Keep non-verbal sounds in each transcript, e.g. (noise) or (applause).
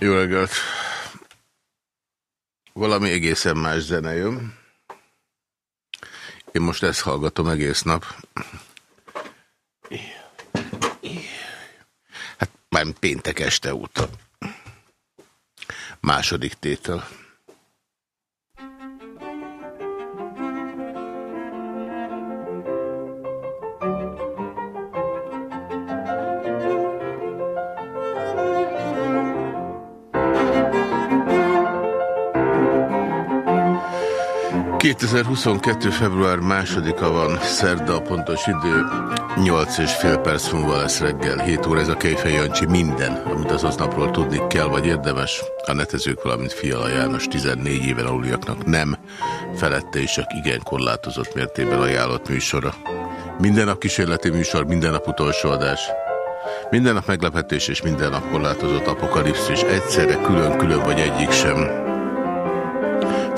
Jó reggelt! Valami egészen más zene jön. Én most ezt hallgatom egész nap. Hát már péntek este óta. Második tétel. 2022. február másodika van, szerda a pontos idő, 8 és fél perc múlva lesz reggel, 7 óra ez a Kejfej Jancsi, minden, amit az napról tudni kell, vagy érdemes, a netezők, valamint Fiala János 14 éven aluliaknak nem, felette és csak igen korlátozott mértében ajánlott műsora. Minden nap kísérleti műsor, minden nap utolsó adás. Minden nap meglepetés és minden nap korlátozott apokalipszis, egyszerre külön-külön vagy egyik sem.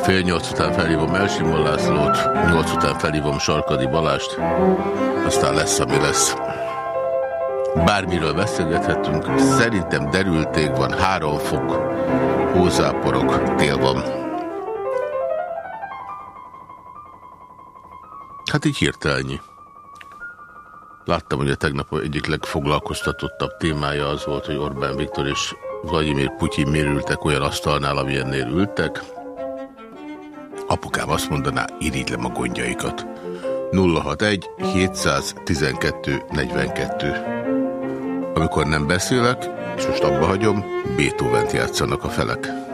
Fél nyolc után felhívom Elsimon Lászlót, nyolc után felhívom Sarkadi Balást, aztán lesz, ami lesz. Bármiről beszélgethetünk, szerintem derülték van, három fok, hózáporok, tél van. Hát így hirtelnyi. Láttam, hogy a tegnap egyik legfoglalkoztatottabb témája az volt, hogy Orbán Viktor és Vladimir Putyin mérültek olyan asztalnál, amilyennél ültek. Apukám azt mondaná, irigylem a gondjaikat. 061 712 42 Amikor nem beszélek, és most abba hagyom, Beethoven-t játszanak a felek.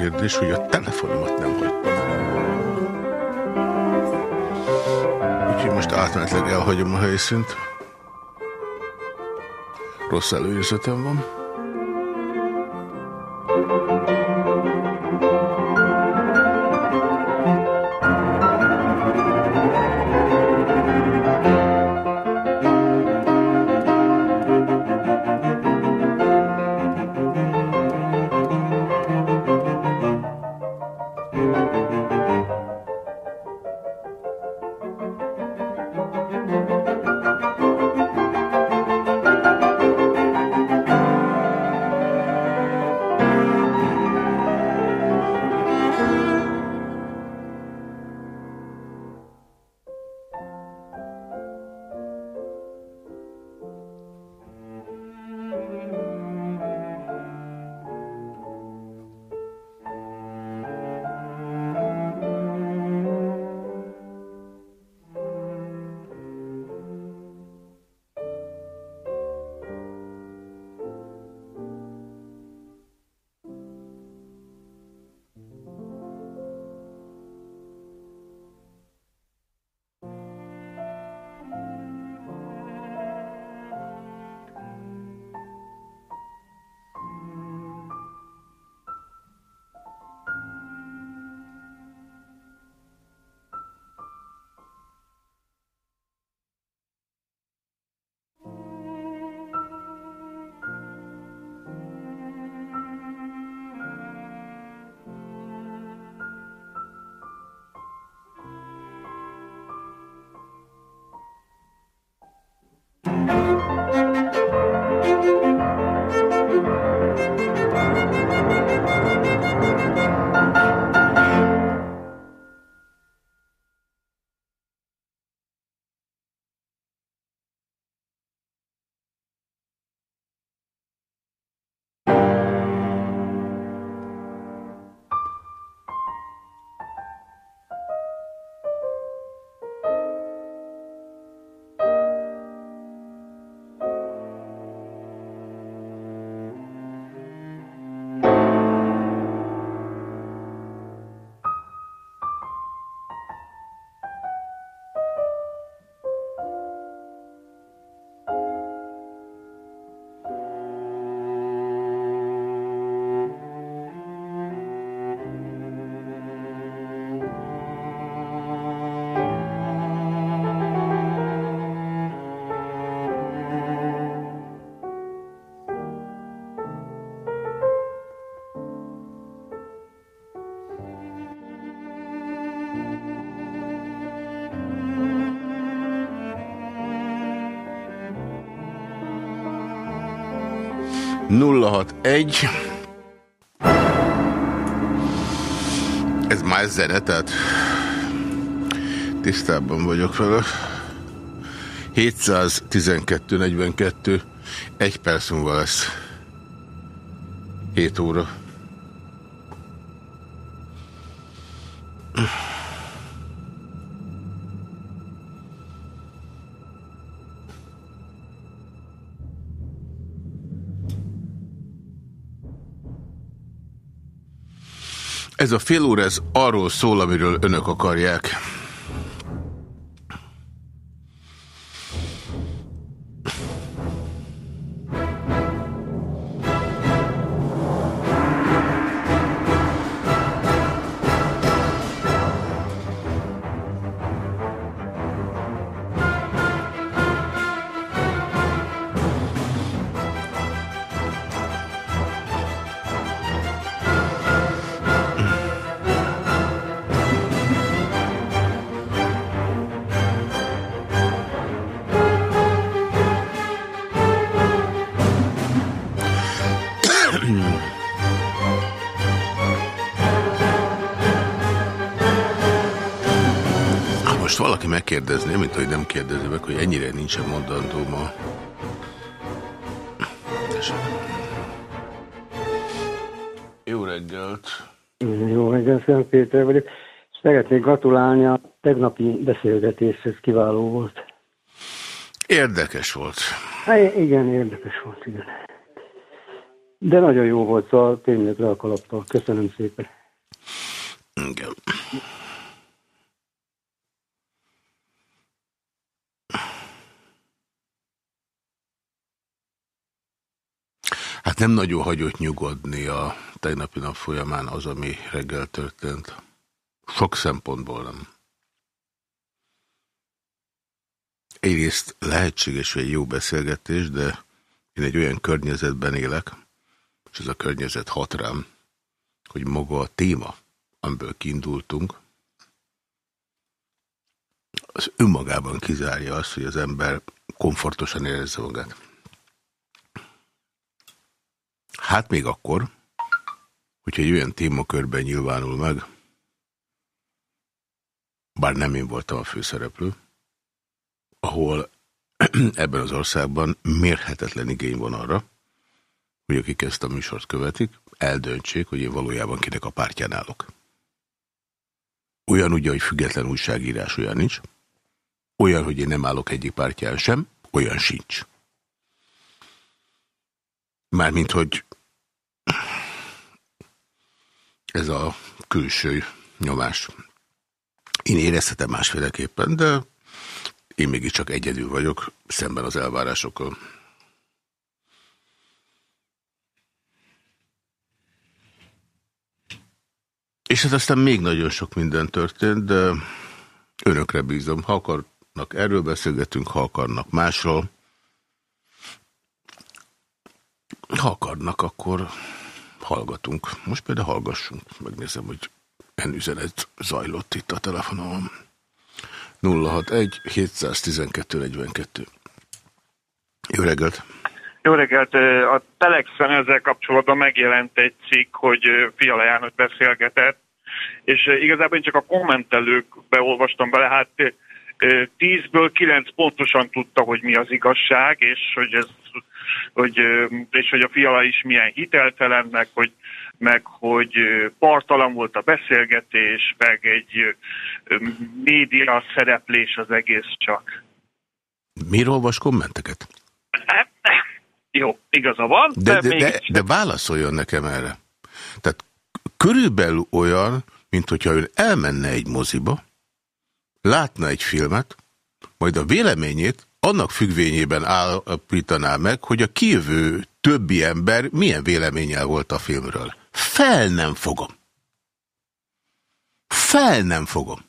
Kérdés, hogy a telefonomat nem hagytam. Úgyhogy most átmenetleg elhagyom a helyszínt. Rossz előérzetem van. 061 Ez más zene, tehát tisztában vagyok vele. 712.42 egy perc múlva lesz 7 óra. Ez a fél óra, ez arról szól, amiről önök akarják. Nincsen mondandó ma. Jó reggelt! Jó reggelt, Szent Péter vagyok. Szeretnék gratulálni a tegnapi beszélgetéshez, kiváló volt. Érdekes volt. Há, igen, érdekes volt, igen. De nagyon jó volt, szóval tényleg le a kalaptal. Köszönöm szépen. Igen. Hát nem nagyon hagyott nyugodni a tegnapi nap folyamán az, ami reggel történt. Sok szempontból nem. Egyrészt lehetséges, hogy egy jó beszélgetés, de én egy olyan környezetben élek, és ez a környezet hat rám, hogy maga a téma, amiből kiindultunk, az önmagában kizárja azt, hogy az ember komfortosan érezze magát. Hát még akkor, hogyha egy olyan témakörben nyilvánul meg, bár nem én voltam a főszereplő, ahol (clears throat) ebben az országban mérhetetlen igény van arra, hogy akik ezt a műsort követik, eldöntsék, hogy én valójában kinek a pártján állok. Olyan ugye, hogy független újságírás olyan nincs, olyan, hogy én nem állok egyik pártján sem, olyan sincs. Mármint, hogy ez a külső nyomás. Én érezhetem másféleképpen, de én mégiscsak egyedül vagyok szemben az elvárásokkal. És hát aztán még nagyon sok minden történt, de önökre bízom. Ha akarnak, erről beszélgetünk, ha akarnak másról. Ha akarnak, akkor hallgatunk. Most például hallgassunk. Megnézem, hogy en üzenet zajlott itt a telefonon. 061 712 42. Jó reggelt! Jó reggelt! A Telexen ezzel kapcsolatban megjelent egy cikk, hogy Fiala János beszélgetett, és igazából én csak a kommentelőkbe olvastam bele, hát tízből kilenc pontosan tudta, hogy mi az igazság, és hogy ez hogy, és hogy a fiala is milyen hiteltelen, meg hogy, meg hogy partalan volt a beszélgetés, meg egy média szereplés az egész csak. Miről olvas kommenteket? Jó, igaza van. De, de, de, de, de válaszoljon nekem erre. Tehát körülbelül olyan, mint hogyha ön elmenne egy moziba, látna egy filmet, majd a véleményét annak függvényében állapítaná meg, hogy a kijövő többi ember milyen véleménnyel volt a filmről. Fel nem fogom. Fel nem fogom.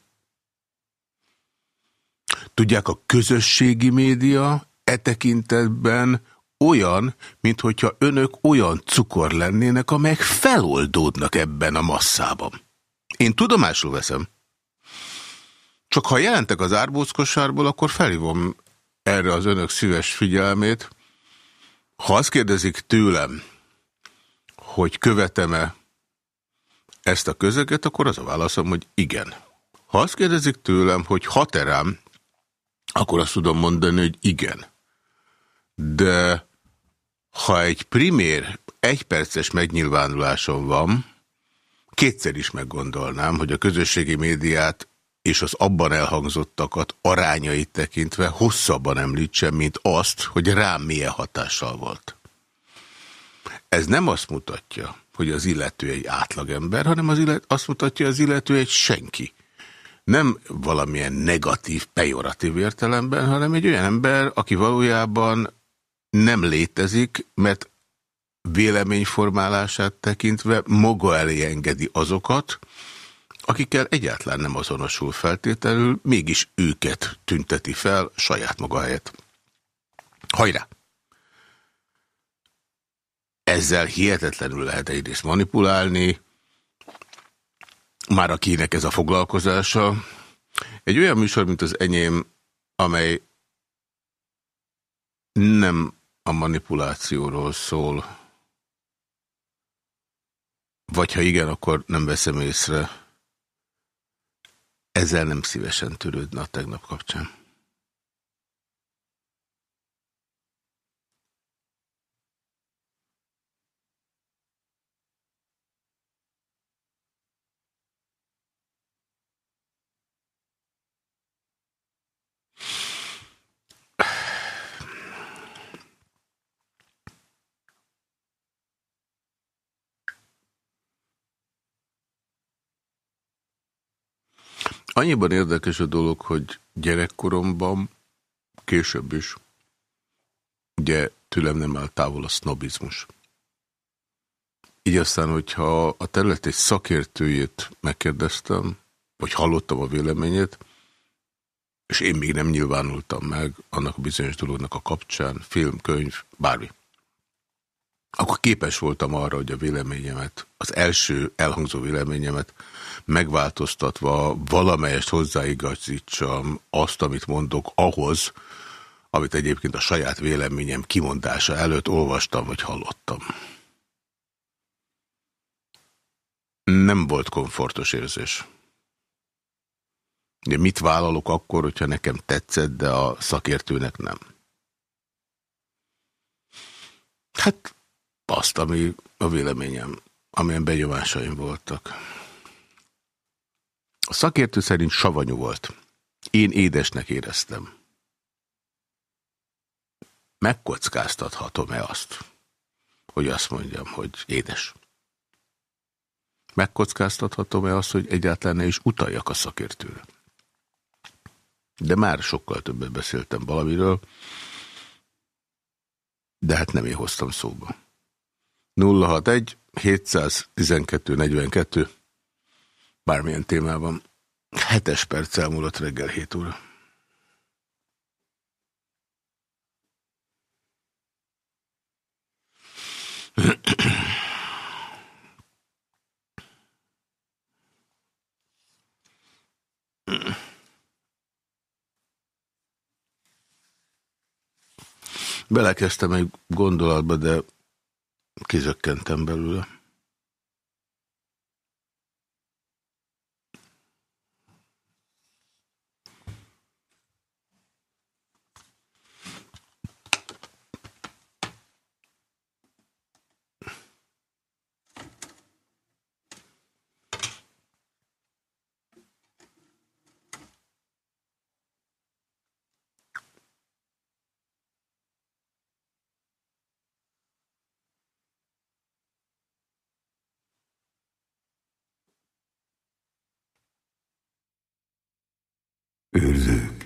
Tudják, a közösségi média e tekintetben olyan, mint hogyha önök olyan cukor lennének, amelyek feloldódnak ebben a masszában. Én tudomásul veszem. Csak ha jelentek az árbóckosárból, akkor felhívom erre az önök szíves figyelmét, Ha azt kérdezik tőlem, hogy követem-e ezt a közeget, akkor az a válaszom, hogy igen. Ha azt kérdezik tőlem, hogy hat -e rám, akkor azt tudom mondani, hogy igen. De ha egy primér egyperces megnyilvánulásom van, kétszer is meggondolnám, hogy a közösségi médiát és az abban elhangzottakat arányait tekintve hosszabban említsem, mint azt, hogy rám milyen hatással volt. Ez nem azt mutatja, hogy az illető egy átlagember, hanem az illet, azt mutatja, az illető egy senki. Nem valamilyen negatív, pejoratív értelemben, hanem egy olyan ember, aki valójában nem létezik, mert véleményformálását tekintve maga elé engedi azokat, akikkel egyáltalán nem azonosul feltételül, mégis őket tünteti fel saját maga helyett. Hajrá! Ezzel hihetetlenül lehet egyrészt manipulálni, már akinek ez a foglalkozása. Egy olyan műsor, mint az enyém, amely nem a manipulációról szól, vagy ha igen, akkor nem veszem észre. Ezzel nem szívesen törődne a tegnap kapcsán. Annyiban érdekes a dolog, hogy gyerekkoromban, később is, ugye tőlem nem áll távol a sznobizmus. Így aztán, hogyha a terület egy szakértőjét megkérdeztem, vagy hallottam a véleményét, és én még nem nyilvánultam meg annak a bizonyos dolognak a kapcsán, film, könyv, bármi. Akkor képes voltam arra, hogy a véleményemet, az első elhangzó véleményemet megváltoztatva valamelyest hozzáigazítsam azt, amit mondok ahhoz, amit egyébként a saját véleményem kimondása előtt olvastam vagy hallottam. Nem volt komfortos érzés. De mit vállalok akkor, hogyha nekem tetszett, de a szakértőnek nem? Hát azt, ami a véleményem, amilyen benyomásaim voltak. A szakértő szerint savanyú volt. Én édesnek éreztem. Megkockáztathatom-e azt, hogy azt mondjam, hogy édes? Megkockáztathatom-e azt, hogy egyáltalán ne is utaljak a szakértőre? De már sokkal többet beszéltem valamiről, de hát nem én hoztam szóba. 061 712 42 bármilyen témában. Hetes perc elmúlott reggel 7 óra. Belekezdtem egy gondolatba, de kizökkentem belőle. Őrzők,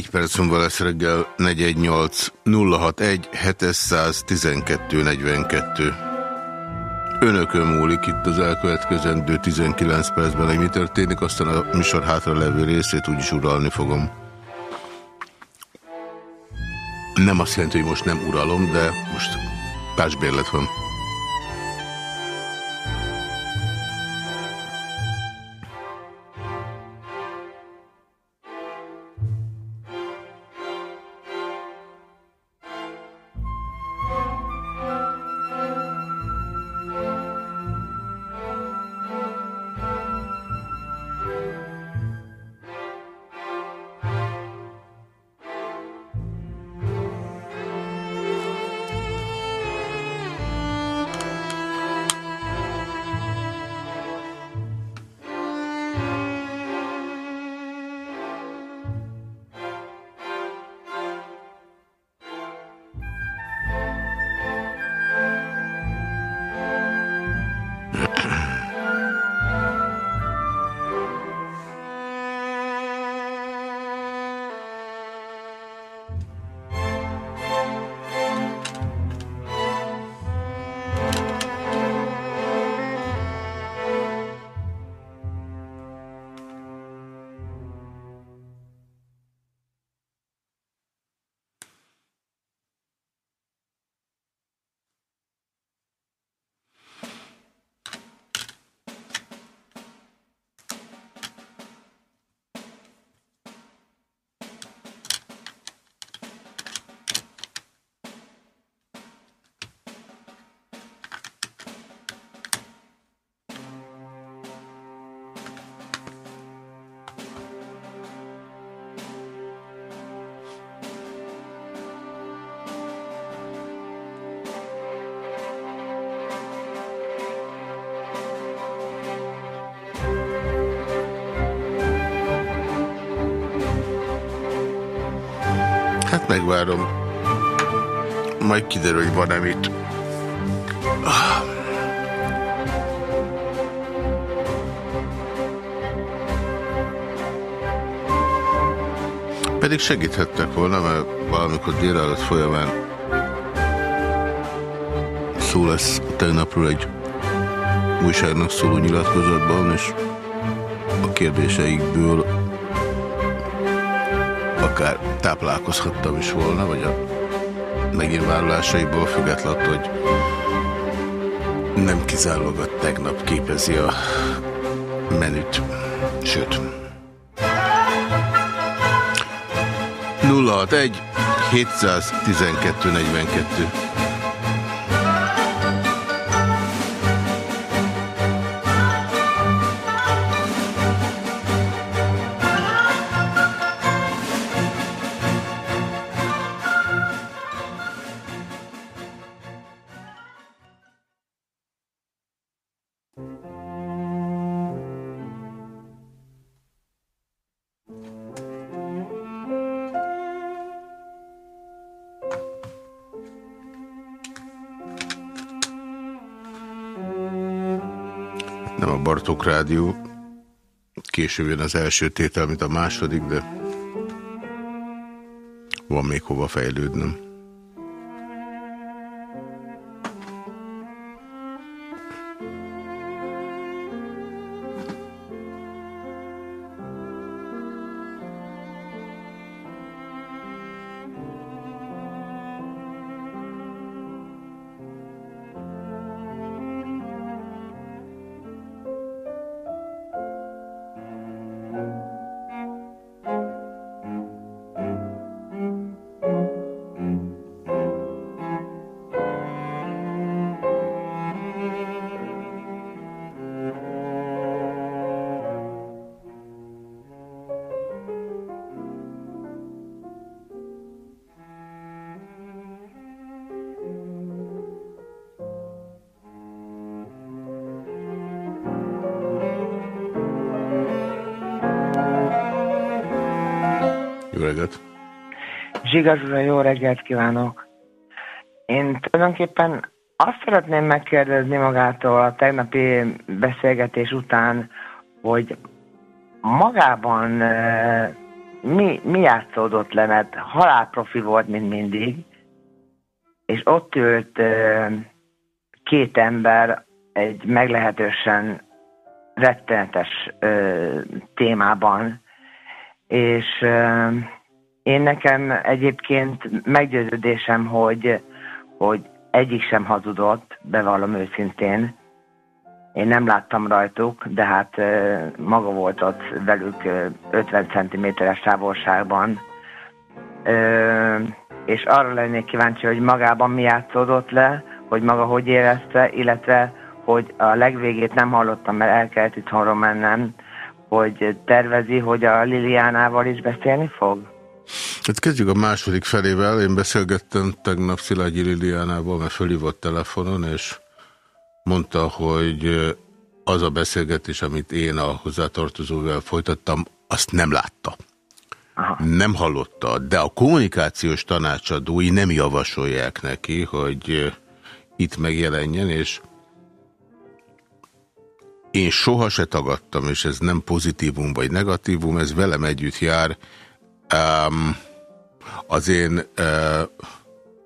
4 perc múlva lesz reggel 418 061 712 42. Önökön múlik itt az elkövetkezendő 19 percben, hogy mi történik, aztán a műsor hátra levő részét úgyis uralni fogom. Nem azt jelenti, hogy most nem uralom, de most társbérlet van. 061 3. Majd kiderül, hogy van-e mit. Pedig segíthettek volna, mert valamikor délelőtt folyamán szó lesz tegnapról egy újságnak szóló nyilatkozatban, és a kérdéseikből akár táplálkozhattam is volna, vagy a megnyilvánulásaiból függetlenül, hogy nem kizárólag a tegnap képezi a menüt. Sőt. 061 712 42 Bartók Rádió. Később jön az első tétel, mint a második, de van még hova fejlődnöm. Zsiga jó reggelt kívánok! Én tulajdonképpen azt szeretném megkérdezni magától a tegnapi beszélgetés után, hogy magában mi, mi játszódott le, mert halálprofi volt, mint mindig, és ott ült két ember egy meglehetősen rettenetes témában, és én nekem egyébként meggyőződésem, hogy, hogy egyik sem hazudott, bevallom őszintén. Én nem láttam rajtuk, de hát maga volt ott velük 50 cm-es távolságban. És arra lennék kíváncsi, hogy magában mi játszódott le, hogy maga hogy érezte, illetve hogy a legvégét nem hallottam, mert el kellett itthonról mennem, hogy tervezi, hogy a Liliánával is beszélni fog? Hát kezdjük a második felével. Én beszélgettem tegnap Szilágyi Liliánával, mert fölhívott telefonon, és mondta, hogy az a beszélgetés, amit én a hozzátartozóval folytattam, azt nem látta. Aha. Nem hallotta, de a kommunikációs tanácsadói nem javasolják neki, hogy itt megjelenjen, és én soha se tagadtam, és ez nem pozitívum vagy negatívum, ez velem együtt jár, um, az én uh,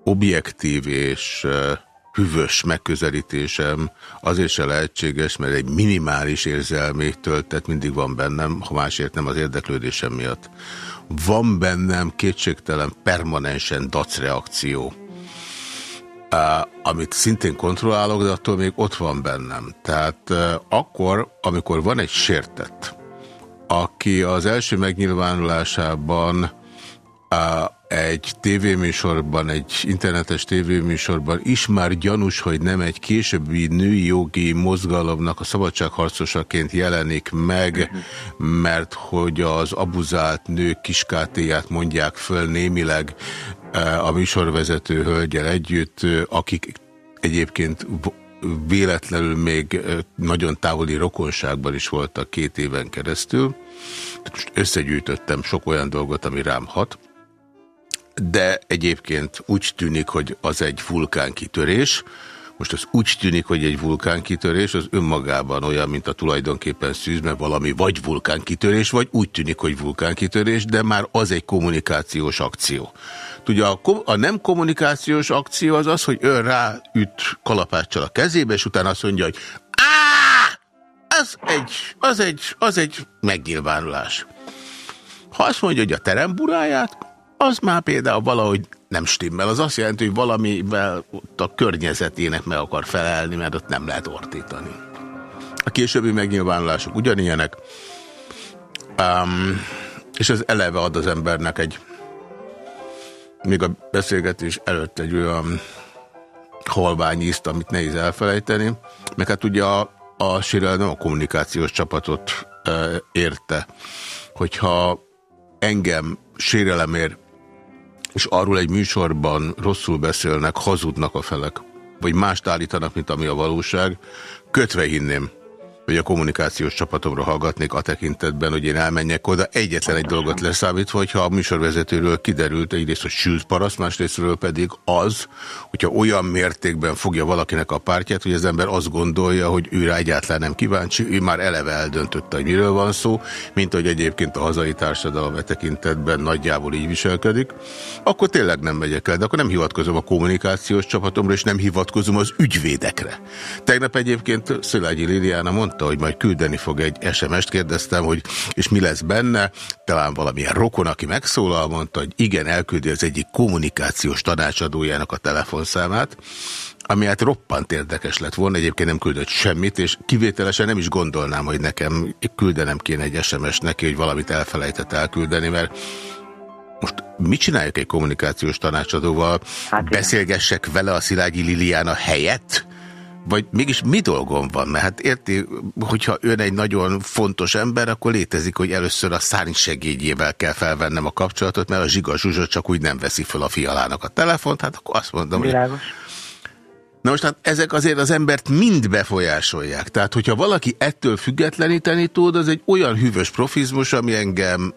objektív és uh, hűvös megközelítésem azért se lehetséges, mert egy minimális érzelmi töltet mindig van bennem, ha másért nem az érdeklődésem miatt. Van bennem kétségtelen permanensen dac reakció, uh, amit szintén kontrollálok, de attól még ott van bennem. Tehát akkor, amikor van egy sértett, aki az első megnyilvánulásában egy tévéműsorban, egy internetes tévéműsorban is már gyanús, hogy nem egy későbbi női jogi mozgalomnak a szabadságharcosaként jelenik meg, mert hogy az abuzált nők kiskátéját mondják föl némileg a műsorvezető hölgyel együtt, akik egyébként véletlenül még nagyon távoli rokonságban is voltak két éven keresztül. Most összegyűjtöttem sok olyan dolgot, ami rám hat, de egyébként úgy tűnik, hogy az egy vulkánkitörés. Most az úgy tűnik, hogy egy vulkánkitörés az önmagában olyan, mint a tulajdonképpen szűz, mert valami vagy vulkánkitörés, vagy úgy tűnik, hogy vulkánkitörés, de már az egy kommunikációs akció. Ugye a, a nem kommunikációs akció az az, hogy ő ráüt kalapáccsal a kezébe, és utána azt mondja, hogy Á! Az egy, az egy, az egy megnyilvánulás. Ha azt mondja, hogy a teremburáját, az már például valahogy nem stimmel. Az azt jelenti, hogy valamivel ott a környezetének meg akar felelni, mert ott nem lehet ortítani. A későbbi megnyilvánulások ugyanilyenek, um, és ez eleve ad az embernek egy még a beszélgetés előtt egy olyan halvány ízt, amit nehéz elfelejteni, meg hát ugye a, a Sirel nem a kommunikációs csapatot e, érte, hogyha engem sérelemért és arról egy műsorban rosszul beszélnek, hazudnak a felek, vagy mást állítanak, mint ami a valóság, kötve hinném. Hogy a kommunikációs csapatomra hallgatnék a tekintetben, hogy én elmenjek oda. Egyetlen egy dolgot leszámítva, hogyha a műsorvezetőről kiderült egyrészt, hogy sült paraszt, másrésztről pedig az, hogyha olyan mértékben fogja valakinek a pártját, hogy az ember azt gondolja, hogy ő rá egyáltalán nem kíváncsi, ő már eleve eldöntötte, hogy miről van szó, mint hogy egyébként a hazai társadalom e tekintetben nagyjából így viselkedik, akkor tényleg nem megyek el, de akkor nem hivatkozom a kommunikációs csapatomra, és nem hivatkozom az ügyvédekre. Tegnap egyébként Szilágyi Liliana mondta, mondta, hogy majd küldeni fog egy SMS-t, kérdeztem, hogy és mi lesz benne, talán valamilyen rokon, aki megszólal, mondta, hogy igen, elküldi az egyik kommunikációs tanácsadójának a telefonszámát, ami hát roppant érdekes lett volna, egyébként nem küldött semmit, és kivételesen nem is gondolnám, hogy nekem küldenem kéne egy SMS neki, hogy valamit elfelejtett elküldeni, mert most mit csináljuk egy kommunikációs tanácsadóval? Hát Beszélgessek vele a Szilágyi Liliana helyett? Vagy mégis mi dolgom van? Mert hát érti, hogyha ön egy nagyon fontos ember, akkor létezik, hogy először a szárny segédjével kell felvennem a kapcsolatot, mert a zsiga zsuzsa csak úgy nem veszi fel a fialának a telefont, hát akkor azt mondom, Világos. hogy... Na most hát ezek azért az embert mind befolyásolják. Tehát, hogyha valaki ettől függetleníteni tud, az egy olyan hűvös profizmus, ami engem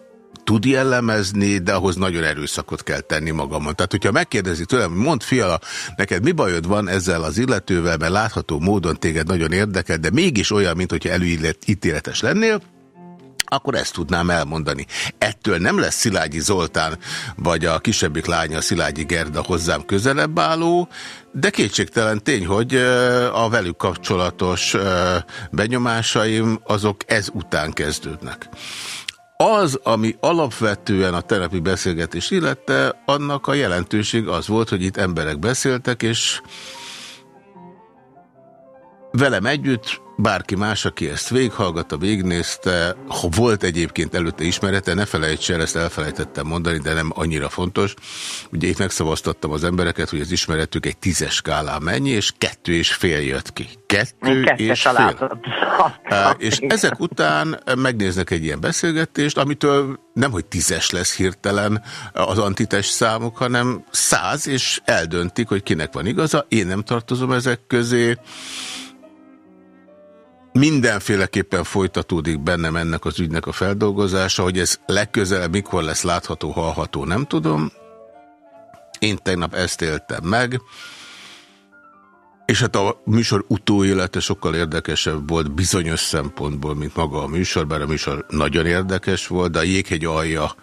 tud jellemezni, de ahhoz nagyon erőszakot kell tenni magamon. Tehát, hogyha megkérdezi tőlem, mondd fiala, neked mi bajod van ezzel az illetővel, mert látható módon téged nagyon érdekel, de mégis olyan, mint hogyha előítéletes lennél, akkor ezt tudnám elmondani. Ettől nem lesz Szilágyi Zoltán, vagy a kisebbik lánya Szilágyi Gerda hozzám közelebb álló, de kétségtelen tény, hogy a velük kapcsolatos benyomásaim azok ez után kezdődnek. Az, ami alapvetően a terepi beszélgetés illette, annak a jelentőség az volt, hogy itt emberek beszéltek, és velem együtt bárki más, aki ezt végighallgatta, végignézte, ha volt egyébként előtte ismerete, ne felejts el, ezt elfelejtettem mondani, de nem annyira fontos. Ugye itt megszavaztattam az embereket, hogy az ismeretük egy tízes skálán mennyi, és kettő és fél jött ki. Kettő és fél. és ezek után megnéznek egy ilyen beszélgetést, amitől nem, hogy tízes lesz hirtelen az antites számok, hanem száz, és eldöntik, hogy kinek van igaza. Én nem tartozom ezek közé mindenféleképpen folytatódik bennem ennek az ügynek a feldolgozása, hogy ez legközelebb mikor lesz látható, hallható, nem tudom. Én tegnap ezt éltem meg, és hát a műsor utóélete sokkal érdekesebb volt bizonyos szempontból, mint maga a műsor, bár a műsor nagyon érdekes volt, de a jéghegy alja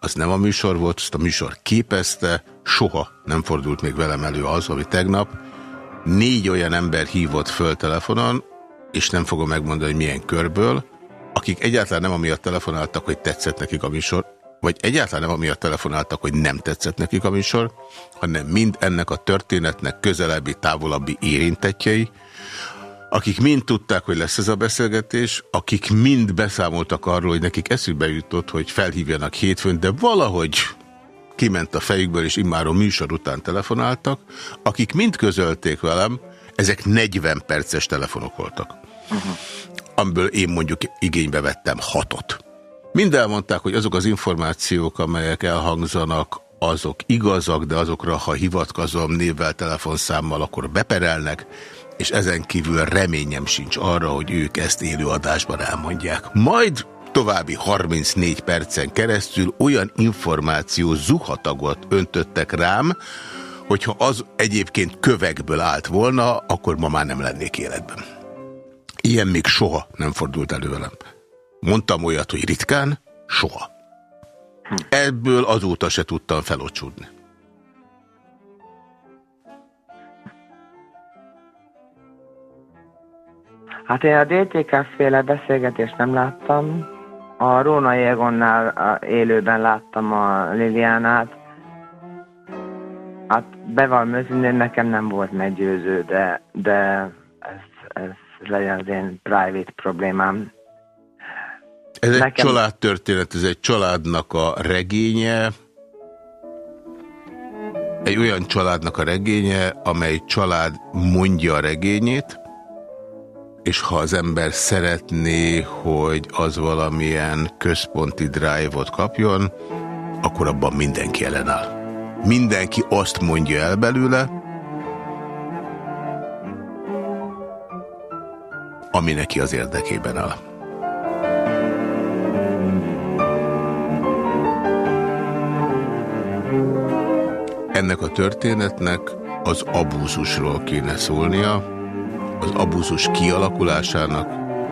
az nem a műsor volt, azt a műsor képezte, soha nem fordult még velem elő az, ami tegnap négy olyan ember hívott föl telefonon, és nem fogom megmondani, hogy milyen körből, akik egyáltalán nem amiatt telefonáltak, hogy tetszett nekik a műsor, vagy egyáltalán nem amiatt telefonáltak, hogy nem tetszett nekik a műsor, hanem mind ennek a történetnek közelebbi, távolabbi érintetjei, akik mind tudták, hogy lesz ez a beszélgetés, akik mind beszámoltak arról, hogy nekik eszükbe jutott, hogy felhívjanak hétfőn, de valahogy kiment a fejükből, és immáron műsor után telefonáltak, akik mind közölték velem, ezek 40 perces telefonok voltak amiből én mondjuk igénybe vettem hatot. Mind elmondták, hogy azok az információk, amelyek elhangzanak, azok igazak, de azokra, ha hivatkozom névvel, telefonszámmal, akkor beperelnek, és ezen kívül reményem sincs arra, hogy ők ezt élő adásban elmondják. Majd további 34 percen keresztül olyan információ zuhatagot öntöttek rám, hogyha az egyébként kövekből állt volna, akkor ma már nem lennék életben. Ilyen még soha nem fordult elő velem. Mondtam olyat, hogy ritkán, soha. Ebből azóta se tudtam felocsúdni. Hát én a DTK féle beszélgetést nem láttam. A Róna Egonnál élőben láttam a Liliánát. Hát bevallom őszintén, nekem nem volt meggyőző, de, de ez, ez legyen az én private problémám. Ez Nekem... egy családtörténet, ez egy családnak a regénye, egy olyan családnak a regénye, amely család mondja a regényét, és ha az ember szeretné, hogy az valamilyen központi drive-ot kapjon, akkor abban mindenki ellenáll. Mindenki azt mondja el belőle, ami neki az érdekében áll. Ennek a történetnek az abúzusról kéne szólnia, az abúzus kialakulásának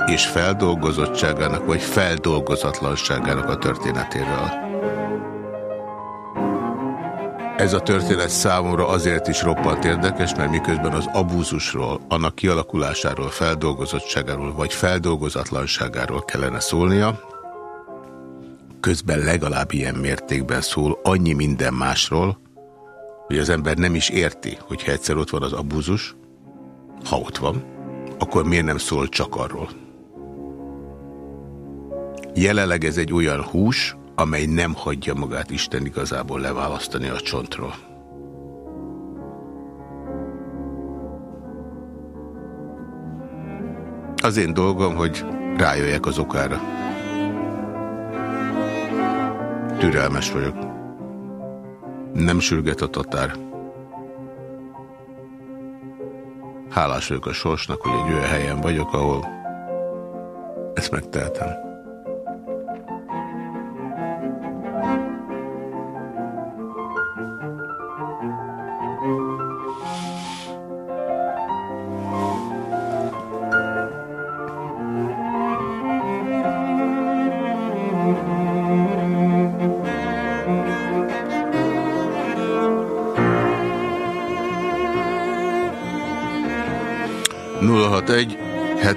és feldolgozottságának vagy feldolgozatlanságának a történetéről. Ez a történet számomra azért is roppant érdekes, mert miközben az abúzusról, annak kialakulásáról, feldolgozottságáról vagy feldolgozatlanságáról kellene szólnia, közben legalább ilyen mértékben szól annyi minden másról, hogy az ember nem is érti, hogyha egyszer ott van az abúzus, ha ott van, akkor miért nem szól csak arról. Jelenleg ez egy olyan hús, amely nem hagyja magát Isten igazából leválasztani a csontról. Az én dolgom, hogy rájöjjek az okára. Türelmes vagyok. Nem sürget a tatár. Hálás vagyok a sorsnak, hogy egy olyan helyen vagyok, ahol ezt megtehetem.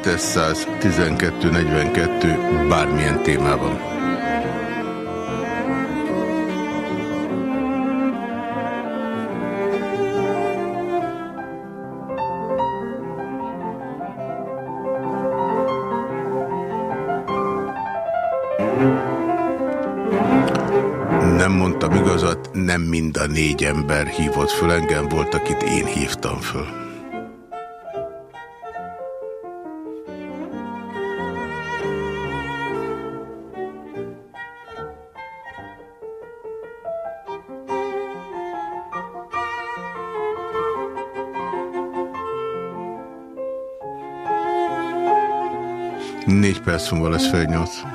712 42 bármilyen témában. Nem mind a négy ember hívott föl engem, volt, akit én hívtam föl. Perc múlva lesz fél nyolc.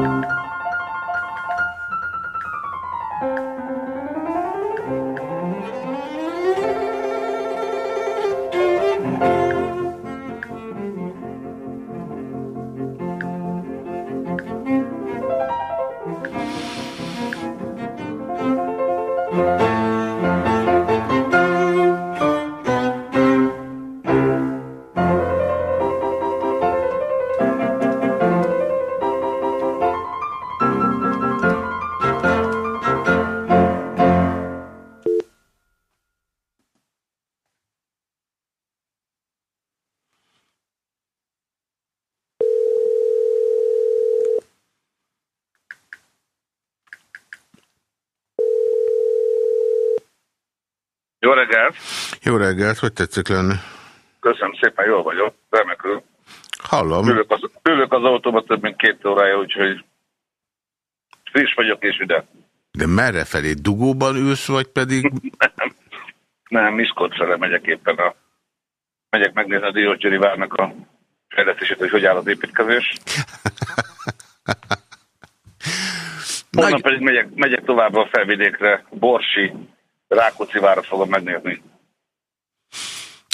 Reggelt, hogy tetszik lenni? Köszönöm szépen, jól vagyok, remekül. Hallom. Ülök az, ülök az autóba több mint két órája, úgyhogy friss vagyok és ide. De merre felé? Dugóban ülsz, vagy pedig... (laughs) nem, nem Miskolcra megyek éppen a... Megyek megnézni a Diós Győri várnak a fejlesztését, hogy hogy áll az építkezés. Onnan Nagy... pedig megyek, megyek tovább a felvidékre, Borsi, Rákóczi várat fogom megnézni.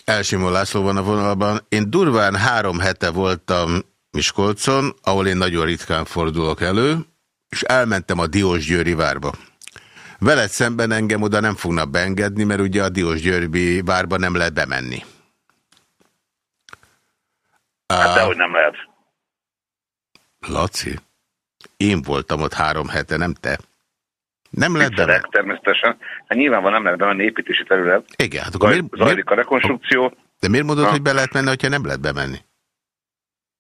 Elsimó László van a vonalban. Én durván három hete voltam Miskolcon, ahol én nagyon ritkán fordulok elő, és elmentem a Diós Győri várba. Veled szemben engem oda nem fognak beengedni, mert ugye a Diós Győri várba nem lehet bemenni. Hát dehogy nem lehet. Laci, én voltam ott három hete, nem te. Nem lehet bemenni. Természetesen. Hát nyilvánvalóan nem lehet bemenni építési terület. Igen, hát akkor Zaj, miért, zajlik miért, a rekonstrukció. De miért mondod, ha. hogy be lehet menni, hogyha nem lehet bemenni?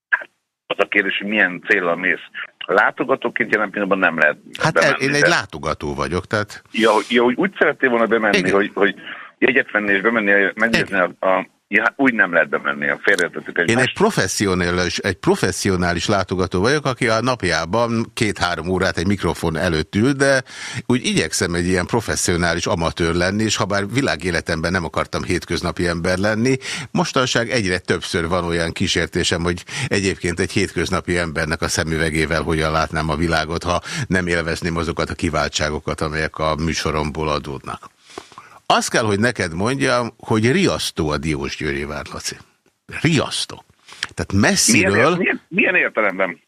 Hát, az a kérdés, hogy milyen célra mész. Látogatóként jelen pillanatban nem lehet Hát bemenni, én egy de... látogató vagyok, tehát... Ja, ja úgy, úgy szerettél volna bemenni, Igen. hogy, hogy jegyet venni és bemenni, megnézni a, a Ja, hát úgy nem lehet bemenni, a félreértettük egy Én egy professzionális, egy professzionális látogató vagyok, aki a napjában két-három órát egy mikrofon előtt ül, de úgy igyekszem egy ilyen professzionális amatőr lenni, és ha bár világéletemben nem akartam hétköznapi ember lenni, mostanság egyre többször van olyan kísértésem, hogy egyébként egy hétköznapi embernek a szemüvegével hogyan látnám a világot, ha nem élvezném azokat a kiváltságokat, amelyek a műsoromból adódnak. Azt kell, hogy neked mondjam, hogy riasztó a Diós Győri vár, Laci. Riasztó. Tehát messziről... Milyen, milyen, milyen értelemben?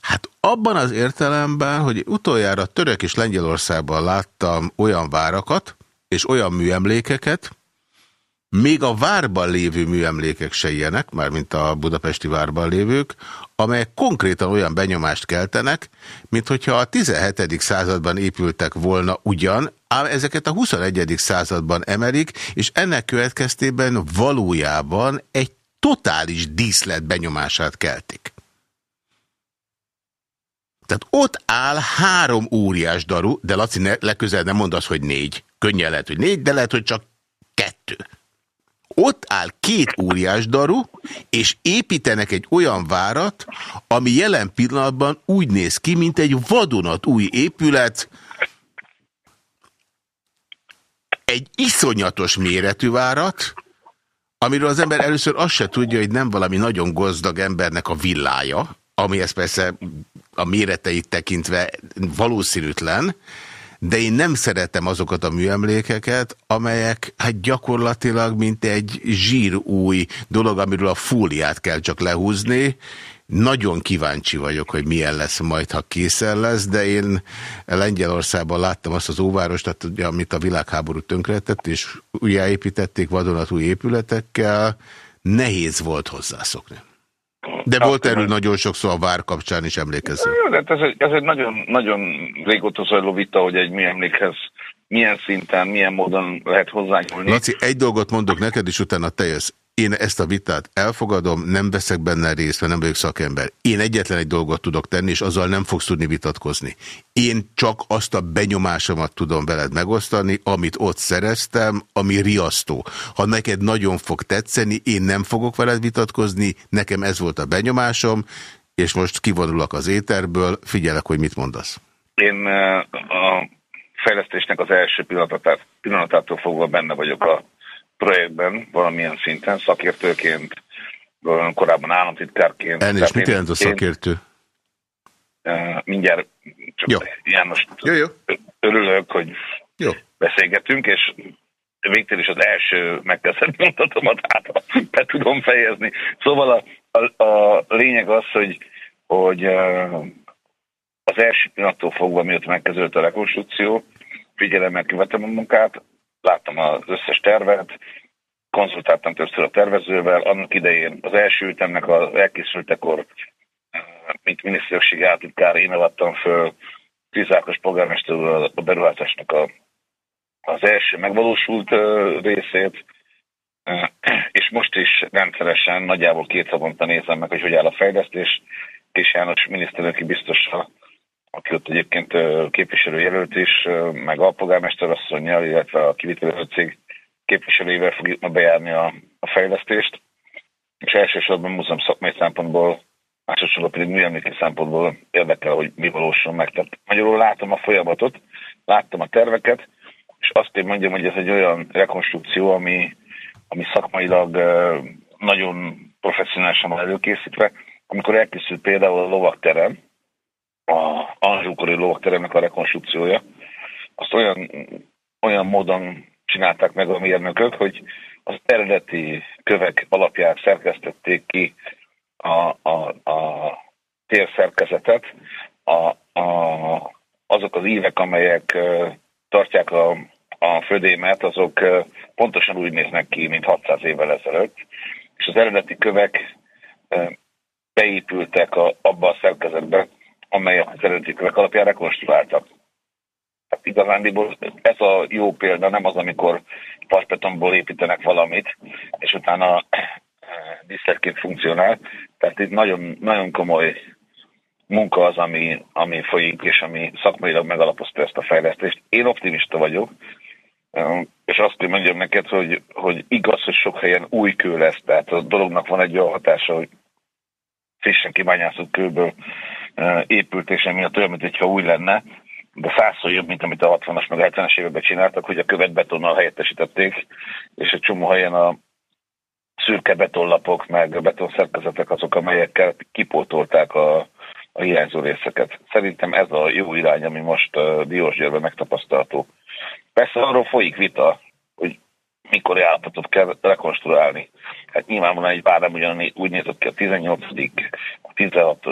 Hát abban az értelemben, hogy utoljára Török és Lengyelországban láttam olyan várakat, és olyan műemlékeket, még a várban lévő műemlékek se ilyenek, mármint a budapesti várban lévők, amelyek konkrétan olyan benyomást keltenek, mint hogyha a 17. században épültek volna ugyan, ám ezeket a 21. században emelik, és ennek következtében valójában egy totális díszlet benyomását keltik. Tehát ott áll három óriás daru, de Laci, ne, legközelebb nem mondasz, hogy négy. Könnyen lehet, hogy négy, de lehet, hogy csak kettő. Ott áll két óriás daru, és építenek egy olyan várat, ami jelen pillanatban úgy néz ki, mint egy vadonat új épület, egy iszonyatos méretű várat, amiről az ember először azt se tudja, hogy nem valami nagyon gazdag embernek a villája, ami ez persze a méreteit tekintve valószínűtlen, de én nem szeretem azokat a műemlékeket, amelyek hát gyakorlatilag mint egy zsír új dolog, amiről a fóliát kell csak lehúzni. Nagyon kíváncsi vagyok, hogy milyen lesz majd, ha készen lesz, de én Lengyelországban láttam azt az óvárost, amit a világháború tönkretett, és újjáépítették vadonatúj épületekkel, nehéz volt hozzászokni. De volt erről nagyon sokszor a vár kapcsán is emlékező. Jó, de ez egy, ez egy nagyon, nagyon régóta zajló vita, hogy egy mi emlékhez milyen szinten, milyen módon lehet hozzányúlni. Laci, egy dolgot mondok neked, és utána te jössz. Én ezt a vitát elfogadom, nem veszek benne részt, mert nem vagyok szakember. Én egyetlen egy dolgot tudok tenni, és azzal nem fogsz tudni vitatkozni. Én csak azt a benyomásomat tudom veled megosztani, amit ott szereztem, ami riasztó. Ha neked nagyon fog tetszeni, én nem fogok veled vitatkozni, nekem ez volt a benyomásom, és most kivonulok az éterből, figyelek, hogy mit mondasz. Én a fejlesztésnek az első pillanatát, pillanatától fogva benne vagyok a projektben valamilyen szinten, szakértőként, korábban államtitkárként. Elnézést, mit jelent a szakértő? Mindjárt csak jó. János, jó, jó. örülök, hogy jó. beszélgetünk, és végtől is az első megkezdett mondatomat át be tudom fejezni. Szóval a, a, a lényeg az, hogy, hogy az első pillanattól fogva, miatt megkezdődött a rekonstrukció, figyelemmel követem a munkát, láttam az összes tervet, konzultáltam többször a tervezővel, annak idején az első ütemnek az elkészültekor, mint miniszterségi áltitkár, én avattam föl Tizákos polgármester a beruházásnak a, az első megvalósult részét, és most is rendszeresen, nagyjából két havonta nézem meg, hogy hogy áll a fejlesztés. Kis János miniszterelnöki biztosan aki ott egyébként képviselőjelölt is, meg a polgármester asszonyjal, illetve a kivitelező cég képviselőivel fogjuk bejárni a, a fejlesztést, és elsősorban múzeum szakmai szempontból, másodszorban pedig műemléki szempontból érdekel, hogy mi valósul meg. Tehát magyarul látom a folyamatot, láttam a terveket, és azt én mondjam, hogy ez egy olyan rekonstrukció, ami, ami szakmailag nagyon professzionálisan van előkészítve. Amikor elkészült például a lovakterem, a Anzsúkori lovakteremnek a rekonstrukciója, azt olyan, olyan módon csinálták meg a mérnökök, hogy az eredeti kövek alapján szerkesztették ki a, a, a térszerkezetet, a, a, azok az ívek, amelyek tartják a, a födémet, azok pontosan úgy néznek ki, mint 600 évvel ezelőtt, és az eredeti kövek beépültek a, abba a szerkezetbe, amelyek az eredeti alapján rekonstruáltak. Hát igazándiból ez a jó példa, nem az, amikor paspetomból építenek valamit, és utána (clears throat) díszletként funkcionál. Tehát itt nagyon, nagyon komoly munka az, ami, ami folyik, és ami szakmailag megalapozta ezt a fejlesztést. Én optimista vagyok, és azt én mondjam neked, hogy, hogy igaz, hogy sok helyen új kő lesz, tehát a dolognak van egy olyan hatása, hogy frissen kibányászott kőből épült, és emiatt olyan, mintha új lenne, de százszor jobb, mint amit a 60-as meg 70-es években csináltak, hogy a követ betonnal helyettesítették, és egy csomó helyen a szürke betonlapok, meg a betonszerkezetek azok, amelyekkel kipótolták a, a hiányzó részeket. Szerintem ez a jó irány, ami most uh, Diósgyőrben megtapasztalható. Persze arról folyik vita, hogy mikor állapotot kell rekonstruálni. Hát nyilvánvalóan egy vár nem úgy nézett ki a 18., a 16.,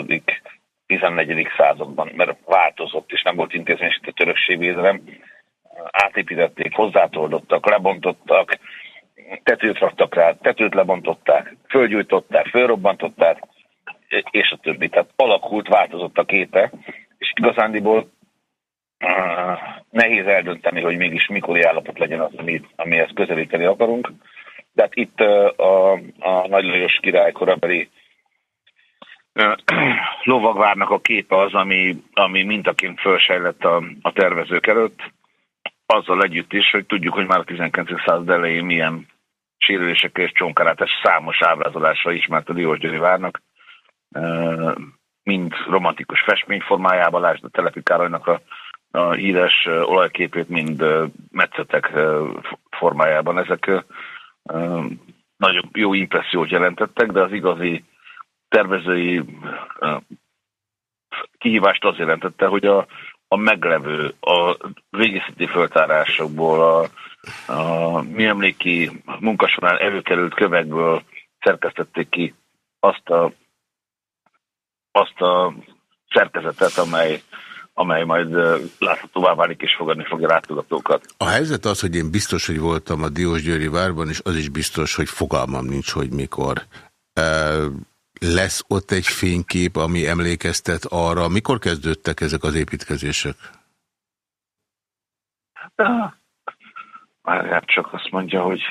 14. században, mert változott, és nem volt intézményesített örökségvédelem. Átépítették, hozzátoldottak, lebontottak, tetőt raktak rá, tetőt lebontották, fölgyújtották, fölrobbantották, és a többi. Tehát alakult, változott a képe, és igazándiból uh, nehéz eldönteni, hogy mégis mikori állapot legyen az, ami, amihez közelíteni akarunk. De hát itt uh, a, a Nagy Lajos király korabeli (clears throat) lovagvárnak a képe az, ami, ami mintaként fölsejlett a, a tervezők előtt, azzal együtt is, hogy tudjuk, hogy már a 19. század elején milyen sérülésekkel és csonkarátás számos ábrázolásra ismert a Diósgyőri várnak, mind romantikus festmény formájában, lásd a Telepi Károlynak a, a híres olajképét, mind metszetek formájában. Ezek nagyon jó impressziót jelentettek, de az igazi tervezői kihívást az jelentette, hogy a, a meglevő, a régészeti föltárásokból, a, a mi emléki munkasorán előkerült kövekből szerkesztették ki azt a, azt a szerkezetet, amely, amely majd láthatóvá válik és fogadni fogja látogatókat. A helyzet az, hogy én biztos, hogy voltam a Diósgyőri várban, és az is biztos, hogy fogalmam nincs, hogy mikor. Lesz ott egy fénykép, ami emlékeztet arra, mikor kezdődtek ezek az építkezések? Már csak azt mondja, hogy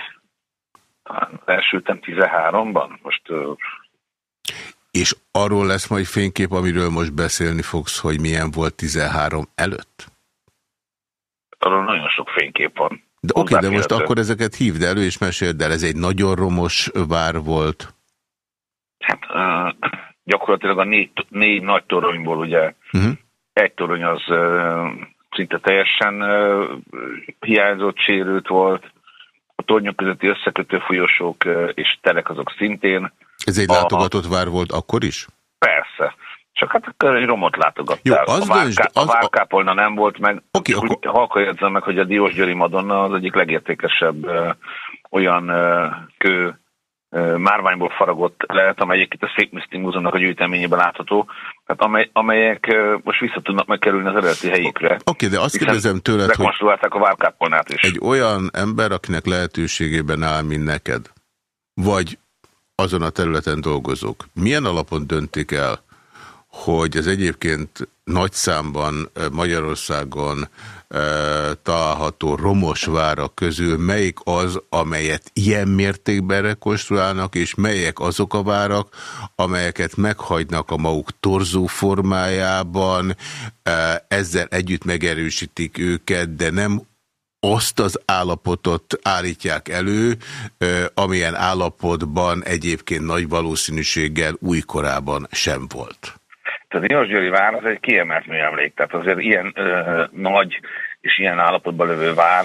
elsültem 13-ban, most... És arról lesz majd fénykép, amiről most beszélni fogsz, hogy milyen volt 13 előtt? Arról nagyon sok fénykép van. De oké, okay, de most akkor ezeket hívd elő és meséld el. Ez egy nagyon romos vár volt. Hát uh, gyakorlatilag a négy, négy nagy toronyból ugye uh mhm. -huh. egy torony az uh, szinte teljesen uh, hiányzott, sérült volt. a tornyok közötti összekötő folyosók és telek azok szintén. Ez egy látogatott vár volt akkor is? Persze. Csak hát akkor egy romot látogattál. Jó, az a, várká, az a várkápolna nem volt meg. Oké, okay, akkor... Halka érzem meg, hogy a Diós Győri Madonna az egyik legértékesebb uh, olyan uh, kő márványból faragott lehet, amelyek itt a Szépmiszti Múzeumnak a gyűjteményében látható, tehát amely, amelyek most vissza tudnak megkerülni az eredeti helyükre. Oké, okay, de azt kérdezem tőled, hogy a várkápolnát is. Egy olyan ember, akinek lehetőségében áll, mint neked, vagy azon a területen dolgozók, milyen alapon döntik el, hogy az egyébként nagy számban Magyarországon található romos várak közül melyik az, amelyet ilyen mértékben rekonstruálnak, és melyek azok a várak, amelyeket meghagynak a maguk torzó formájában, ezzel együtt megerősítik őket, de nem azt az állapotot állítják elő, amilyen állapotban egyébként nagy valószínűséggel újkorában sem volt. Tehát Diós Győri vár az egy kiemelt műemlék, tehát azért ilyen ö, nagy és ilyen állapotban lövő vár,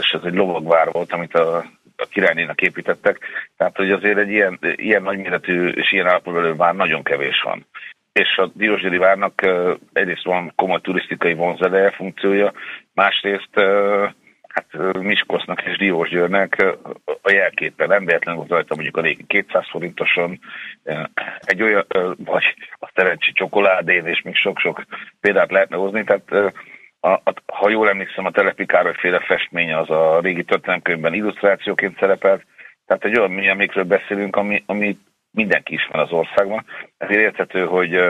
és ez egy lovagvár volt, amit a, a királynénak építettek, tehát hogy azért egy ilyen, ilyen nagyméretű és ilyen állapotban lövő vár nagyon kevés van. És a Diósgyőri várnak ö, egyrészt van komoly turisztikai vonzereje funkciója, másrészt ö, hát Miskolcnak és Diósgyőrnek a jelképe. Nem véletlenül volt rajta mondjuk a régi 200 forintoson, egy olyan, vagy a Terencsi csokoládén, és még sok-sok példát lehetne hozni. Tehát a, a, ha jól emlékszem, a Telepi féle festménye az a régi történelemkönyvben illusztrációként szerepelt. Tehát egy olyan műemlékről beszélünk, ami, ami mindenki ismer az országban. Ezért érthető, hogy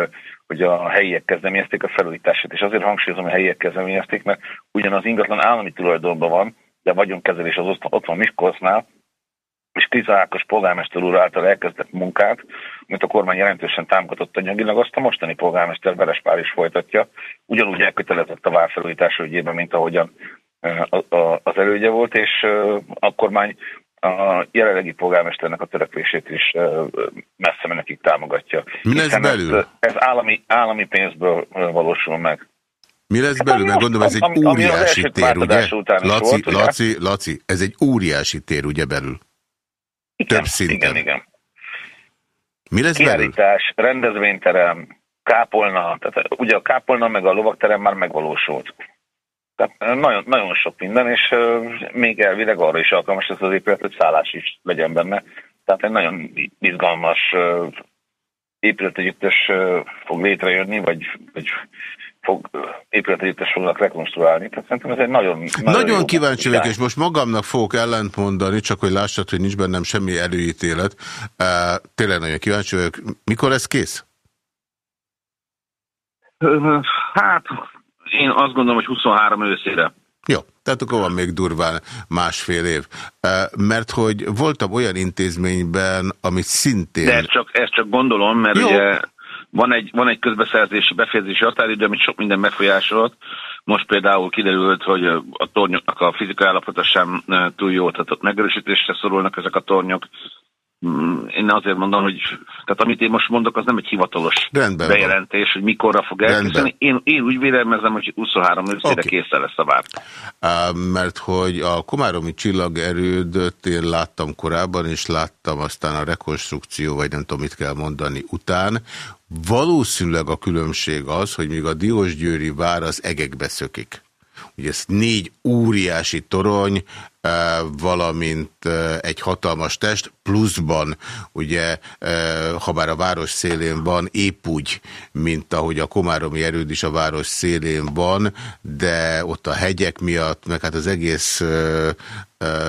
hogy a helyiek kezdeményezték a felújítását, és azért hangsúlyozom, a helyiek kezdeményezték, mert ugyanaz ingatlan állami tulajdonban van, de a vagyonkezelés az ott van Miskolcnál, és Kriza Ákos polgármester úr által elkezdett munkát, amit a kormány jelentősen támogatott anyagilag, azt a mostani polgármester Veres Pál is folytatja. Ugyanúgy elkötelezett a várfelújítás ügyében, mint ahogyan az elődje volt, és a kormány a jelenlegi polgármesternek a törekvését is messze menekig támogatja. Mi lesz belül? Ez, ez állami, állami pénzből valósul meg. Mi lesz belül? Mert gondolom ez egy ami, óriási ami tér, ugye? Laci, volt, Laci, ugye? Laci, ez egy óriási tér, ugye belül? Igen, Több szinten. Igen, igen. Mi lesz Kiállítás, belül? rendezvényterem, kápolna, tehát ugye a kápolna meg a lovakterem már megvalósult. Tehát nagyon, nagyon sok minden, és még elvileg arra is alkalmas ez az épület, hogy szállás is legyen benne. Tehát egy nagyon izgalmas épületegyüttes fog létrejönni, vagy, vagy fog épületegyüttes fognak rekonstruálni. Tehát szerintem ez egy nagyon... Nagyon, nagyon kíváncsi vagyok, és most magamnak fogok ellentmondani, csak hogy lássad, hogy nincs bennem semmi előítélet. Tényleg nagyon kíváncsi vagyok. Mikor lesz kész? Hát én azt gondolom, hogy 23 őszére. Jó, tehát akkor van még durván másfél év. Mert hogy voltam olyan intézményben, amit szintén... De ezt csak, ezt csak gondolom, mert Jó. ugye van egy, van egy közbeszerzési, befejezési határidő, amit sok minden befolyásolt. Most például kiderült, hogy a tornyoknak a fizikai állapota sem túl jó, tehát ott megerősítésre szorulnak ezek a tornyok. Mm, én azért mondom, hogy tehát amit én most mondok, az nem egy hivatalos Rendben bejelentés, van. hogy mikorra fog elkészülni. Én, én úgy vélelmezem, hogy 23 őszére okay. készen lesz a vár. Mert hogy a Komáromi csillagerődöt én láttam korábban, és láttam aztán a rekonstrukció, vagy nem tudom, mit kell mondani után. Valószínűleg a különbség az, hogy még a Diósgyőri vár az egekbe szökik. Ugye ez négy óriási torony, valamint egy hatalmas test, pluszban ugye, ha bár a város szélén van, épp úgy, mint ahogy a Komáromi erőd is a város szélén van, de ott a hegyek miatt, meg hát az egész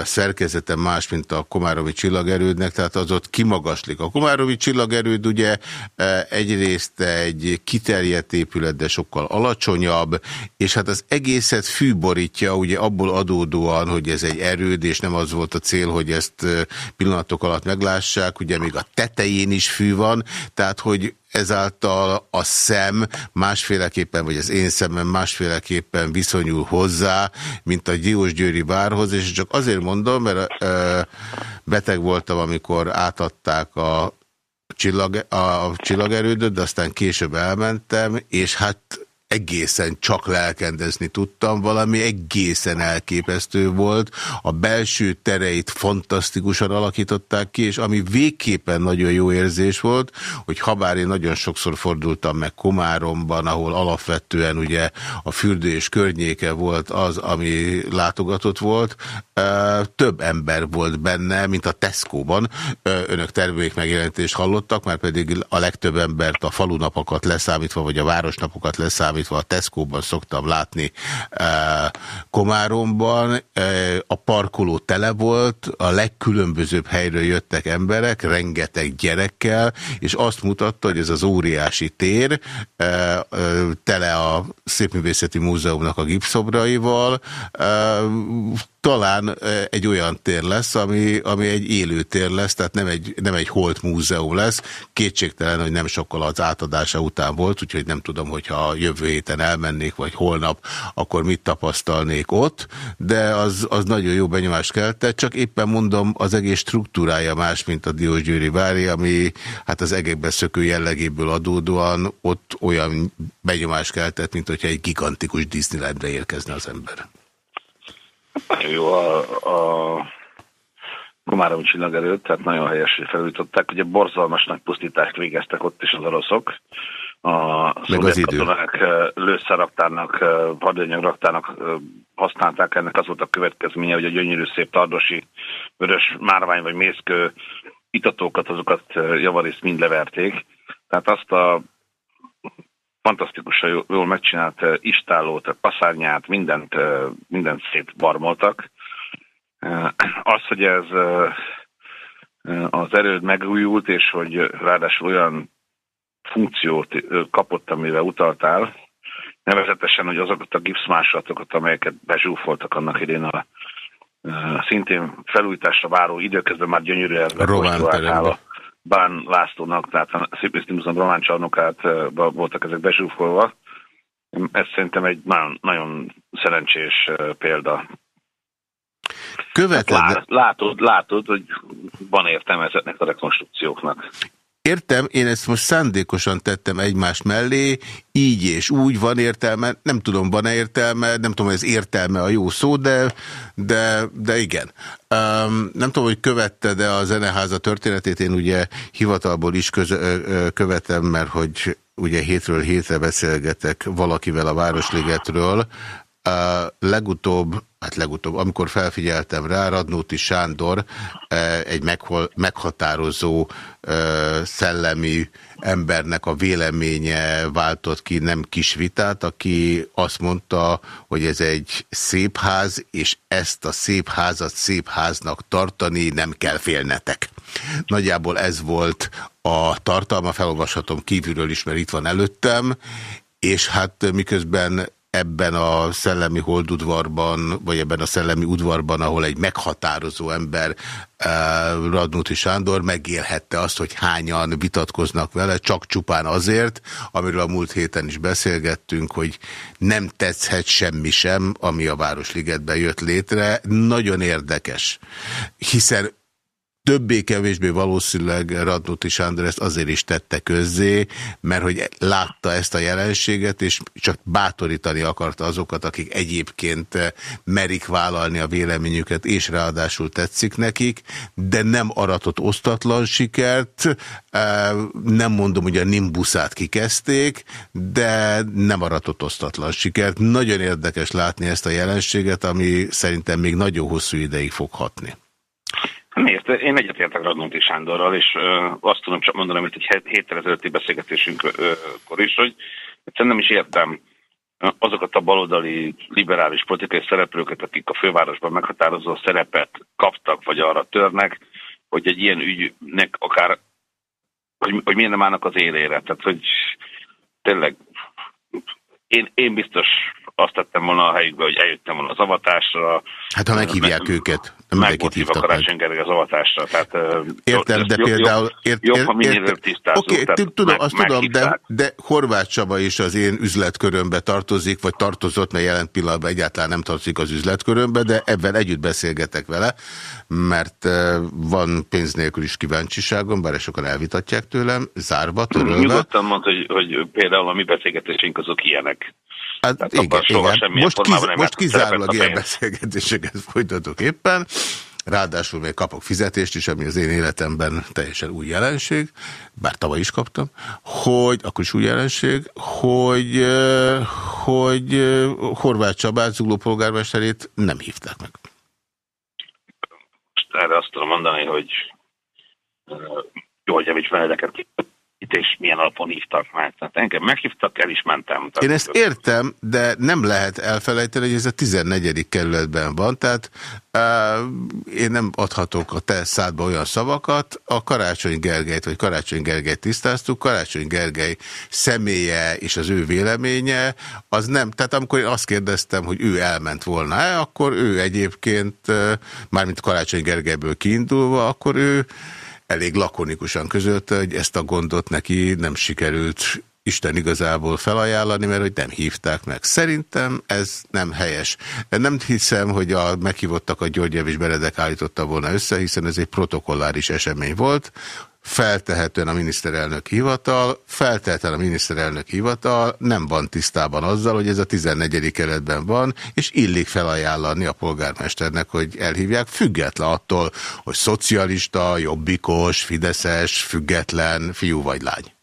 szerkezete más, mint a Komáromi csillagerődnek, tehát az ott kimagaslik. A Komáromi csillagerőd ugye egyrészt egy kiterjedt épület, de sokkal alacsonyabb, és hát az egészet fűborítja, ugye abból adódóan, hogy ez egy erőd, és nem az volt a cél, hogy ezt pillanatok alatt meglássák, ugye még a tetején is fű van, tehát hogy ezáltal a szem másféleképpen, vagy az én szemem másféleképpen viszonyul hozzá, mint a Győri várhoz, és csak azért mondom, mert ö, beteg voltam, amikor átadták a, csillag, a csillagerődöt, de aztán később elmentem, és hát egészen csak lelkendezni tudtam, valami egészen elképesztő volt. A belső tereit fantasztikusan alakították ki, és ami végképpen nagyon jó érzés volt, hogy habár én nagyon sokszor fordultam meg Komáromban, ahol alapvetően ugye a fürdő és környéke volt az, ami látogatott volt, több ember volt benne, mint a Tesco-ban. Önök termék megjelentést hallottak, mert pedig a legtöbb embert a falunapokat leszámítva, vagy a városnapokat leszámítva a Tesco-ban szoktam látni Komáromban. A parkoló tele volt, a legkülönbözőbb helyről jöttek emberek, rengeteg gyerekkel, és azt mutatta, hogy ez az óriási tér, tele a Szépművészeti Múzeumnak a gipszobraival, talán egy olyan tér lesz, ami, ami egy élő tér lesz, tehát nem egy, nem egy holt múzeum lesz. Kétségtelen, hogy nem sokkal az átadása után volt, úgyhogy nem tudom, hogyha jövő héten elmennék, vagy holnap, akkor mit tapasztalnék ott, de az, az nagyon jó benyomást keltett, csak éppen mondom, az egész struktúrája más, mint a Diósgyőri Vári, ami hát az egekbe szökő jellegéből adódóan ott olyan benyomást keltett, mint hogyha egy gigantikus Disneylandre érkezne az ember. Nagyon jó a, a Komárom csillag előtt, tehát nagyon helyesen felújították. Ugye borzalmas nagy pusztítást végeztek ott is az oroszok. A szovjet katonák lőszerraktárnak, hadanyagraktának eh, használták. Ennek az volt a következménye, hogy a gyönyörű szép tardosi vörös márvány vagy mészkő itatókat, azokat javarészt mind leverték. Tehát azt a fantasztikusan jól megcsinált istálót, passzárnyát, mindent, mindent szétbarmoltak. Az, hogy ez az erőd megújult, és hogy ráadásul olyan funkciót kapott, amire utaltál, nevezetesen, hogy azokat a gipszmásolatokat, amelyeket bezsúfoltak annak idén a szintén felújításra váró időközben már gyönyörűen rekonstruáltál Bán Lászlónak, tehát a Szépészeti Múzeum román csarnokát voltak ezek bezsúfolva. Ez szerintem egy nagyon, nagyon szerencsés példa. Követed... Hát látod, látod, hogy van értelme ezeknek a rekonstrukcióknak. Értem, én ezt most szándékosan tettem egymás mellé, így és úgy van értelme, nem tudom, van-e értelme, nem tudom, hogy ez értelme a jó szó, de, de, de igen. Um, nem tudom, hogy követte, de a zeneháza történetét én ugye hivatalból is köz, ö, követem, mert hogy ugye hétről hétre beszélgetek valakivel a Városligetről, legutóbb, hát legutóbb, amikor felfigyeltem rá, Radnóti Sándor egy meghatározó szellemi embernek a véleménye váltott ki nem kis vitát, aki azt mondta, hogy ez egy szép ház, és ezt a szép házat szép háznak tartani nem kell félnetek. Nagyjából ez volt a tartalma, felolvashatom kívülről is, mert itt van előttem, és hát miközben ebben a szellemi holdudvarban, vagy ebben a szellemi udvarban, ahol egy meghatározó ember, eh, Radnóti Sándor megélhette azt, hogy hányan vitatkoznak vele, csak csupán azért, amiről a múlt héten is beszélgettünk, hogy nem tetszhet semmi sem, ami a Városligetben jött létre. Nagyon érdekes, hiszen többé-kevésbé valószínűleg Radnóti Sándor ezt azért is tette közzé, mert hogy látta ezt a jelenséget, és csak bátorítani akarta azokat, akik egyébként merik vállalni a véleményüket, és ráadásul tetszik nekik, de nem aratott osztatlan sikert, nem mondom, hogy a Nimbuszát kikezdték, de nem aratott osztatlan sikert. Nagyon érdekes látni ezt a jelenséget, ami szerintem még nagyon hosszú ideig fog hatni. Miért? Én egyetértek Radnóti Sándorral, és ö, azt tudom csak mondani, amit egy héttel ezelőtti beszélgetésünkkor is, hogy egyszerűen nem is értem azokat a baloldali liberális politikai szereplőket, akik a fővárosban meghatározó szerepet kaptak, vagy arra törnek, hogy egy ilyen ügynek akár, hogy, hogy miért nem állnak az élére. Tehát, hogy tényleg én, én biztos azt tettem volna a helyükbe, hogy eljöttem volna az avatásra. Hát ha meghívják meg, őket, nem mindenkit hívtak a Karácsony Gergely az avatásra. Tehát, Értem, de jobb, például... Ért, jobb, ha minél előbb tisztázunk. Oké, okay, tudom, azt tudom, de, de Horváth Csaba is az én üzletkörömbe tartozik, vagy tartozott, mert jelen pillanatban egyáltalán nem tartozik az üzletkörömbe, de ebben együtt beszélgetek vele, mert van pénz nélkül is kíváncsiságom, bár sokan elvitatják tőlem, zárva, törölve. Nyugodtan mond, hogy, hogy például a mi beszélgetésünk azok ilyenek. Hát Tehát igen, igen. Most, kiz, most kizárólag ilyen beszélgetéseket folytatok éppen. Ráadásul még kapok fizetést is, ami az én életemben teljesen új jelenség, bár tavaly is kaptam, hogy, akkor is új jelenség, hogy, hogy Horváth Csabát, Zugló polgármesterét nem hívták meg. Most erre azt tudom mondani, hogy Györgyevics Benedeket itt és milyen alapon hívtak már. Tehát engem meghívtak, el is mentem. Én ezt értem, de nem lehet elfelejteni, hogy ez a 14. kerületben van, tehát én nem adhatok a te szádba olyan szavakat. A Karácsony Gergelyt, vagy Karácsony Gergelyt tisztáztuk, Karácsony Gergely személye és az ő véleménye, az nem, tehát amikor én azt kérdeztem, hogy ő elment volna-e, akkor ő egyébként, mármint Karácsony Gergelyből kiindulva, akkor ő elég lakonikusan közölte, hogy ezt a gondot neki nem sikerült Isten igazából felajánlani, mert hogy nem hívták meg. Szerintem ez nem helyes. Nem hiszem, hogy a meghívottak a Györgyev és Beredek állította volna össze, hiszen ez egy protokolláris esemény volt feltehetően a miniszterelnök hivatal, feltehetően a miniszterelnök hivatal nem van tisztában azzal, hogy ez a 14. keretben van, és illik felajánlani a polgármesternek, hogy elhívják, független attól, hogy szocialista, jobbikos, fideszes, független fiú vagy lány.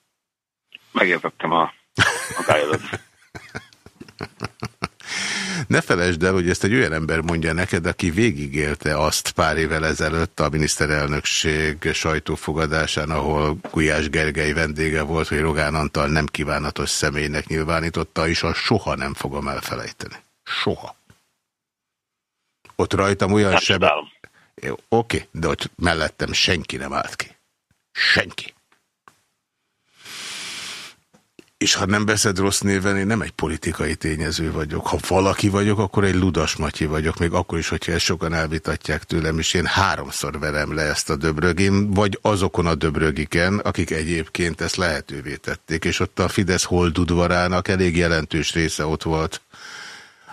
Megértettem a, a (laughs) Ne felejtsd el, hogy ezt egy olyan ember mondja neked, aki végigélte azt pár évvel ezelőtt a miniszterelnökség sajtófogadásán, ahol Gulyás Gergely vendége volt, hogy Rogán Antal nem kívánatos személynek nyilvánította, és azt soha nem fogom elfelejteni. Soha. Ott rajtam olyan sebe... Oké, okay, de ott mellettem senki nem állt ki. Senki. És ha nem veszed rossz néven, én nem egy politikai tényező vagyok. Ha valaki vagyok, akkor egy ludas Matyi vagyok, még akkor is, hogyha ezt sokan elvitatják tőlem, és én háromszor verem le ezt a döbrögén, vagy azokon a döbrögiken, akik egyébként ezt lehetővé tették, és ott a Fidesz holdudvarának elég jelentős része ott volt,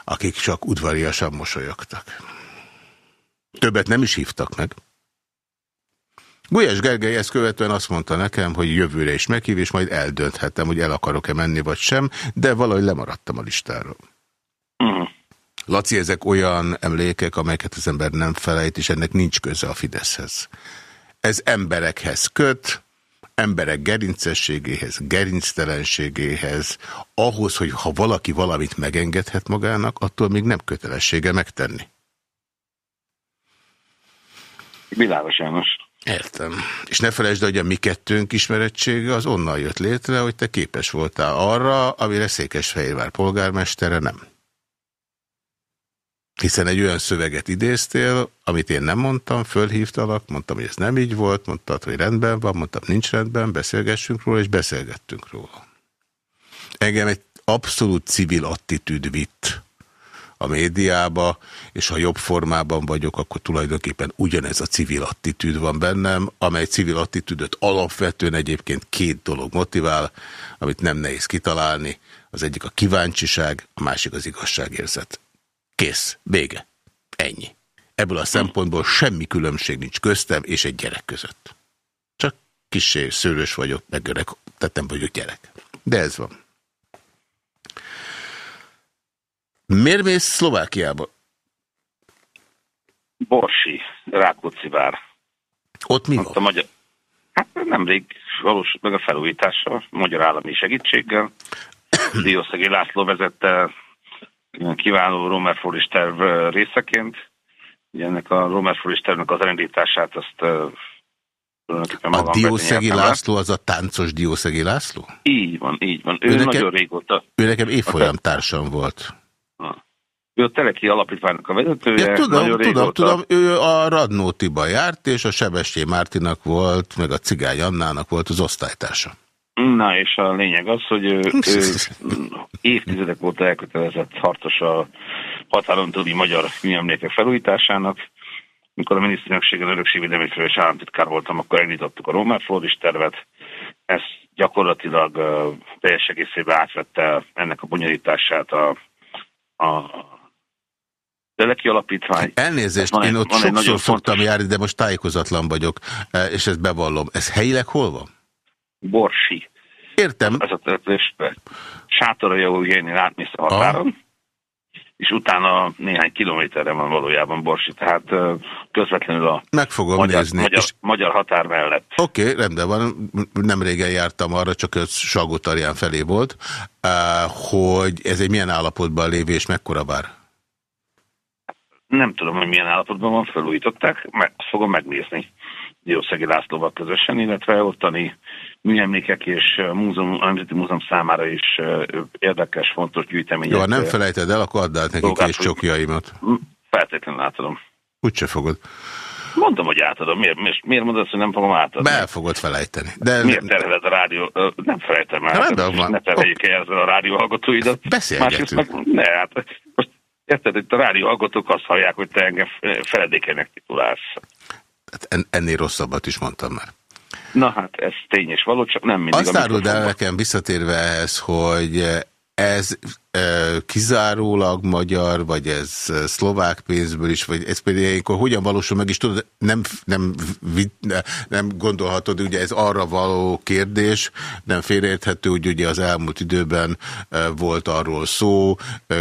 akik csak udvariasan mosolyogtak. Többet nem is hívtak meg. Gulyás Gergely ezt követően azt mondta nekem, hogy jövőre is meghív, és majd eldönthetem, hogy el akarok-e menni, vagy sem, de valahogy lemaradtam a listáról. -huh. Laci, ezek olyan emlékek, amelyeket az ember nem felejt, és ennek nincs köze a Fideszhez. Ez emberekhez köt, emberek gerincességéhez, gerinctelenségéhez, ahhoz, hogy ha valaki valamit megengedhet magának, attól még nem kötelessége megtenni. Világos János. Értem. És ne felejtsd, hogy a mi kettőnk ismerettsége az onnan jött létre, hogy te képes voltál arra, amire Székesfehérvár polgármestere nem. Hiszen egy olyan szöveget idéztél, amit én nem mondtam, fölhívtalak, mondtam, hogy ez nem így volt, mondtad, hogy rendben van, mondtam, nincs rendben, beszélgessünk róla, és beszélgettünk róla. Engem egy abszolút civil attitűd vitt a médiába, és ha jobb formában vagyok, akkor tulajdonképpen ugyanez a civil attitűd van bennem, amely civil attitűdöt alapvetően egyébként két dolog motivál, amit nem nehéz kitalálni. Az egyik a kíváncsiság, a másik az igazságérzet. Kész. Vége. Ennyi. Ebből a szempontból semmi különbség nincs köztem és egy gyerek között. Csak kissé szőrös vagyok, meg öreg, tehát nem vagyok gyerek. De ez van. Miért mész Szlovákiába? Borsi, Rákóczi vár. Ott mi van? A magyar... Hát nemrég valósult meg a felújítása, magyar állami segítséggel. (coughs) Diószegi László vezette kiváló Romer Foris terv részeként. Ennek a Romer Foris tervnek az elindítását azt a Diószegi László az a táncos Diószegi László? Így van, így van. Ő, ő nekem, nagyon régóta. Ő nekem évfolyam társam volt. Ő a Teleki Alapítványnak a vezetője. Ja, tudom, tudom, régóta. tudom, ő a Radnótiba járt, és a Sebessé Mártinak volt, meg a Cigány Annának volt az osztálytársa. Na, és a lényeg az, hogy ő, ő (laughs) évtizedek óta elkötelezett harcos a határon túli magyar műemlékek felújításának. Mikor a minisztériumségen örökségvédelmi és államtitkár voltam, akkor elindítottuk a Rómár Flóris tervet. Ezt gyakorlatilag uh, teljes egészében átvette ennek a bonyolítását a, a Teleki Alapítvány. Elnézést, én ott sokszor szoktam fontos... járni, de most tájékozatlan vagyok, és ezt bevallom. Ez helyileg hol van? Borsi. Értem. Ez a település sátorra jó élni átmész a határon, Aha. és utána néhány kilométerre van valójában Borsi, tehát közvetlenül a Meg fogom magyar, nézni. Magyar, és... magyar határ mellett. Oké, okay, rendben van, nem régen jártam arra, csak ez salgó felé volt, hogy ez egy milyen állapotban lévő és mekkora bár? Nem tudom, hogy milyen állapotban van, felújították, meg, fogom megnézni. Diószegi Lászlóval közösen, illetve ottani műemlékek és múzeum, Nemzeti Múzeum számára is érdekes, fontos gyűjtemények. Jó, nem felejted el, akkor add át nekik és csokjaimat. Feltétlenül átadom. Úgyse fogod. Mondom, hogy átadom. Miért, miért, miért mondod, hogy nem fogom átadni? Be fogod felejteni. De... Miért terheled a rádió? Nem felejtem el. Ne terheljük el ezzel a rádióhallgatóidat. Beszélgetünk. Meg, ne, hát érted, hogy a rádióhallgatók azt hallják, hogy te engem feledékenek titulálsz. Hát ennél rosszabbat is mondtam már. Na hát, ez tény és való, csak nem mindig. Azt áruld el nekem visszatérve ehhez, hogy ez kizárólag magyar, vagy ez szlovák pénzből is, vagy ez pedig ilyenkor hogyan valósul meg, és tudod, nem, nem, nem gondolhatod, ugye ez arra való kérdés, nem félreérthető, hogy ugye az elmúlt időben volt arról szó,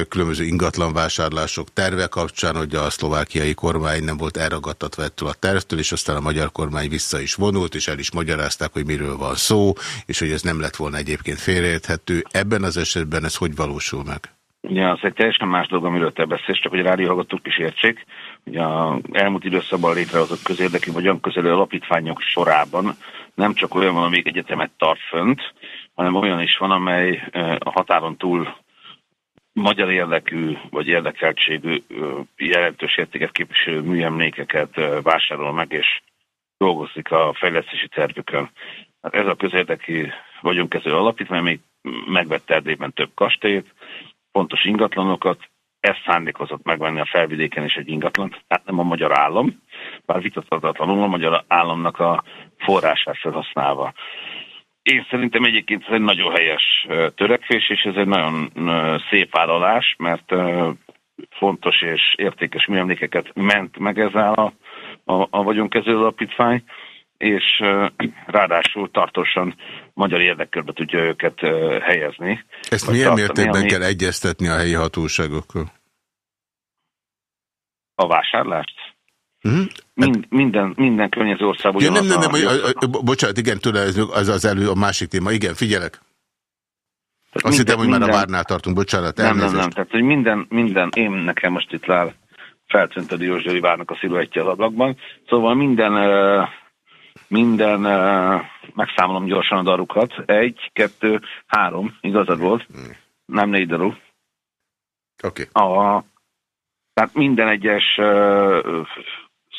különböző ingatlanvásárlások terve kapcsán, hogy a szlovákiai kormány nem volt elragadtatva ettől a tervtől, és aztán a magyar kormány vissza is vonult, és el is magyarázták, hogy miről van szó, és hogy ez nem lett volna egyébként félreérthető. Ebben az esetben ez hogy valósul valósul meg? Ugye az egy teljesen más dolog, amiről te beszélsz, csak hogy a rádióhallgatók is értsék. Ugye a elmúlt időszakban létrehozott közérdekű vagy önközelő alapítványok sorában nem csak olyan van, amelyik egyetemet tart fönt, hanem olyan is van, amely a határon túl magyar érdekű vagy érdekeltségű jelentős értéket képviselő műemlékeket vásárol meg, és dolgozik a fejlesztési tervükön. Hát ez a közérdekű vagyonkező alapítvány még megvette Erdélyben több kastélyt, fontos ingatlanokat, ezt szándékozott megvenni a felvidéken is egy ingatlant, tehát nem a magyar állam, bár vitathatatlanul a magyar államnak a forrását felhasználva. Én szerintem egyébként ez egy nagyon helyes törekvés, és ez egy nagyon szép vállalás, mert fontos és értékes műemlékeket ment meg ezzel a, a, a vagyonkező alapítvány, és ráadásul tartósan magyar érdekkörbe tudja őket helyezni. Ezt milyen tartani, mértékben ami... kell egyeztetni a helyi hatóságokkal? A vásárlást? Uh mhm. -huh. Mind, minden, minden környező országban. Ja, nem, nem, nem, a, a, a, bocsánat, igen, tőle az az elő, a másik téma. Igen, figyelek. Tehát Azt hittem, hogy minden, már a várnál tartunk, bocsánat, Nem, nem, nem, tehát hogy minden, minden, én nekem most itt lál feltűnt a Diózsdői várnak a sziluettje az ablakban, szóval minden uh, minden, uh, megszámolom gyorsan a darukat, egy, kettő, három, igazad volt, hmm. nem négy daru. Oké. Okay. tehát minden egyes uh,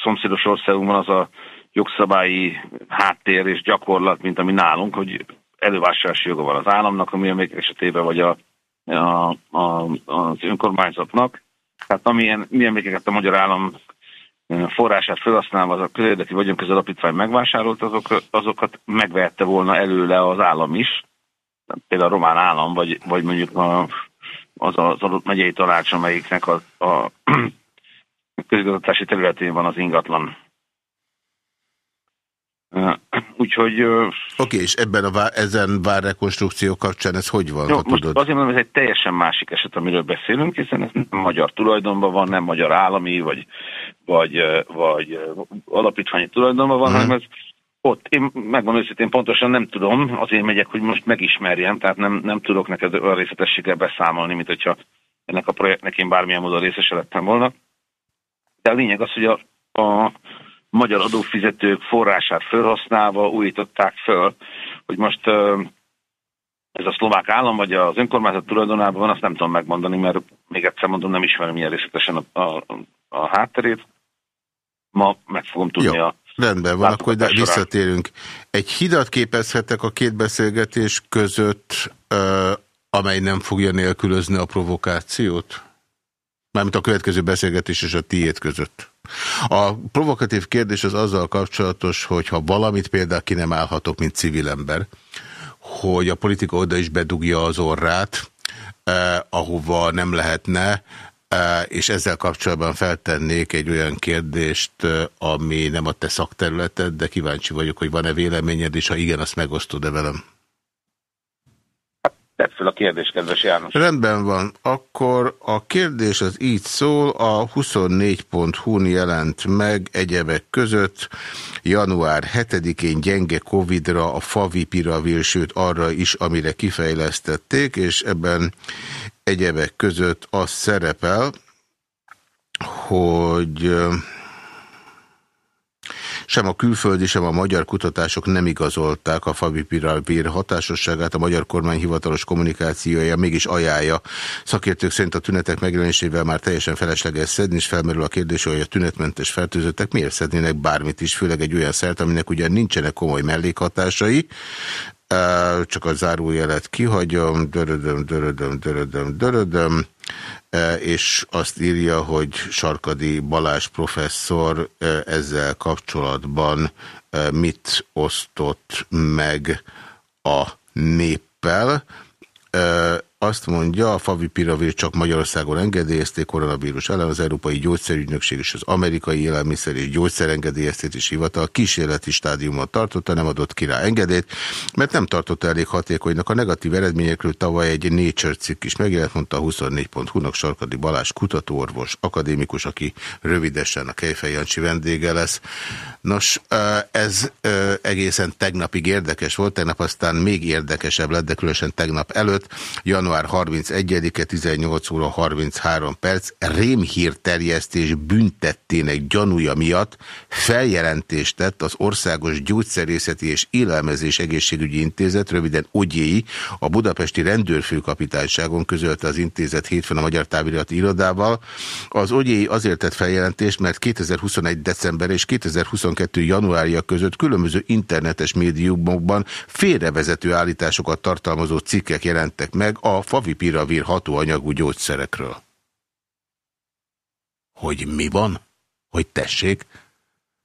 szomszédos országunkban az a jogszabályi háttér és gyakorlat, mint ami nálunk, hogy elővásárlási joga van az államnak, ami a esetében, vagy a, a, a, az önkormányzatnak. Tehát amilyen műemlékeket a magyar állam forrását felhasználva az a közérdekű vagyonközi alapítvány megvásárolt, azok, azokat megvehette volna előle az állam is, például a román állam, vagy, vagy mondjuk a, az az adott megyei tanács, amelyiknek a, a (clears throat) közigazgatási területén van az ingatlan Úgyhogy... Oké, okay, és ebben a vár, ezen várrekonstrukció kapcsán ez hogy van, jó, ha tudod? Azért mondom, ez egy teljesen másik eset, amiről beszélünk, hiszen ez nem magyar tulajdonban van, nem magyar állami, vagy, vagy, vagy alapítványi tulajdonban van, hmm. hanem ez ott, én megmondom őszintén pontosan nem tudom, azért megyek, hogy most megismerjem, tehát nem, nem tudok neked olyan részletességgel beszámolni, mint hogyha ennek a projektnek én bármilyen módon részese lettem volna. De a lényeg az, hogy a, a magyar adófizetők forrását felhasználva újították föl, hogy most ez a szlovák állam, vagy az önkormányzat tulajdonában van, azt nem tudom megmondani, mert még egyszer mondom, nem ismerem ilyen részletesen a, a, a hátterét. Ma meg fogom tudni Jó. a Rendben van, akkor de visszatérünk. Egy hidat képezhetek a két beszélgetés között, amely nem fogja nélkülözni a provokációt? Mármint a következő beszélgetés és a tiét között. A provokatív kérdés az azzal kapcsolatos, hogy ha valamit például ki nem állhatok, mint civil ember, hogy a politika oda is bedugja az orrát, eh, ahova nem lehetne, eh, és ezzel kapcsolatban feltennék egy olyan kérdést, eh, ami nem a te szakterületed, de kíváncsi vagyok, hogy van-e véleményed, és ha igen, azt megosztod-e velem. Tedd fel a kérdés, kedves János. Rendben van. Akkor a kérdés az így szól, a 24.hu-n jelent meg egyebek között január 7-én gyenge Covid-ra a Favipiravir, sőt arra is, amire kifejlesztették, és ebben egyebek között az szerepel, hogy sem a külföldi, sem a magyar kutatások nem igazolták a favipiravir hatásosságát, a magyar kormány hivatalos kommunikációja mégis ajánlja. Szakértők szerint a tünetek megjelenésével már teljesen felesleges szedni, és felmerül a kérdés, hogy a tünetmentes fertőzöttek miért szednének bármit is, főleg egy olyan szert, aminek ugyan nincsenek komoly mellékhatásai, csak a zárójelet kihagyom, dörödöm, dörödöm, dörödöm, dörödöm, és azt írja, hogy Sarkadi Balázs professzor ezzel kapcsolatban mit osztott meg a néppel azt mondja, a favipiravir csak Magyarországon engedélyezték koronavírus ellen, az Európai Gyógyszerügynökség és az Amerikai Élelmiszer és Gyógyszerengedélyeztetés Hivatal kísérleti stádiumon tartotta, nem adott ki rá engedélyt, mert nem tartotta elég hatékonynak. A negatív eredményekről tavaly egy Nature cikk is megjelent, mondta a 24.hu-nak Sarkadi Balázs kutatóorvos, akadémikus, aki rövidesen a Kejfej Jancsi vendége lesz. Nos, ez egészen tegnapig érdekes volt, tegnap aztán még érdekesebb lett, de különösen tegnap előtt, január január 31-e 18 óra 33 perc rémhírterjesztés büntettének gyanúja miatt feljelentést tett az Országos Gyógyszerészeti és Élelmezés Egészségügyi Intézet, röviden Ogyéi, a budapesti rendőrfőkapitányságon közölte az intézet hétfőn a Magyar Távirati Irodával. Az Ogyéi azért tett feljelentést, mert 2021. december és 2022. januárja között különböző internetes médiumokban félrevezető állításokat tartalmazó cikkek jelentek meg a favipiravir hatóanyagú gyógyszerekről. Hogy mi van? Hogy tessék?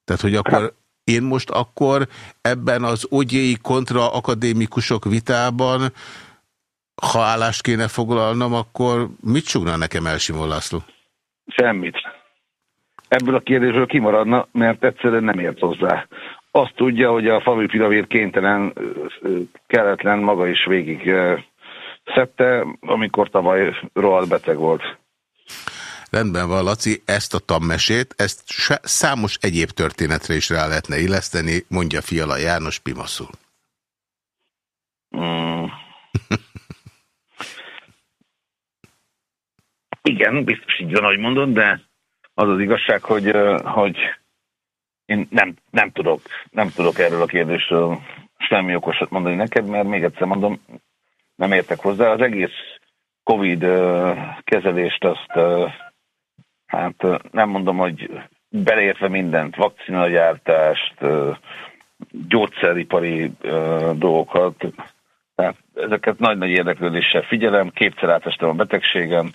Tehát, hogy akkor én most akkor ebben az ogyéi kontra akadémikusok vitában, ha állást kéne foglalnom, akkor mit sugna nekem el Simon László? Semmit. Ebből a kérdésről kimaradna, mert egyszerűen nem ért hozzá. Azt tudja, hogy a favipiravir kénytelen, kelletlen maga is végig szedte, amikor tavaly rohadt beteg volt. Rendben van, Laci, ezt a tammesét, ezt számos egyéb történetre is rá lehetne illeszteni, mondja Fiala János Pimaszul. Mm. (laughs) Igen, biztos így van, ahogy mondod, de az az igazság, hogy, hogy én nem, nem, tudok, nem tudok erről a kérdésről semmi okosat mondani neked, mert még egyszer mondom, nem értek hozzá. Az egész Covid kezelést azt, hát nem mondom, hogy beleértve mindent, vakcinagyártást, gyógyszeripari dolgokat, tehát ezeket nagy-nagy érdeklődéssel figyelem, kétszer átestem a betegségem,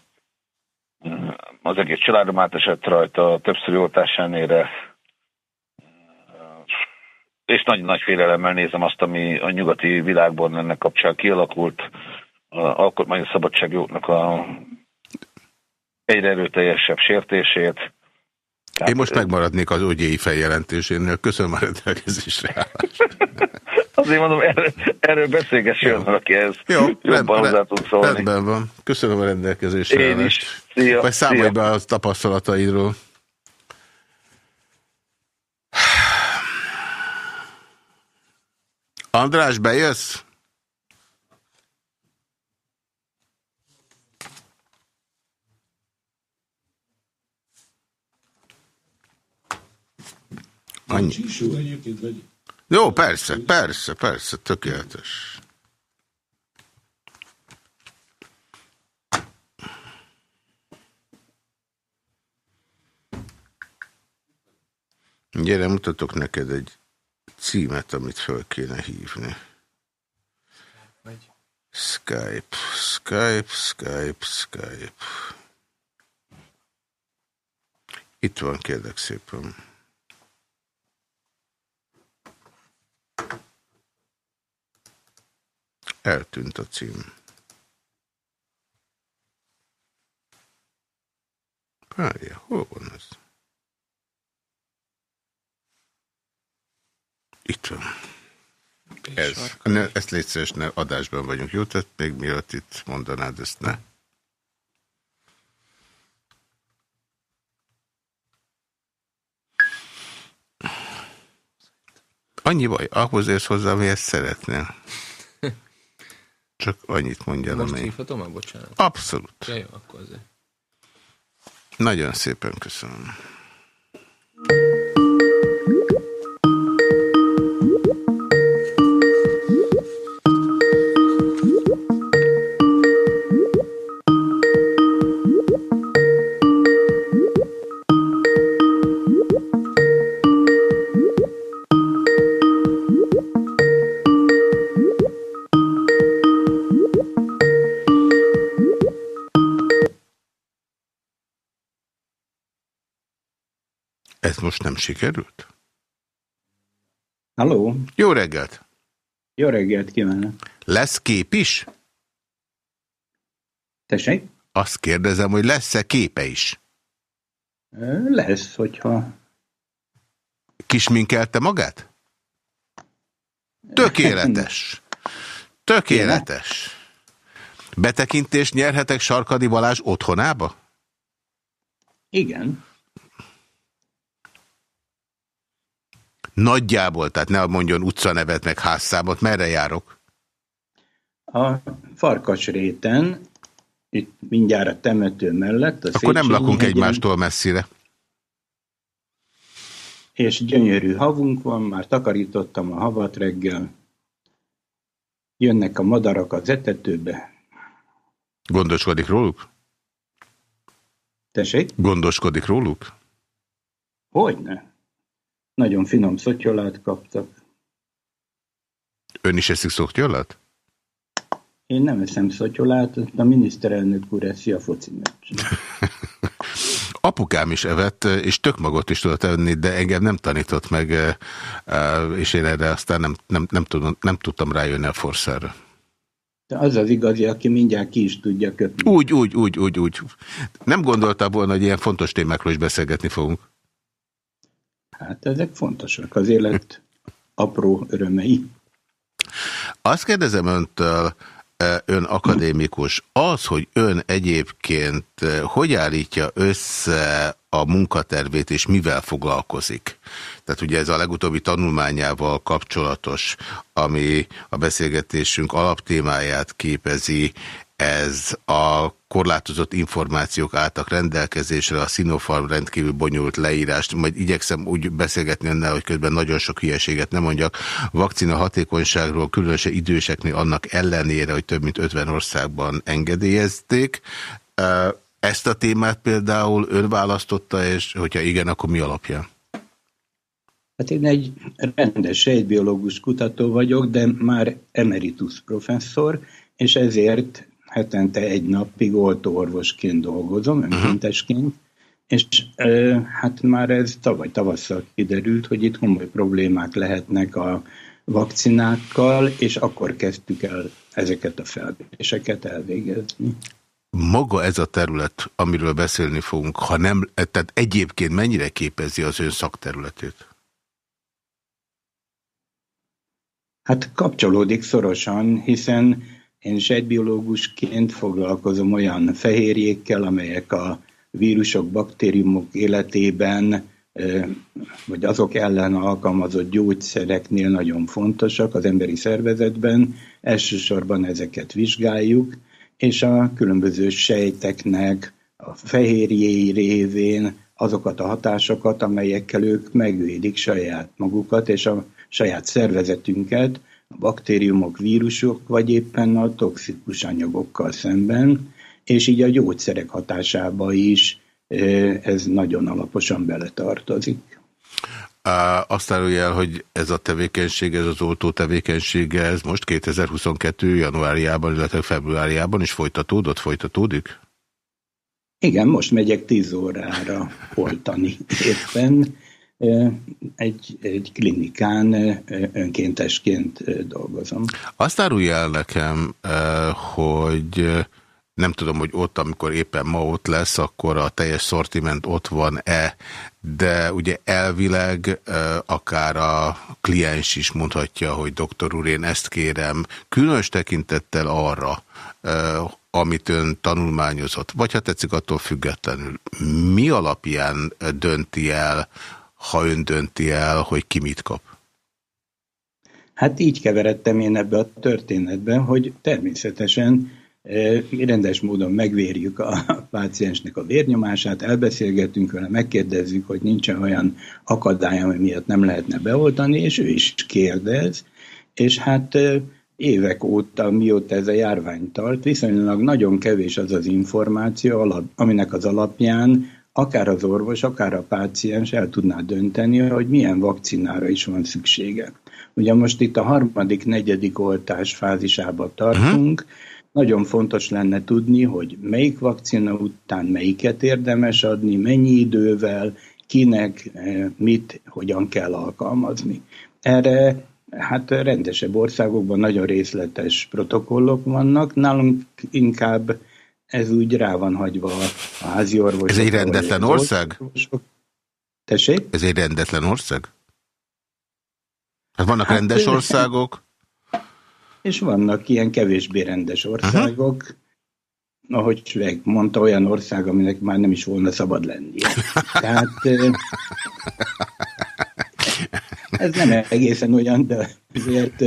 az egész családom átesett rajta, többször oltásánére, és nagyon nagy félelemmel nézem azt, ami a nyugati világban ennek kapcsán kialakult, a alkotmányos szabadságjognak a egyre erőteljesebb sértését. Tehát, Én most megmaradnék az ogyéi feljelentésénél. Köszönöm a rendelkezésre (laughs) Azért mondom, erről, erről beszélgessél, aki ez Jó, jobban hozzá tud szólni. Rendben van. Köszönöm a rendelkezésre Én is. Szia, Vagy számolj szia. be a tapasztalataidról. András, bejössz? Annyi. Jó, persze, persze, persze, tökéletes. Gyere, mutatok neked egy címet, amit fel kéne hívni. Skype, Skype, Skype, Skype. Itt van, kérlek szépen. Eltűnt a cím. Várja, hol van ez? Itt van. Ez. Ne, ezt légy szíves, ne, adásban vagyunk. Jó, tehát még miatt itt mondanád, ezt ne. Annyi baj, ahhoz érsz hozzá, ezt szeretnél. Csak annyit mondja. Most hívhatom már, bocsánat? Abszolút. Ja, jó, akkor azért. Nagyon szépen köszönöm. Most nem sikerült? Halló? Jó reggelt! Jó reggelt kívánok! Lesz kép is? Tessék? Azt kérdezem, hogy lesz-e képe is? Lesz, hogyha... Kisminkelte magát? Tökéletes! (laughs) Tökéletes! Betekintést nyerhetek Sarkadi Balázs otthonába? Igen. Nagyjából, tehát ne mondjon utcanevet meg házszámot, merre járok? A Farkas réten, itt mindjárt a temető mellett. A Akkor nem lakunk hegyen, egymástól messzire. És gyönyörű havunk van, már takarítottam a havat reggel. Jönnek a madarak az etetőbe. Gondoskodik róluk? Tessék? Gondoskodik róluk? Hogyne. Nagyon finom szotyolát kaptak. Ön is eszik szotyolát? Én nem eszem szotyolát, a miniszterelnök úr eszi a foci meccs. (laughs) Apukám is evett, és tök magot is tudott enni, de engem nem tanított meg, eh, eh, és én erre aztán nem, nem, nem, tudom, nem tudtam rájönni a forszára. De az az igazi, aki mindjárt ki is tudja kötni. Úgy, úgy, úgy, úgy, úgy. Nem gondoltam volna, hogy ilyen fontos témákról is beszélgetni fogunk. Hát ezek fontosak, az élet apró örömei. Azt kérdezem öntől, e, ön akadémikus, az, hogy ön egyébként e, hogy állítja össze a munkatervét, és mivel foglalkozik? Tehát ugye ez a legutóbbi tanulmányával kapcsolatos, ami a beszélgetésünk alaptémáját képezi, ez a korlátozott információk álltak rendelkezésre, a Sinopharm rendkívül bonyolult leírást, majd igyekszem úgy beszélgetni önnel, hogy közben nagyon sok hülyeséget nem mondjak. Vakcina hatékonyságról, különösen időseknél annak ellenére, hogy több mint 50 országban engedélyezték. Ezt a témát például ön választotta, és hogyha igen, akkor mi alapján? Hát én egy rendes sejtbiológus kutató vagyok, de már emeritus professzor, és ezért hetente egy napig oltóorvosként dolgozom, önkéntesként, és e, hát már ez tavaly tavasszal kiderült, hogy itt komoly problémák lehetnek a vakcinákkal, és akkor kezdtük el ezeket a felméréseket elvégezni. Maga ez a terület, amiről beszélni fogunk, ha nem, tehát egyébként mennyire képezi az ön szakterületét? Hát kapcsolódik szorosan, hiszen én sejtbiológusként foglalkozom olyan fehérjékkel, amelyek a vírusok, baktériumok életében, vagy azok ellen alkalmazott gyógyszereknél nagyon fontosak az emberi szervezetben. Elsősorban ezeket vizsgáljuk, és a különböző sejteknek a fehérjéi révén azokat a hatásokat, amelyekkel ők megvédik saját magukat és a saját szervezetünket, baktériumok, vírusok, vagy éppen a toxikus anyagokkal szemben, és így a gyógyszerek hatásába is ez nagyon alaposan beletartozik. Azt árulja el, hogy ez a tevékenység, ez az oltó tevékenysége, ez most 2022. januárjában, illetve februárjában is folytatódott, folytatódik? Igen, most megyek 10 órára oltani éppen egy, egy klinikán önkéntesként dolgozom. Azt árulja el nekem, hogy nem tudom, hogy ott, amikor éppen ma ott lesz, akkor a teljes szortiment ott van-e, de ugye elvileg akár a kliens is mondhatja, hogy doktor úr, én ezt kérem, különös tekintettel arra, amit ön tanulmányozott, vagy ha tetszik attól függetlenül, mi alapján dönti el, ha ön dönti el, hogy ki mit kap? Hát így keveredtem én ebbe a történetbe, hogy természetesen rendes módon megvérjük a páciensnek a vérnyomását, elbeszélgetünk vele, megkérdezzük, hogy nincsen olyan akadály, ami miatt nem lehetne beoltani, és ő is kérdez, és hát évek óta, mióta ez a járvány tart, viszonylag nagyon kevés az az információ, aminek az alapján akár az orvos, akár a páciens el tudná dönteni, hogy milyen vakcinára is van szüksége. Ugye most itt a harmadik, negyedik oltás fázisába tartunk, uh-huh. Nagyon fontos lenne tudni, hogy melyik vakcina után melyiket érdemes adni, mennyi idővel, kinek, eh, mit, hogyan kell alkalmazni. Erre hát rendesebb országokban nagyon részletes protokollok vannak, nálunk inkább ez úgy rá van hagyva a házi orvosok. Ez egy rendetlen ország? Tessék? Ez egy rendetlen ország? Hát vannak hát, rendes országok? (laughs) És vannak ilyen kevésbé rendes országok, -huh. ahogy mondta, olyan ország, aminek már nem is volna szabad lennie. (laughs) Tehát ez nem egészen olyan, de azért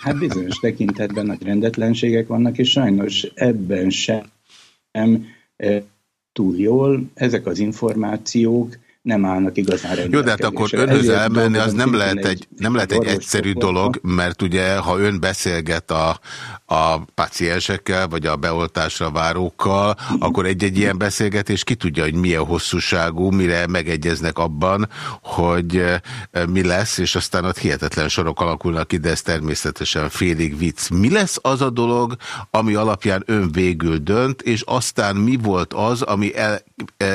hát bizonyos tekintetben nagy rendetlenségek vannak, és sajnos ebben sem túl jól. Ezek az információk nem állnak igazán Jó, de hát akkor önhöz elmenni, az nem lehet egy, nem lehet egy egyszerű dolog, mert ugye, ha ön beszélget a, a paciensekkel, vagy a beoltásra várókkal, akkor egy-egy ilyen beszélgetés ki tudja, hogy milyen hosszúságú, mire megegyeznek abban, hogy mi lesz, és aztán ott hihetetlen sorok alakulnak ki, de ez természetesen félig vicc. Mi lesz az a dolog, ami alapján ön végül dönt, és aztán mi volt az, ami el,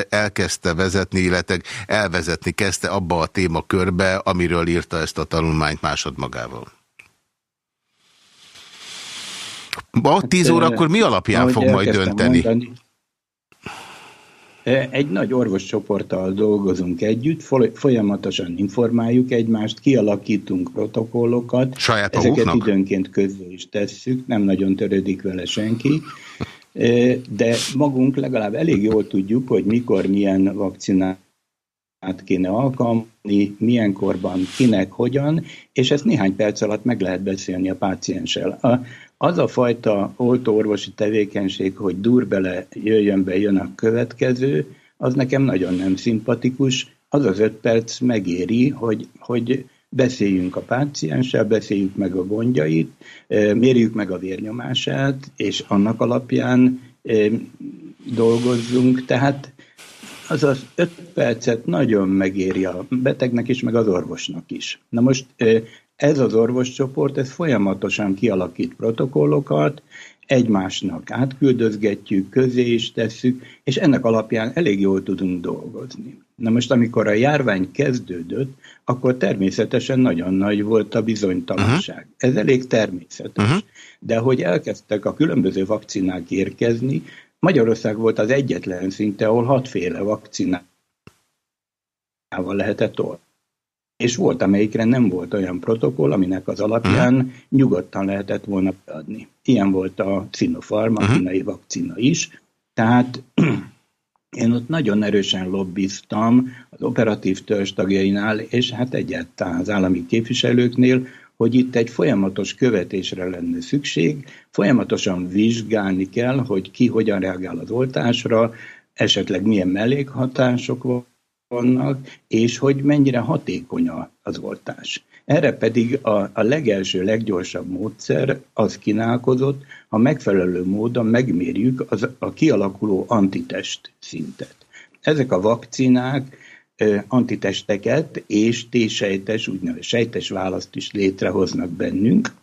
elkezdte vezetni, illetve elvezetni kezdte abba a témakörbe, amiről írta ezt a tanulmányt másodmagával? Ma 10 hát, órakor mi alapján fog majd dönteni? Mondani, egy nagy orvoscsoporttal dolgozunk együtt, folyamatosan informáljuk egymást, kialakítunk protokollokat. Saját Ezeket maguknak? időnként közé is tesszük, nem nagyon törődik vele senki. De magunk legalább elég jól tudjuk, hogy mikor milyen vakcinát át kéne alkalmazni, milyen korban, kinek, hogyan, és ezt néhány perc alatt meg lehet beszélni a pácienssel. A, az a fajta oltóorvosi tevékenység, hogy dur bele, jöjjön be, jön a következő, az nekem nagyon nem szimpatikus. Az az öt perc megéri, hogy, hogy beszéljünk a pácienssel, beszéljük meg a gondjait, mérjük meg a vérnyomását, és annak alapján dolgozzunk. Tehát az az öt percet nagyon megéri a betegnek is, meg az orvosnak is. Na most ez az orvoscsoport, ez folyamatosan kialakít protokollokat, egymásnak átküldözgetjük, közé is tesszük, és ennek alapján elég jól tudunk dolgozni. Na most, amikor a járvány kezdődött, akkor természetesen nagyon nagy volt a bizonytalanság. Uh-huh. Ez elég természetes. Uh-huh. De hogy elkezdtek a különböző vakcinák érkezni, Magyarország volt az egyetlen szinte, ahol hatféle vakcinával lehetett oltani. És volt, amelyikre nem volt olyan protokoll, aminek az alapján uh-huh. nyugodtan lehetett volna adni. Ilyen volt a Sinopharm, a uh-huh. kínai vakcina is. Tehát (clears throat) én ott nagyon erősen lobbiztam az operatív törzs tagjainál, és hát egyáltalán az állami képviselőknél, hogy itt egy folyamatos követésre lenne szükség, folyamatosan vizsgálni kell, hogy ki hogyan reagál az oltásra, esetleg milyen mellékhatások vannak, és hogy mennyire hatékony az oltás. Erre pedig a, a legelső, leggyorsabb módszer az kínálkozott, ha megfelelő módon megmérjük az, a kialakuló antitest szintet. Ezek a vakcinák antitesteket és T-sejtes, úgynevezett sejtes választ is létrehoznak bennünk.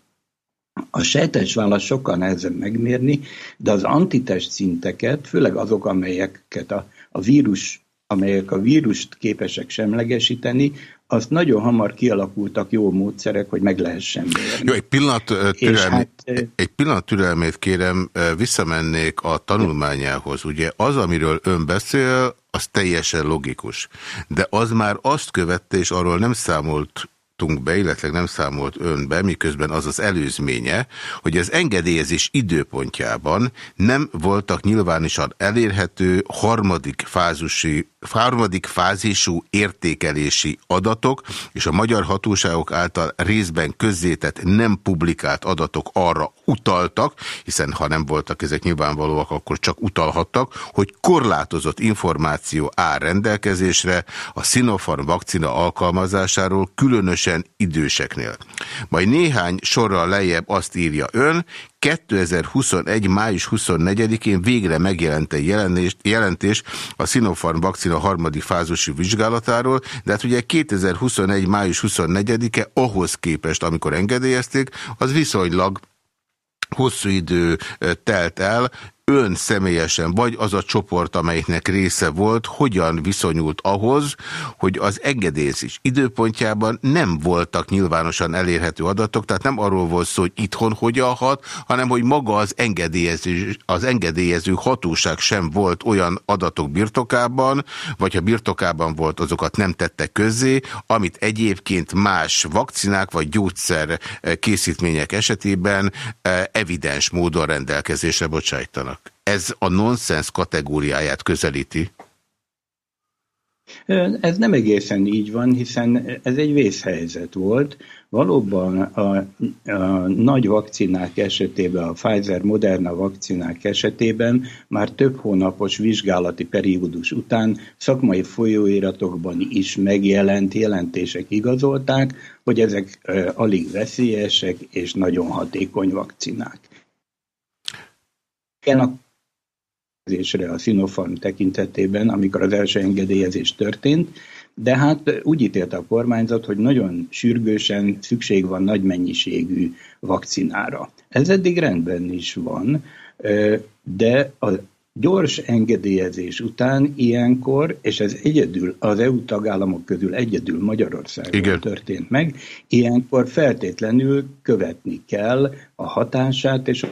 A sejtes választ sokkal nehezebb megmérni, de az antitest szinteket, főleg azok, amelyeket a, a vírus amelyek a vírust képesek semlegesíteni, azt nagyon hamar kialakultak jó módszerek, hogy meg lehessen mérni. Jó, egy pillanat, türelmi, hát, egy pillanat türelmét kérem, visszamennék a tanulmányához. Ugye az, amiről ön beszél, az teljesen logikus. De az már azt követte, és arról nem számolt számoltunk be, illetve nem számolt ön be, miközben az az előzménye, hogy az engedélyezés időpontjában nem voltak nyilvánosan elérhető harmadik, fázusi, harmadik fázisú értékelési adatok, és a magyar hatóságok által részben közzétett nem publikált adatok arra utaltak, hiszen ha nem voltak ezek nyilvánvalóak, akkor csak utalhattak, hogy korlátozott információ áll rendelkezésre a Sinopharm vakcina alkalmazásáról, különösen időseknél. Majd néhány sorral lejjebb azt írja ön, 2021. május 24-én végre megjelent egy jelentés, jelentés a Sinopharm vakcina harmadik fázusú vizsgálatáról, de hát ugye 2021. május 24-e ahhoz képest, amikor engedélyezték, az viszonylag hosszú idő telt el, ön személyesen, vagy az a csoport, amelyiknek része volt, hogyan viszonyult ahhoz, hogy az engedélyezés időpontjában nem voltak nyilvánosan elérhető adatok, tehát nem arról volt szó, hogy itthon hogyan hat, hanem hogy maga az engedélyező, az engedélyező hatóság sem volt olyan adatok birtokában, vagy ha birtokában volt, azokat nem tette közzé, amit egyébként más vakcinák vagy gyógyszer készítmények esetében eh, evidens módon rendelkezésre bocsájtanak ez a nonsens kategóriáját közelíti? Ez nem egészen így van, hiszen ez egy vészhelyzet volt. Valóban a, a nagy vakcinák esetében, a Pfizer-Moderna vakcinák esetében már több hónapos vizsgálati periódus után szakmai folyóiratokban is megjelent jelentések igazolták, hogy ezek alig veszélyesek és nagyon hatékony vakcinák. Igen, a engedélyezésre a Sinopharm tekintetében, amikor az első engedélyezés történt, de hát úgy ítélte a kormányzat, hogy nagyon sürgősen szükség van nagy mennyiségű vakcinára. Ez eddig rendben is van, de a gyors engedélyezés után ilyenkor, és ez egyedül az EU tagállamok közül egyedül Magyarországon Igen. történt meg, ilyenkor feltétlenül követni kell a hatását és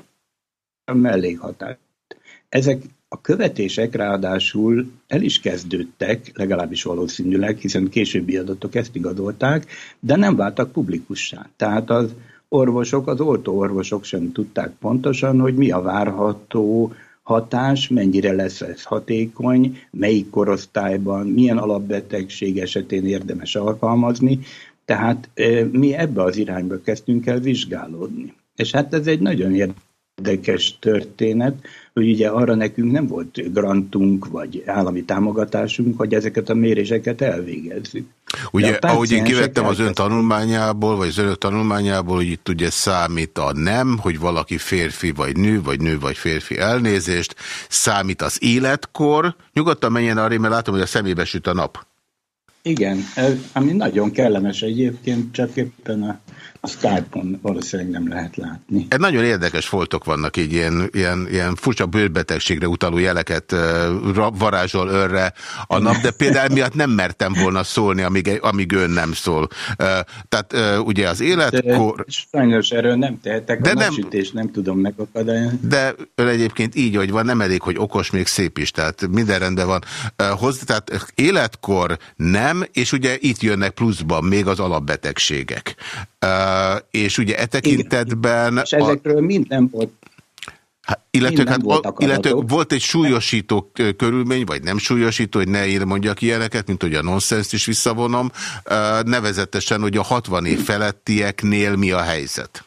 a mellékhatást. Ezek a követések ráadásul el is kezdődtek, legalábbis valószínűleg, hiszen későbbi adatok ezt igazolták, de nem váltak publikussá. Tehát az orvosok, az orvosok sem tudták pontosan, hogy mi a várható hatás, mennyire lesz ez hatékony, melyik korosztályban, milyen alapbetegség esetén érdemes alkalmazni. Tehát mi ebbe az irányba kezdtünk el vizsgálódni. És hát ez egy nagyon érdekes történet, hogy ugye arra nekünk nem volt grantunk, vagy állami támogatásunk, hogy ezeket a méréseket elvégezzük. Ugye, ahogy én kivettem az ön tanulmányából, vagy az önök tanulmányából, hogy itt ugye számít a nem, hogy valaki férfi vagy nő, vagy nő vagy férfi elnézést, számít az életkor. Nyugodtan menjen arra, mert látom, hogy a szemébe süt a nap. Igen, ami nagyon kellemes egyébként, csak éppen a a Skype-on valószínűleg nem lehet látni. Egy nagyon érdekes foltok vannak, így ilyen, ilyen, ilyen furcsa bőrbetegségre utaló jeleket varázsol önre a nap, de például miatt nem mertem volna szólni, amíg, amíg ön nem szól. Tehát ugye az életkor... Sajnos erről nem tehetek, de a nem, nem tudom megakadályozni. De ön egyébként így, hogy van, nem elég, hogy okos, még szép is, tehát minden rendben van. Hozzá, tehát életkor nem, és ugye itt jönnek pluszban még az alapbetegségek és ugye e tekintetben... Igen, és ezekről a... mind nem volt Hát, illetve, hát, illetve volt egy súlyosító körülmény, vagy nem súlyosító, hogy ne ír mondjak ilyeneket, mint hogy a nonsens is visszavonom, nevezetesen, hogy a 60 év felettieknél mi a helyzet?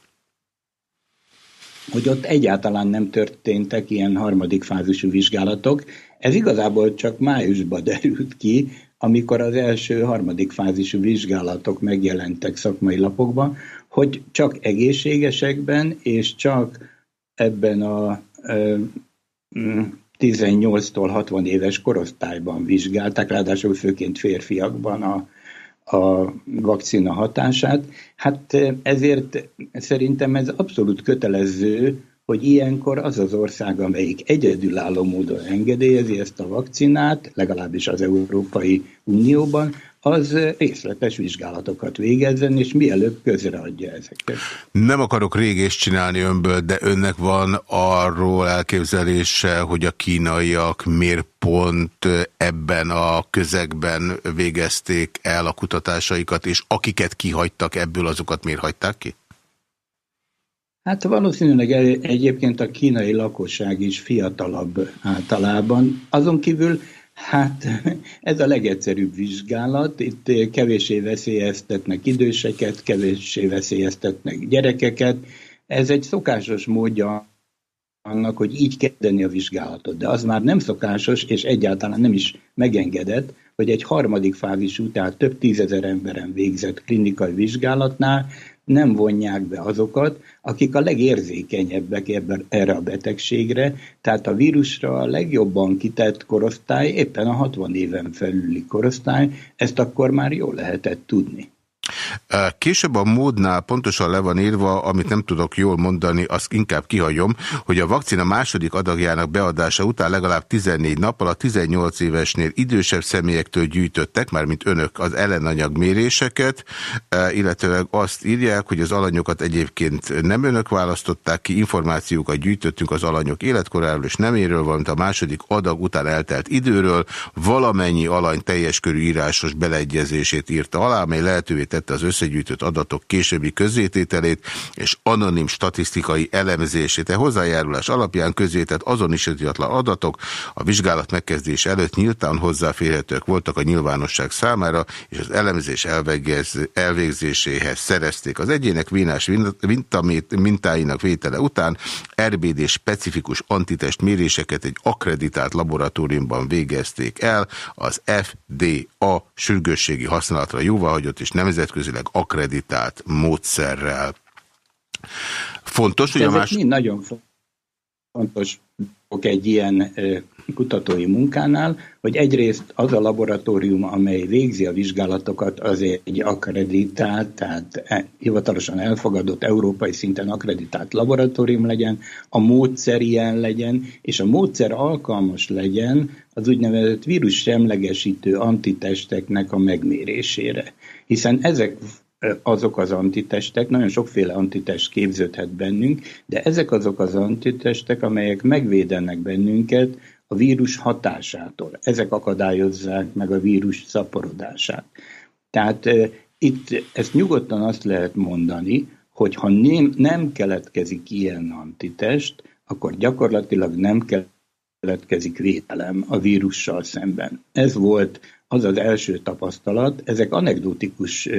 Hogy ott egyáltalán nem történtek ilyen harmadik fázisú vizsgálatok. Ez igazából csak májusban derült ki, amikor az első harmadik fázisú vizsgálatok megjelentek szakmai lapokban, hogy csak egészségesekben és csak ebben a 18-tól 60 éves korosztályban vizsgálták, ráadásul főként férfiakban a, a vakcina hatását. Hát ezért szerintem ez abszolút kötelező, hogy ilyenkor az az ország, amelyik egyedülálló módon engedélyezi ezt a vakcinát, legalábbis az Európai Unióban, az részletes vizsgálatokat végezzen, és mielőbb közreadja ezeket. Nem akarok régést csinálni önből, de önnek van arról elképzelése, hogy a kínaiak miért pont ebben a közegben végezték el a kutatásaikat, és akiket kihagytak ebből, azokat miért hagyták ki? Hát valószínűleg egyébként a kínai lakosság is fiatalabb általában. Azon kívül Hát ez a legegyszerűbb vizsgálat. Itt kevéssé veszélyeztetnek időseket, kevéssé veszélyeztetnek gyerekeket. Ez egy szokásos módja annak, hogy így kezdeni a vizsgálatot. De az már nem szokásos, és egyáltalán nem is megengedett, hogy egy harmadik fázis után több tízezer emberen végzett klinikai vizsgálatnál nem vonják be azokat, akik a legérzékenyebbek ebben, erre a betegségre, tehát a vírusra a legjobban kitett korosztály éppen a 60 éven felüli korosztály, ezt akkor már jól lehetett tudni. Később a módnál pontosan le van írva, amit nem tudok jól mondani, azt inkább kihagyom, hogy a vakcina második adagjának beadása után legalább 14 nappal a 18 évesnél idősebb személyektől gyűjtöttek, mármint önök az ellenanyag méréseket, illetve azt írják, hogy az alanyokat egyébként nem önök választották ki, információkat gyűjtöttünk az alanyok életkoráról és neméről, valamint a második adag után eltelt időről, valamennyi alany teljes körű írásos beleegyezését írta alá, amely lehetővé tette az összegyűjtött adatok későbbi közzétételét és anonim statisztikai elemzését. E hozzájárulás alapján közzétett azonosítatlan adatok a vizsgálat megkezdés előtt nyíltan hozzáférhetők voltak a nyilvánosság számára, és az elemzés elvégzéséhez szerezték. Az egyének vénás mintáinak vétele után RBD specifikus antitest méréseket egy akreditált laboratóriumban végezték el, az FDA sürgősségi használatra jóváhagyott és nemzetközileg akreditált módszerrel. Fontos, hogy a más... nagyon fontos egy ilyen kutatói munkánál, hogy egyrészt az a laboratórium, amely végzi a vizsgálatokat, az egy akreditált, tehát e, hivatalosan elfogadott európai szinten akreditált laboratórium legyen, a módszer ilyen legyen, és a módszer alkalmas legyen az úgynevezett vírus semlegesítő antitesteknek a megmérésére. Hiszen ezek azok az antitestek, nagyon sokféle antitest képződhet bennünk, de ezek azok az antitestek, amelyek megvédenek bennünket a vírus hatásától. Ezek akadályozzák meg a vírus szaporodását. Tehát e, itt ezt nyugodtan azt lehet mondani, hogy ha nem, nem keletkezik ilyen antitest, akkor gyakorlatilag nem keletkezik védelem a vírussal szemben. Ez volt az az első tapasztalat, ezek anekdotikus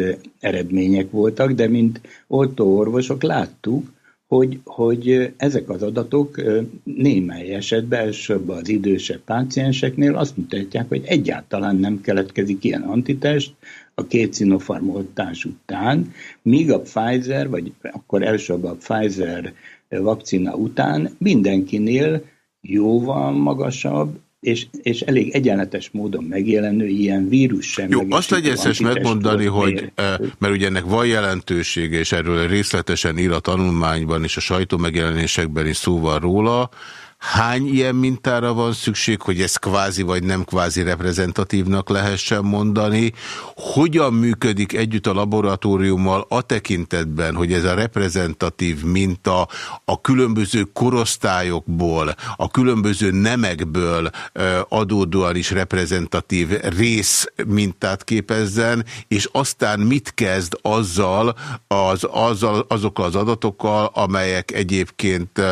eredmények voltak, de mint oltóorvosok láttuk, hogy, hogy ezek az adatok némely esetben, elsőbb az idősebb pácienseknél azt mutatják, hogy egyáltalán nem keletkezik ilyen antitest a két Sinopharm oltás után, míg a Pfizer, vagy akkor elsőbb a Pfizer vakcina után mindenkinél jóval magasabb, és, és elég egyenletes módon megjelenő ilyen vírus sem. Jó, azt legyen megmondani, hogy, mert ugye ennek van jelentősége, és erről részletesen ír a tanulmányban és a sajtó megjelenésekben is szó van róla, Hány ilyen mintára van szükség, hogy ez kvázi vagy nem kvázi reprezentatívnak lehessen mondani? Hogyan működik együtt a laboratóriummal a tekintetben, hogy ez a reprezentatív minta a különböző korosztályokból, a különböző nemekből adódóan is reprezentatív rész mintát képezzen, és aztán mit kezd azzal, az, azzal azokkal az adatokkal, amelyek egyébként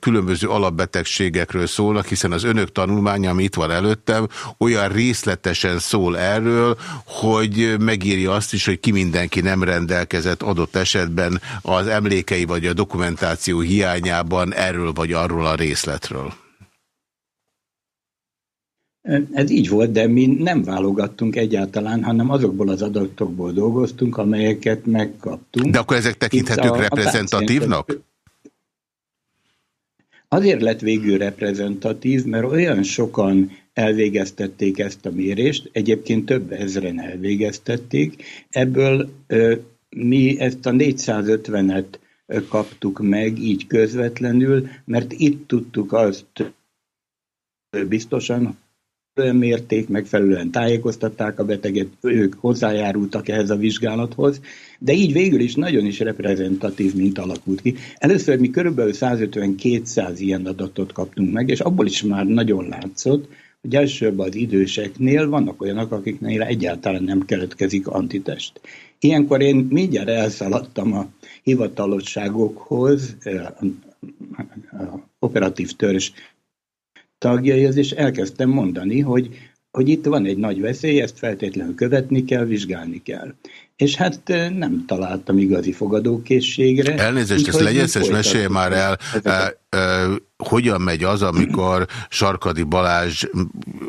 különböző alap alapbetegségekről szólnak, hiszen az önök tanulmánya, ami itt van előttem, olyan részletesen szól erről, hogy megírja azt is, hogy ki mindenki nem rendelkezett adott esetben az emlékei vagy a dokumentáció hiányában erről vagy arról a részletről. Ez így volt, de mi nem válogattunk egyáltalán, hanem azokból az adatokból dolgoztunk, amelyeket megkaptunk. De akkor ezek tekinthetők reprezentatívnak? Azért lett végül reprezentatív, mert olyan sokan elvégeztették ezt a mérést, egyébként több ezren elvégeztették, ebből ö, mi ezt a 450-et kaptuk meg így közvetlenül, mert itt tudtuk azt biztosan, mérték, megfelelően tájékoztatták a beteget, ők hozzájárultak ehhez a vizsgálathoz, de így végül is nagyon is reprezentatív mint alakult ki. Először mi körülbelül 150-200 ilyen adatot kaptunk meg, és abból is már nagyon látszott, hogy elsőbb az időseknél vannak olyanok, akiknél egyáltalán nem keletkezik antitest. Ilyenkor én mindjárt elszaladtam a hivatalosságokhoz, a operatív törzs tagjaihoz, és elkezdtem mondani, hogy, hogy itt van egy nagy veszély, ezt feltétlenül követni kell, vizsgálni kell. És hát nem találtam igazi fogadókészségre. Elnézést, ezt legyen és mesélj már el, e, e, hogyan megy az, amikor Sarkadi Balázs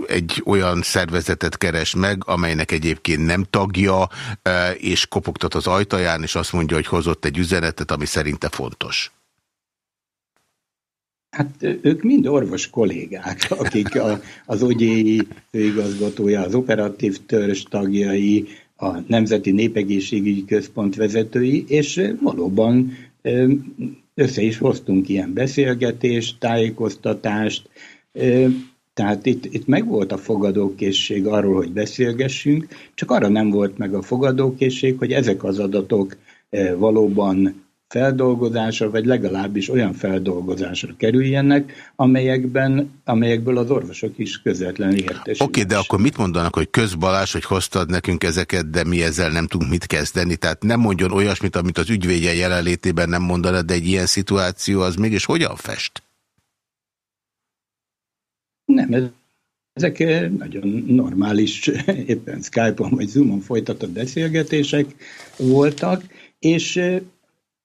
egy olyan szervezetet keres meg, amelynek egyébként nem tagja, e, és kopogtat az ajtaján, és azt mondja, hogy hozott egy üzenetet, ami szerinte fontos. Hát ők mind orvos kollégák, akik a, az ogyéi főigazgatója, az operatív törzs tagjai, a Nemzeti Népegészségügyi Központ vezetői, és valóban össze is hoztunk ilyen beszélgetést, tájékoztatást, tehát itt, itt megvolt a fogadókészség arról, hogy beszélgessünk, csak arra nem volt meg a fogadókészség, hogy ezek az adatok valóban feldolgozásra, vagy legalábbis olyan feldolgozásra kerüljenek, amelyekben, amelyekből az orvosok is közvetlenül értesülnek. Oké, okay, de akkor mit mondanak, hogy közbalás, hogy hoztad nekünk ezeket, de mi ezzel nem tudunk mit kezdeni? Tehát nem mondjon olyasmit, amit az ügyvédje jelenlétében nem mondaná, de egy ilyen szituáció az mégis hogyan fest? Nem, ez ezek nagyon normális, (laughs) éppen Skype-on vagy Zoom-on folytatott beszélgetések voltak, és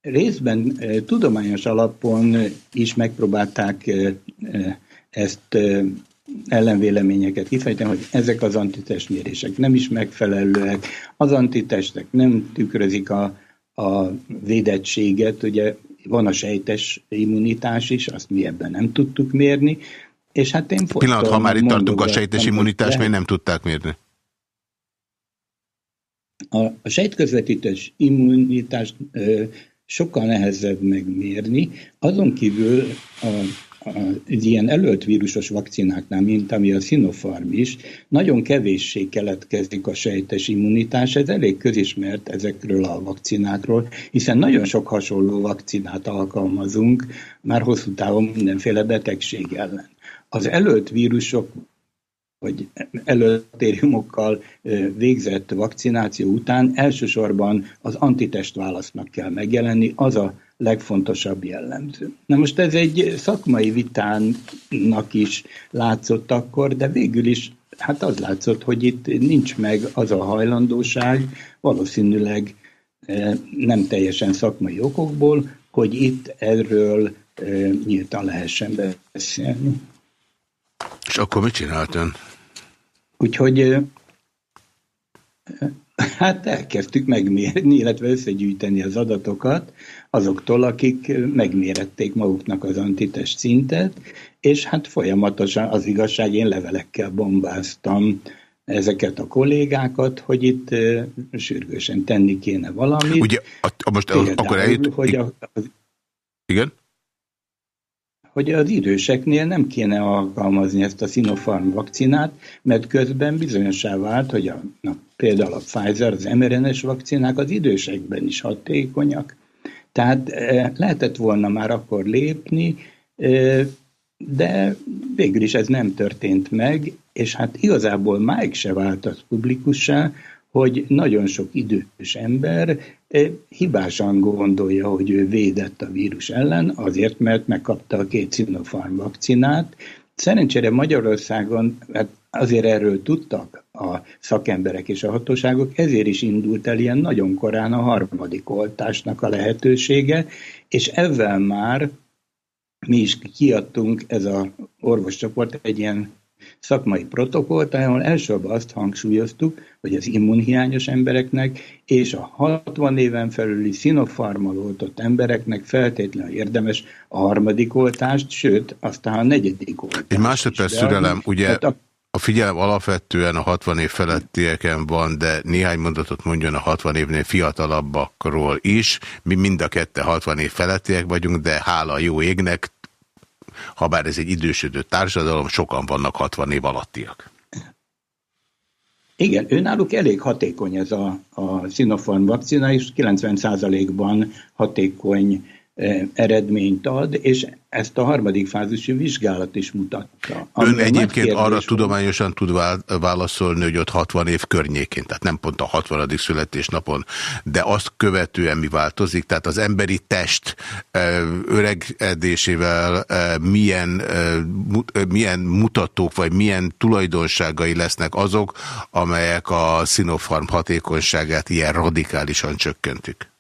részben tudományos alapon is megpróbálták ezt ellenvéleményeket kifejteni, hogy ezek az antitestmérések nem is megfelelőek, az antitestek nem tükrözik a, a védettséget, ugye van a sejtes immunitás is, azt mi ebben nem tudtuk mérni, és hát én Pillanat, ha már itt tartunk a sejtes immunitás, miért nem tudták mérni? A, a sejtközvetítős immunitás sokkal nehezebb megmérni. Azon kívül a, a, egy ilyen előtt vírusos vakcináknál, mint ami a Sinopharm is, nagyon kevéssé keletkezik a sejtes immunitás. Ez elég közismert ezekről a vakcinákról, hiszen nagyon sok hasonló vakcinát alkalmazunk már hosszú távon mindenféle betegség ellen. Az előtt vírusok vagy előtérjumokkal végzett vakcináció után elsősorban az antitest válasznak kell megjelenni, az a legfontosabb jellemző. Na most ez egy szakmai vitának is látszott akkor, de végül is hát az látszott, hogy itt nincs meg az a hajlandóság, valószínűleg nem teljesen szakmai okokból, hogy itt erről nyíltan lehessen beszélni. És akkor mit csinált ön? Úgyhogy hát elkezdtük megmérni, illetve összegyűjteni az adatokat azoktól, akik megmérették maguknak az antitest szintet, és hát folyamatosan az igazság, én levelekkel bombáztam ezeket a kollégákat, hogy itt sürgősen tenni kéne valamit. Ugye, a, most Például, akkor eljut... Hogy a, az, Igen? Hogy az időseknél nem kéne alkalmazni ezt a Sinopharm vakcinát, mert közben bizonyosá vált, hogy a, na, például a Pfizer, az mRNS vakcinák az idősekben is hatékonyak. Tehát e, lehetett volna már akkor lépni, e, de végül is ez nem történt meg, és hát igazából máig se vált az publikussá, hogy nagyon sok idős ember hibásan gondolja, hogy ő védett a vírus ellen, azért, mert megkapta a két Sinopharm vakcinát. Szerencsére Magyarországon hát azért erről tudtak a szakemberek és a hatóságok, ezért is indult el ilyen nagyon korán a harmadik oltásnak a lehetősége, és ezzel már mi is kiadtunk, ez a orvoscsoport egy ilyen szakmai protokollt, ahol elsőbb azt hangsúlyoztuk, hogy az immunhiányos embereknek és a 60 éven felüli szinofarmal oltott embereknek feltétlenül érdemes a harmadik oltást, sőt, aztán a negyedik oltást. Egy másodperc szürelem, ugye a... a figyelem alapvetően a 60 év felettieken van, de néhány mondatot mondjon a 60 évnél fiatalabbakról is. Mi mind a kette 60 év felettiek vagyunk, de hála jó égnek, ha bár ez egy idősödő társadalom, sokan vannak 60 év alattiak. Igen, náluk elég hatékony ez a, a Sinopharm vakcina, és 90%-ban hatékony eredményt ad, és ezt a harmadik fázisú vizsgálat is mutatta. Ön egyébként arra tudományosan tud válaszolni, hogy ott 60 év környékén, tehát nem pont a 60. születésnapon, de azt követően mi változik, tehát az emberi test öregedésével milyen, milyen mutatók, vagy milyen tulajdonságai lesznek azok, amelyek a Sinopharm hatékonyságát ilyen radikálisan csökkentik?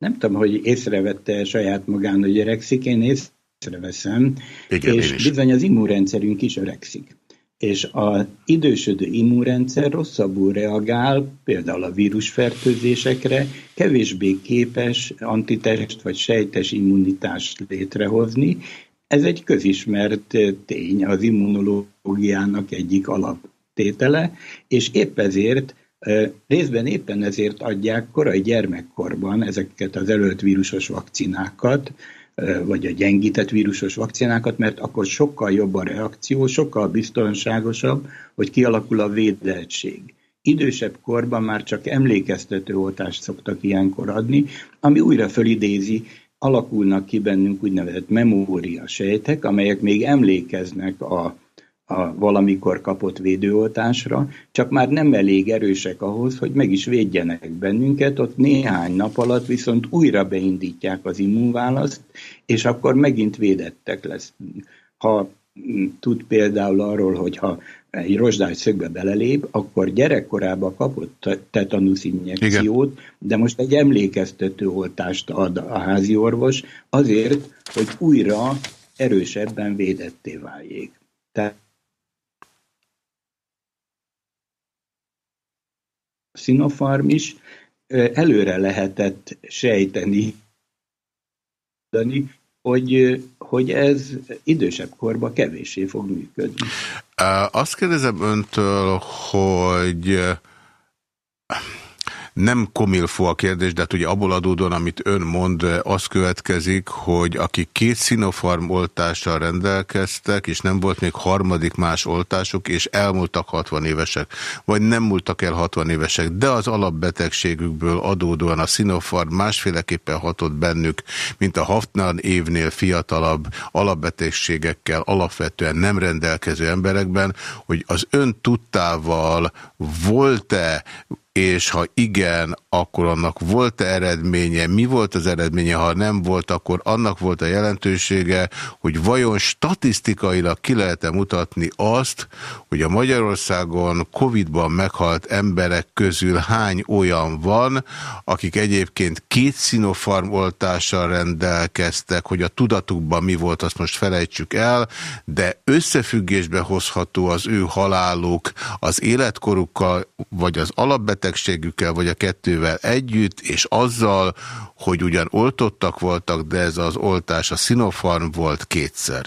Nem tudom, hogy észrevette saját magán, hogy öregszik, én észreveszem, Igen, és bizony az immunrendszerünk is öregszik. És az idősödő immunrendszer rosszabbul reagál, például a vírusfertőzésekre, kevésbé képes antitest vagy sejtes immunitást létrehozni. Ez egy közismert tény az immunológiának egyik alaptétele, és épp ezért Részben éppen ezért adják korai gyermekkorban ezeket az előtt vírusos vakcinákat, vagy a gyengített vírusos vakcinákat, mert akkor sokkal jobb a reakció, sokkal biztonságosabb, hogy kialakul a védeltség. Idősebb korban már csak emlékeztető oltást szoktak ilyenkor adni, ami újra fölidézi, alakulnak ki bennünk úgynevezett memória sejtek, amelyek még emlékeznek a a valamikor kapott védőoltásra, csak már nem elég erősek ahhoz, hogy meg is védjenek bennünket, ott néhány nap alatt viszont újra beindítják az immunválaszt, és akkor megint védettek leszünk. Ha tud például arról, hogy ha egy rozsdály szögbe belelép, akkor gyerekkorában kapott tetanusz injekciót, Igen. de most egy emlékeztető oltást ad a házi orvos azért, hogy újra erősebben védetté váljék. Tehát Sinopharm is előre lehetett sejteni, hogy, hogy ez idősebb korban kevéssé fog működni. Azt kérdezem öntől, hogy nem komilfó a kérdés, de hát ugye abból adódóan, amit ön mond, az következik, hogy akik két Sinopharm oltással rendelkeztek, és nem volt még harmadik más oltásuk, és elmúltak 60 évesek, vagy nem múltak el 60 évesek, de az alapbetegségükből adódóan a Sinopharm másféleképpen hatott bennük, mint a 60 évnél fiatalabb alapbetegségekkel alapvetően nem rendelkező emberekben, hogy az ön tudtával volt-e és ha igen, akkor annak volt-e eredménye, mi volt az eredménye, ha nem volt, akkor annak volt a jelentősége, hogy vajon statisztikailag ki lehet-e mutatni azt, hogy a Magyarországon Covid-ban meghalt emberek közül hány olyan van, akik egyébként két szinofarm oltással rendelkeztek, hogy a tudatukban mi volt, azt most felejtsük el, de összefüggésbe hozható az ő haláluk az életkorukkal, vagy az alapbetegségükkel, vagy a kettővel együtt, és azzal, hogy ugyan oltottak voltak, de ez az oltás a Sinopharm volt kétszer.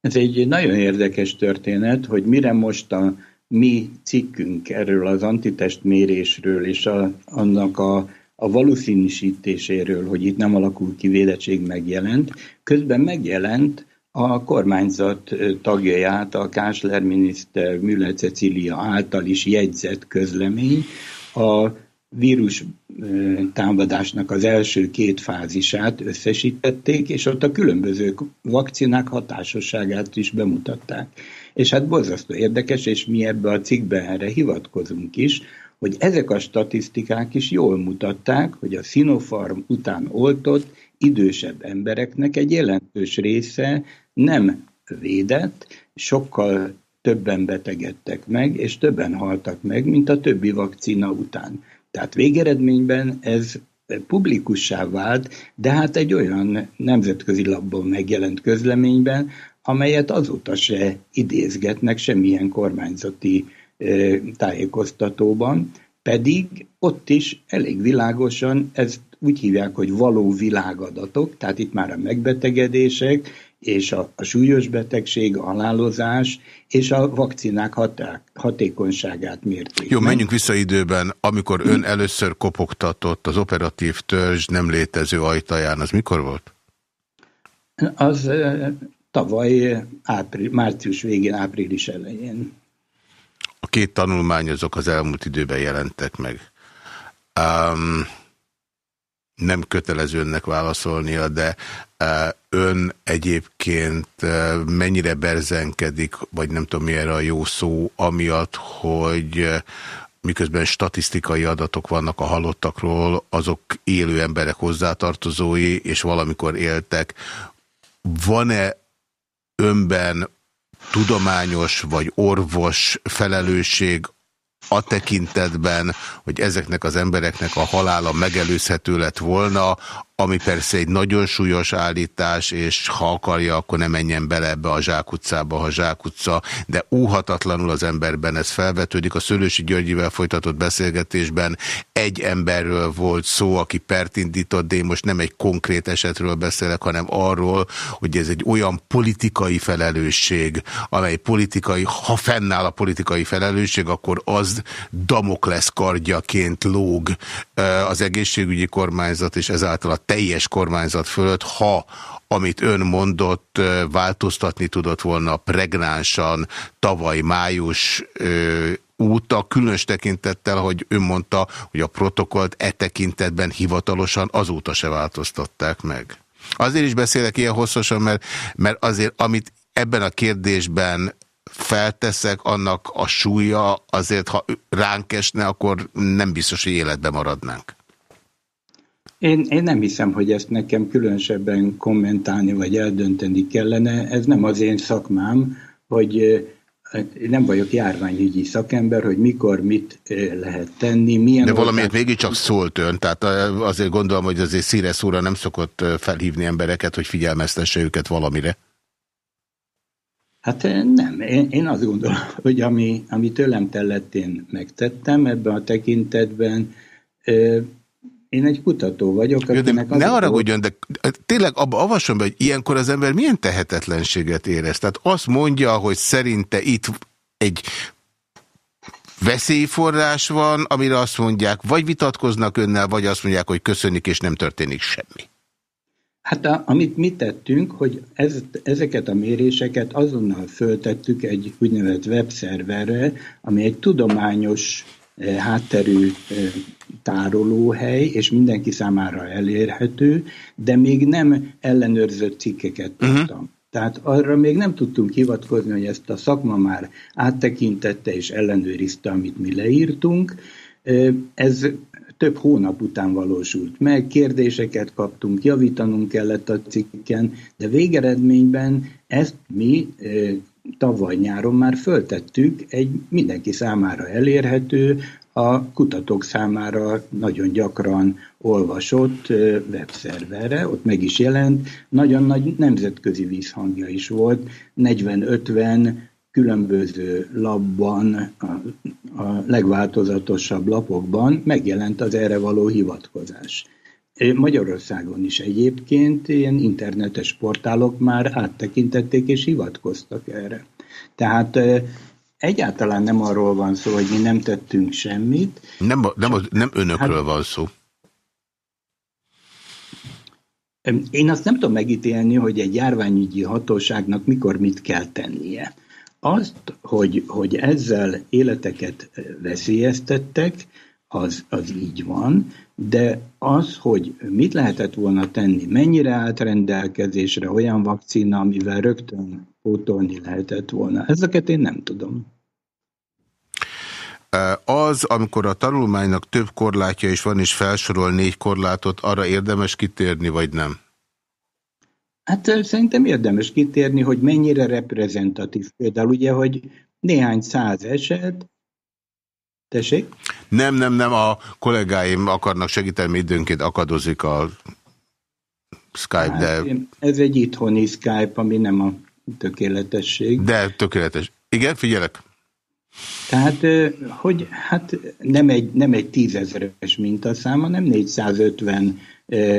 Ez egy nagyon érdekes történet, hogy mire most a mi cikkünk erről az antitestmérésről és a, annak a, a valószínűsítéséről, hogy itt nem alakul ki védettség megjelent, közben megjelent a kormányzat tagjai a Kásler miniszter Müller Cecilia által is jegyzett közlemény a vírus támadásnak az első két fázisát összesítették, és ott a különböző vakcinák hatásosságát is bemutatták. És hát borzasztó érdekes, és mi ebbe a cikkben erre hivatkozunk is, hogy ezek a statisztikák is jól mutatták, hogy a Sinopharm után oltott idősebb embereknek egy jelentős része nem védett, sokkal többen betegedtek meg, és többen haltak meg, mint a többi vakcina után. Tehát végeredményben ez publikussá vált, de hát egy olyan nemzetközi labban megjelent közleményben, amelyet azóta se idézgetnek semmilyen kormányzati tájékoztatóban, pedig ott is elég világosan, ezt úgy hívják, hogy való világadatok, tehát itt már a megbetegedések, és a, a súlyos betegség, a halálozás és a vakcinák haták, hatékonyságát mérték. Jó, menjünk vissza időben. Amikor ön először kopogtatott az operatív törzs nem létező ajtaján, az mikor volt? Az tavaly ápril, március végén, április elején. A két tanulmány azok az elmúlt időben jelentek meg. Um, nem kötelező önnek válaszolnia, de ön egyébként mennyire berzenkedik, vagy nem tudom mi erre a jó szó, amiatt, hogy miközben statisztikai adatok vannak a halottakról, azok élő emberek hozzátartozói, és valamikor éltek. Van-e önben tudományos vagy orvos felelősség a tekintetben, hogy ezeknek az embereknek a halála megelőzhető lett volna, ami persze egy nagyon súlyos állítás, és ha akarja, akkor ne menjen bele ebbe a zsákutcába, ha zsákutca, de óhatatlanul az emberben ez felvetődik. A Szőlősi Györgyivel folytatott beszélgetésben egy emberről volt szó, aki pert indított, de én most nem egy konkrét esetről beszélek, hanem arról, hogy ez egy olyan politikai felelősség, amely politikai, ha fennáll a politikai felelősség, akkor az Damoklesz kardjaként lóg az egészségügyi kormányzat, és ezáltal a teljes kormányzat fölött, ha amit ön mondott, változtatni tudott volna pregnánsan tavaly május óta, különös tekintettel, hogy ön mondta, hogy a protokollt e tekintetben hivatalosan azóta se változtatták meg. Azért is beszélek ilyen hosszasan, mert, mert azért, amit ebben a kérdésben felteszek, annak a súlya azért, ha ránk esne, akkor nem biztos, hogy életbe maradnánk. Én, én nem hiszem, hogy ezt nekem különösebben kommentálni vagy eldönteni kellene. Ez nem az én szakmám, hogy nem vagyok járványügyi szakember, hogy mikor mit lehet tenni, milyen... De valamiért mégiscsak szólt ön, tehát azért gondolom, hogy azért szíre szóra nem szokott felhívni embereket, hogy figyelmeztesse őket valamire. Hát nem, én, én azt gondolom, (laughs) hogy ami, ami tőlem tellett, én megtettem ebben a tekintetben. Én egy kutató vagyok. Jó, de ne haragudjon, de tényleg abba avasson be, hogy ilyenkor az ember milyen tehetetlenséget érez. Tehát azt mondja, hogy szerinte itt egy veszélyforrás van, amire azt mondják, vagy vitatkoznak önnel, vagy azt mondják, hogy köszönik, és nem történik semmi. Hát a, amit mi tettünk, hogy ez, ezeket a méréseket azonnal föltettük egy úgynevezett webszerverre, ami egy tudományos hátterű tárolóhely, és mindenki számára elérhető, de még nem ellenőrzött cikkeket mhm. tudtam. Uh-huh. Tehát arra még nem tudtunk hivatkozni, hogy ezt a szakma már áttekintette és ellenőrizte, amit mi leírtunk. Ez több hónap után valósult meg, kérdéseket kaptunk, javítanunk kellett a cikken, de végeredményben ezt mi tavaly nyáron már föltettük egy mindenki számára elérhető, a kutatók számára nagyon gyakran olvasott webszerverre, ott meg is jelent, nagyon nagy nemzetközi vízhangja is volt, 40-50 különböző labban, a, a legváltozatosabb lapokban megjelent az erre való hivatkozás. Magyarországon is egyébként ilyen internetes portálok már áttekintették és hivatkoztak erre. Tehát egyáltalán nem arról van szó, hogy mi nem tettünk semmit. Nem, nem, nem önökről hát, van szó. Én azt nem tudom megítélni, hogy egy járványügyi hatóságnak mikor mit kell tennie. Azt, hogy, hogy ezzel életeket veszélyeztettek, az, az így van, de az, hogy mit lehetett volna tenni, mennyire állt rendelkezésre olyan vakcina, amivel rögtön pótolni lehetett volna, ezeket én nem tudom. Az, amikor a tanulmánynak több korlátja is van, és felsorol négy korlátot, arra érdemes kitérni, vagy nem? Hát szerintem érdemes kitérni, hogy mennyire reprezentatív. Például ugye, hogy néhány száz eset, Tessék? Nem, nem, nem, a kollégáim akarnak segíteni, időnként akadozik a Skype, hát, de... Ez egy itthoni Skype, ami nem a tökéletesség. De tökéletes. Igen, figyelek. Tehát, hogy hát nem egy, nem egy tízezeres mintaszám, hanem 450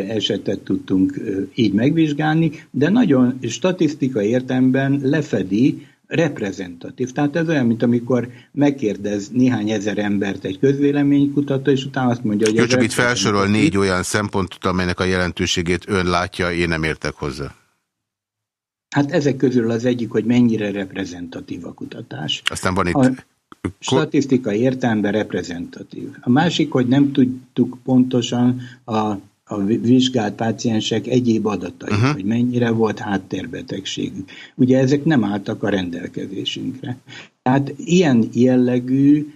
esetet tudtunk így megvizsgálni, de nagyon statisztikai értelemben lefedi reprezentatív. Tehát ez olyan, mint amikor megkérdez néhány ezer embert egy közvéleménykutató, és utána azt mondja, hogy... Jó, csak itt felsorol négy olyan szempontot, amelynek a jelentőségét ön látja, én nem értek hozzá. Hát ezek közül az egyik, hogy mennyire reprezentatív a kutatás. Aztán van itt... A statisztikai értelemben reprezentatív. A másik, hogy nem tudtuk pontosan a a vizsgált páciensek egyéb adatai, uh-huh. hogy mennyire volt háttérbetegségük. Ugye ezek nem álltak a rendelkezésünkre. Tehát ilyen jellegű,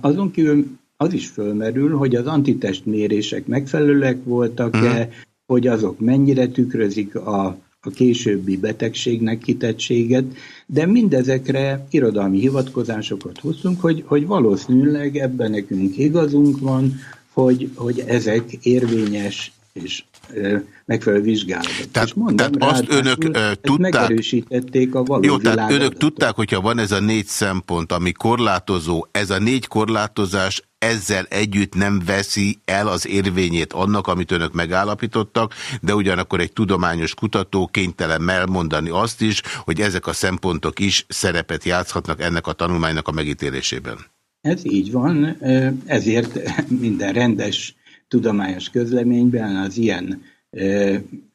azon kívül az is fölmerül, hogy az antitestmérések megfelelőek voltak-e, uh-huh. hogy azok mennyire tükrözik a, a későbbi betegségnek kitettséget, de mindezekre irodalmi hivatkozásokat hoztunk, hogy, hogy valószínűleg ebben nekünk igazunk van, hogy, hogy ezek érvényes és megfelelő vizsgálatot. Tehát, mondom, tehát azt önök uh, tudták... Megerősítették a való Jó, tehát önök tudták, hogyha van ez a négy szempont, ami korlátozó, ez a négy korlátozás ezzel együtt nem veszi el az érvényét annak, amit önök megállapítottak, de ugyanakkor egy tudományos kutató kénytelen elmondani azt is, hogy ezek a szempontok is szerepet játszhatnak ennek a tanulmánynak a megítélésében. Ez így van, ezért minden rendes tudományos közleményben az ilyen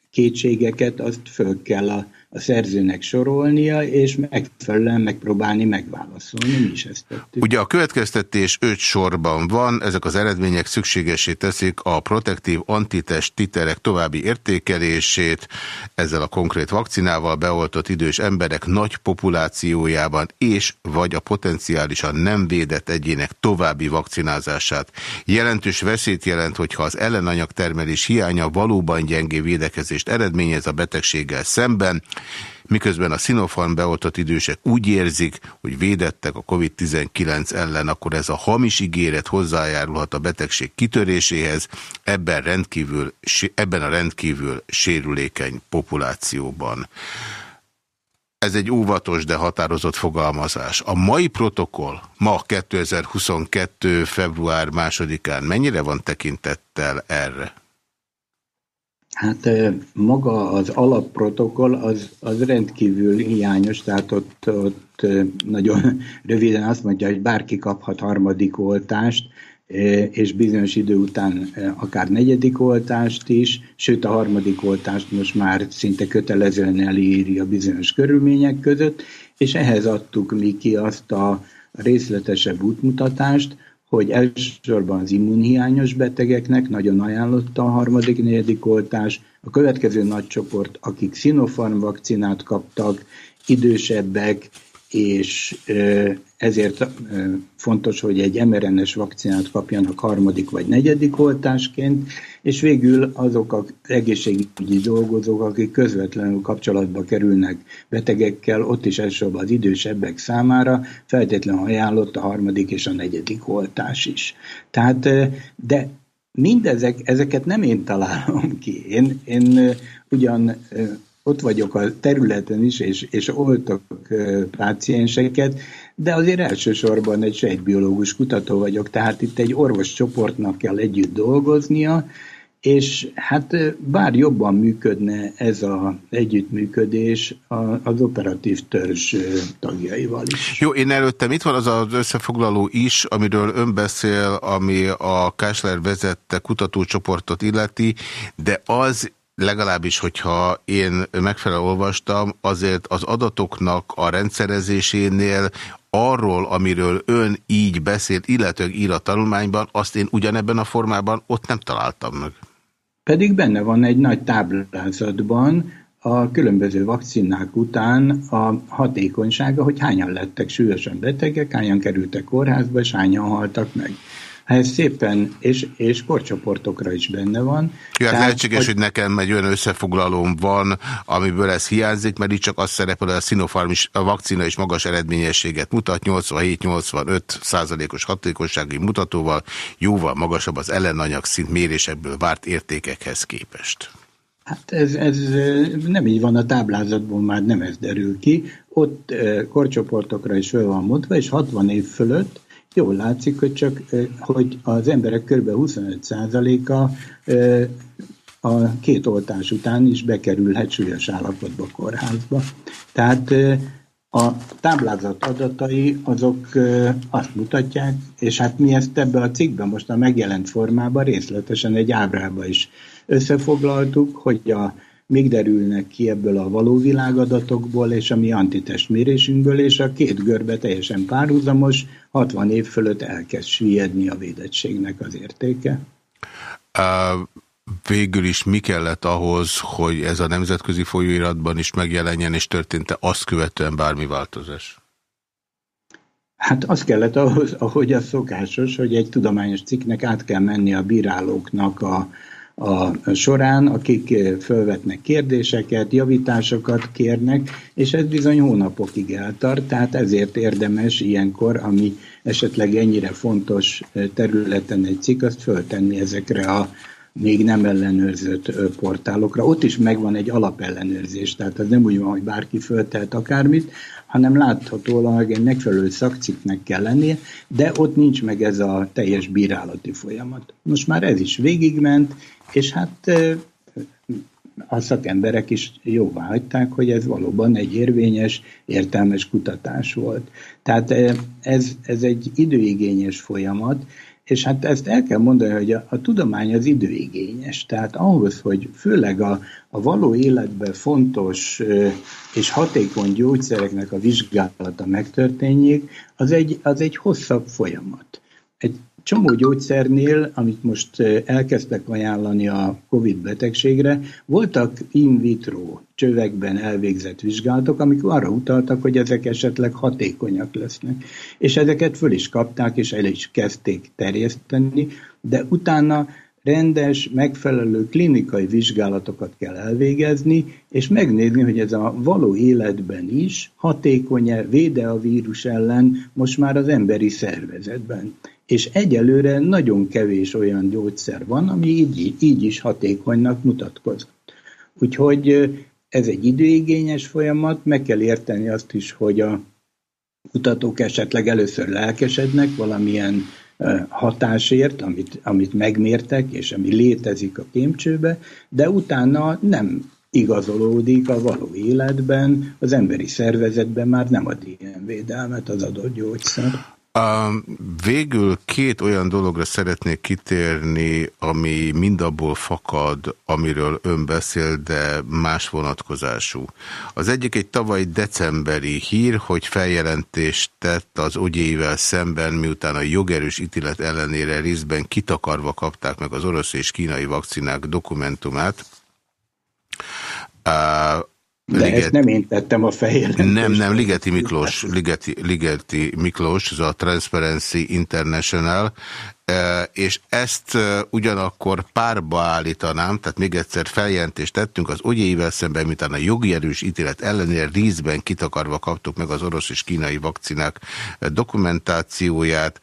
kétségeket azt föl kell a a szerzőnek sorolnia, és megfelelően megpróbálni megválaszolni. Mi is ezt tettük. Ugye a következtetés öt sorban van, ezek az eredmények szükségesé teszik a protektív antitest titerek további értékelését, ezzel a konkrét vakcinával beoltott idős emberek nagy populációjában és vagy a potenciálisan nem védett egyének további vakcinázását. Jelentős veszélyt jelent, hogyha az ellenanyag termelés hiánya valóban gyengé védekezést eredményez a betegséggel szemben, miközben a Sinopharm beoltott idősek úgy érzik, hogy védettek a COVID-19 ellen, akkor ez a hamis ígéret hozzájárulhat a betegség kitöréséhez ebben, rendkívül, ebben a rendkívül sérülékeny populációban. Ez egy óvatos, de határozott fogalmazás. A mai protokoll ma 2022. február másodikán mennyire van tekintettel erre? Hát maga az alapprotokoll az, az rendkívül hiányos, tehát ott, ott nagyon (laughs) röviden azt mondja, hogy bárki kaphat harmadik oltást, és bizonyos idő után akár negyedik oltást is, sőt a harmadik oltást most már szinte kötelezően elírja bizonyos körülmények között, és ehhez adtuk mi ki azt a részletesebb útmutatást, hogy elsősorban az immunhiányos betegeknek nagyon ajánlott a harmadik, negyedik oltás, a következő nagy csoport, akik Sinopharm vakcinát kaptak, idősebbek, és ezért fontos, hogy egy mRNS vakcinát kapjanak harmadik vagy negyedik oltásként, és végül azok az egészségügyi dolgozók, akik közvetlenül kapcsolatba kerülnek betegekkel, ott is elsősorban az idősebbek számára feltétlenül ajánlott a harmadik és a negyedik oltás is. Tehát, de mindezek, ezeket nem én találom ki. Én, én ugyan ott vagyok a területen is, és, és oltok pácienseket, de azért elsősorban egy sejtbiológus kutató vagyok, tehát itt egy orvos csoportnak kell együtt dolgoznia, és hát bár jobban működne ez az együttműködés az operatív törzs tagjaival is. Jó, én előttem itt van az az összefoglaló is, amiről ön beszél, ami a Kásler vezette kutatócsoportot illeti, de az legalábbis, hogyha én megfelelően olvastam, azért az adatoknak a rendszerezésénél arról, amiről ön így beszélt, illetőleg ír a tanulmányban, azt én ugyanebben a formában ott nem találtam meg. Pedig benne van egy nagy táblázatban a különböző vakcinák után a hatékonysága, hogy hányan lettek súlyosan betegek, hányan kerültek kórházba, és hányan haltak meg. Hát szépen, és, és korcsoportokra is benne van. Jó, hát lehetséges, hogy... hogy nekem egy olyan összefoglalóm van, amiből ez hiányzik, mert itt csak az szerepel, hogy a Sinopharm is, a vakcina is magas eredményességet mutat, 87-85 százalékos hatékonysági mutatóval, jóval magasabb az ellenanyag szint mérésekből várt értékekhez képest. Hát ez, ez nem így van, a táblázatból már nem ez derül ki. Ott korcsoportokra is föl van mondva, és 60 év fölött jól látszik, hogy csak hogy az emberek kb. 25%-a a két oltás után is bekerülhet súlyos állapotba kórházba. Tehát a táblázat adatai azok azt mutatják, és hát mi ezt ebbe a cikkben most a megjelent formában részletesen egy ábrába is összefoglaltuk, hogy a, még derülnek ki ebből a való világadatokból és a mi antitestmérésünkből, és a két görbe teljesen párhuzamos, 60 év fölött elkezd süllyedni a védettségnek az értéke. Uh, végül is mi kellett ahhoz, hogy ez a nemzetközi folyóiratban is megjelenjen, és történt-e azt követően bármi változás? Hát az kellett ahhoz, ahogy az szokásos, hogy egy tudományos cikknek át kell menni a bírálóknak a, a során, akik felvetnek kérdéseket, javításokat kérnek, és ez bizony hónapokig eltart, tehát ezért érdemes ilyenkor, ami esetleg ennyire fontos területen egy cikk, azt föltenni ezekre a még nem ellenőrzött portálokra. Ott is megvan egy alapellenőrzés, tehát az nem úgy van, hogy bárki föltelt akármit, hanem láthatólag egy megfelelő szakcikknek kell lennie, de ott nincs meg ez a teljes bírálati folyamat. Most már ez is végigment, és hát a szakemberek is jóvá hagyták, hogy ez valóban egy érvényes, értelmes kutatás volt. Tehát ez, ez egy időigényes folyamat, és hát ezt el kell mondani, hogy a, a tudomány az időigényes. Tehát ahhoz, hogy főleg a, a való életben fontos és hatékony gyógyszereknek a vizsgálata megtörténjék, az egy, az egy hosszabb folyamat. Egy csomó gyógyszernél, amit most elkezdtek ajánlani a COVID betegségre, voltak in vitro csövekben elvégzett vizsgálatok, amik arra utaltak, hogy ezek esetleg hatékonyak lesznek. És ezeket föl is kapták, és el is kezdték terjeszteni, de utána rendes, megfelelő klinikai vizsgálatokat kell elvégezni, és megnézni, hogy ez a való életben is hatékony-e, véde a vírus ellen most már az emberi szervezetben és egyelőre nagyon kevés olyan gyógyszer van, ami így, így is hatékonynak mutatkozott. Úgyhogy ez egy időigényes folyamat, meg kell érteni azt is, hogy a kutatók esetleg először lelkesednek valamilyen hatásért, amit, amit megmértek, és ami létezik a kémcsőbe, de utána nem igazolódik a való életben, az emberi szervezetben már nem ad ilyen védelmet az adott gyógyszer. Végül két olyan dologra szeretnék kitérni, ami mindabból fakad, amiről ön beszél, de más vonatkozású. Az egyik egy tavaly decemberi hír, hogy feljelentést tett az ogyéivel szemben, miután a jogerős ítélet ellenére részben kitakarva kapták meg az orosz és kínai vakcinák dokumentumát. De Liget... ezt nem én tettem a fejére. Nem, nem, Ligeti Miklós, Ligeti, Ligeti Miklós, ez a Transparency International, e, és ezt e, ugyanakkor párba állítanám, tehát még egyszer feljelentést tettünk az ogyéivel szemben, mint a jogi erős ítélet ellenére részben kitakarva kaptuk meg az orosz és kínai vakcinák dokumentációját.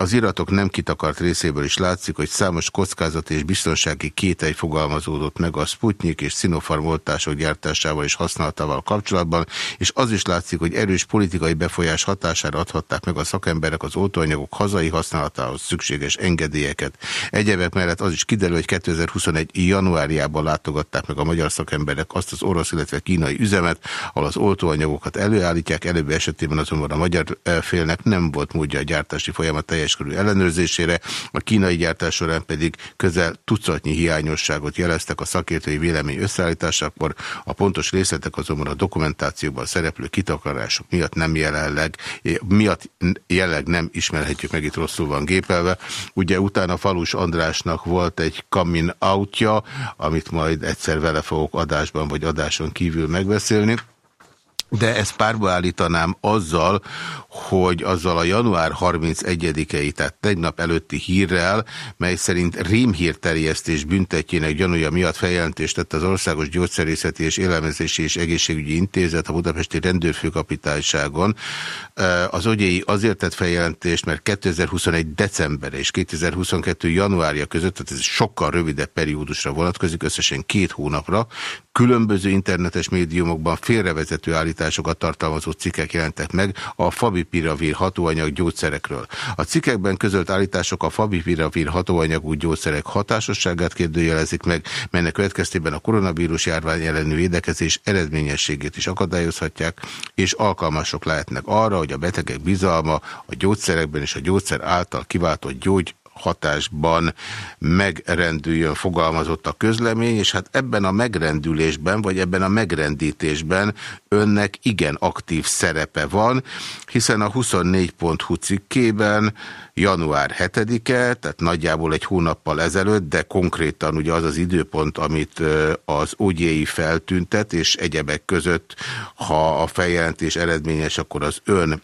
Az iratok nem kitakart részéből is látszik, hogy számos kockázat és biztonsági kételj fogalmazódott meg a Sputnik és Sinopharm oltások gyártásával és használatával kapcsolatban, és az is látszik, hogy erős politikai befolyás hatására adhatták meg a szakemberek az oltóanyagok hazai használatához szükséges engedélyeket. Egyebek mellett az is kiderül, hogy 2021. januárjában látogatták meg a magyar szakemberek azt az orosz, illetve kínai üzemet, ahol az oltóanyagokat előállítják, előbb esetében azonban a magyar eh, félnek nem volt módja a gyártási folyamat teljes teljes körű ellenőrzésére, a kínai gyártás során pedig közel tucatnyi hiányosságot jeleztek a szakértői vélemény összeállításakor, a pontos részletek azonban a dokumentációban szereplő kitakarások miatt nem jelenleg, miatt jelenleg nem ismerhetjük meg, itt rosszul van gépelve. Ugye utána Falus Andrásnak volt egy coming outja, amit majd egyszer vele fogok adásban vagy adáson kívül megbeszélni. De ezt párba állítanám azzal, hogy azzal a január 31-i, tehát tegnap előtti hírrel, mely szerint rémhírterjesztés büntetjének gyanúja miatt feljelentést tett az Országos Gyógyszerészeti és Élelmezési és Egészségügyi Intézet a Budapesti Rendőrfőkapitányságon. Az ogyéi azért tett feljelentést, mert 2021 december és 2022 januárja között, tehát ez sokkal rövidebb periódusra vonatkozik, összesen két hónapra, különböző internetes médiumokban félrevezető állításokat tartalmazó cikkek jelentek meg a fabipiravir hatóanyag gyógyszerekről. A cikkekben közölt állítások a fabipiravir hatóanyagú gyógyszerek hatásosságát kérdőjelezik meg, melynek következtében a koronavírus járvány ellenű védekezés eredményességét is akadályozhatják, és alkalmasok lehetnek arra, hogy a betegek bizalma a gyógyszerekben és a gyógyszer által kiváltott gyógy hatásban megrendüljön, fogalmazott a közlemény, és hát ebben a megrendülésben, vagy ebben a megrendítésben önnek igen aktív szerepe van, hiszen a 24.hu cikkében január 7-e, tehát nagyjából egy hónappal ezelőtt, de konkrétan ugye az az időpont, amit az OGI feltüntet, és egyebek között, ha a feljelentés eredményes, akkor az ön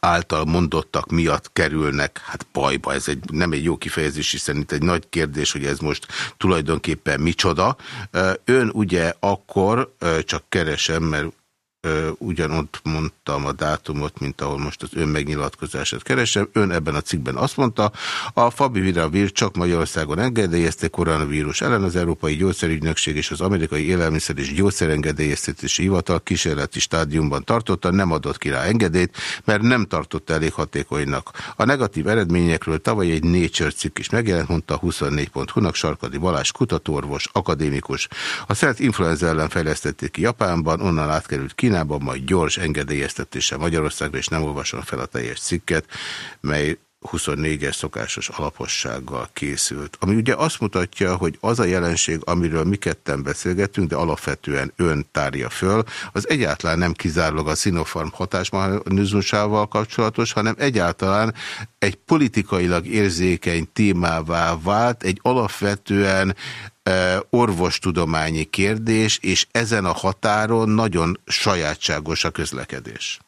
által mondottak miatt kerülnek, hát bajba, ez egy, nem egy jó kifejezés, hiszen itt egy nagy kérdés, hogy ez most tulajdonképpen micsoda. Ön ugye akkor, csak keresem, mert ugyanott mondtam a dátumot, mint ahol most az ön megnyilatkozását keresem. Ön ebben a cikkben azt mondta, a Fabiviravir csak Magyarországon engedélyezte koronavírus ellen az Európai Gyógyszerügynökség és az Amerikai Élelmiszer és Gyógyszerengedélyeztetési Hivatal kísérleti stádiumban tartotta, nem adott ki rá engedélyt, mert nem tartott elég hatékonynak. A negatív eredményekről tavaly egy Nature cikk is megjelent, mondta a 24.hu-nak Sarkadi Balázs kutatóorvos, akadémikus. A szert influenza ellen fejlesztették ki Japánban, onnan átkerült Kína Kínában, majd gyors engedélyeztetése Magyarországra, és nem olvasom fel a teljes cikket, mely 24-es szokásos alapossággal készült. Ami ugye azt mutatja, hogy az a jelenség, amiről mi ketten beszélgetünk, de alapvetően ön tárja föl, az egyáltalán nem kizárólag a Sinopharm hatásmechanizmusával kapcsolatos, hanem egyáltalán egy politikailag érzékeny témává vált, egy alapvetően orvostudományi kérdés, és ezen a határon nagyon sajátságos a közlekedés.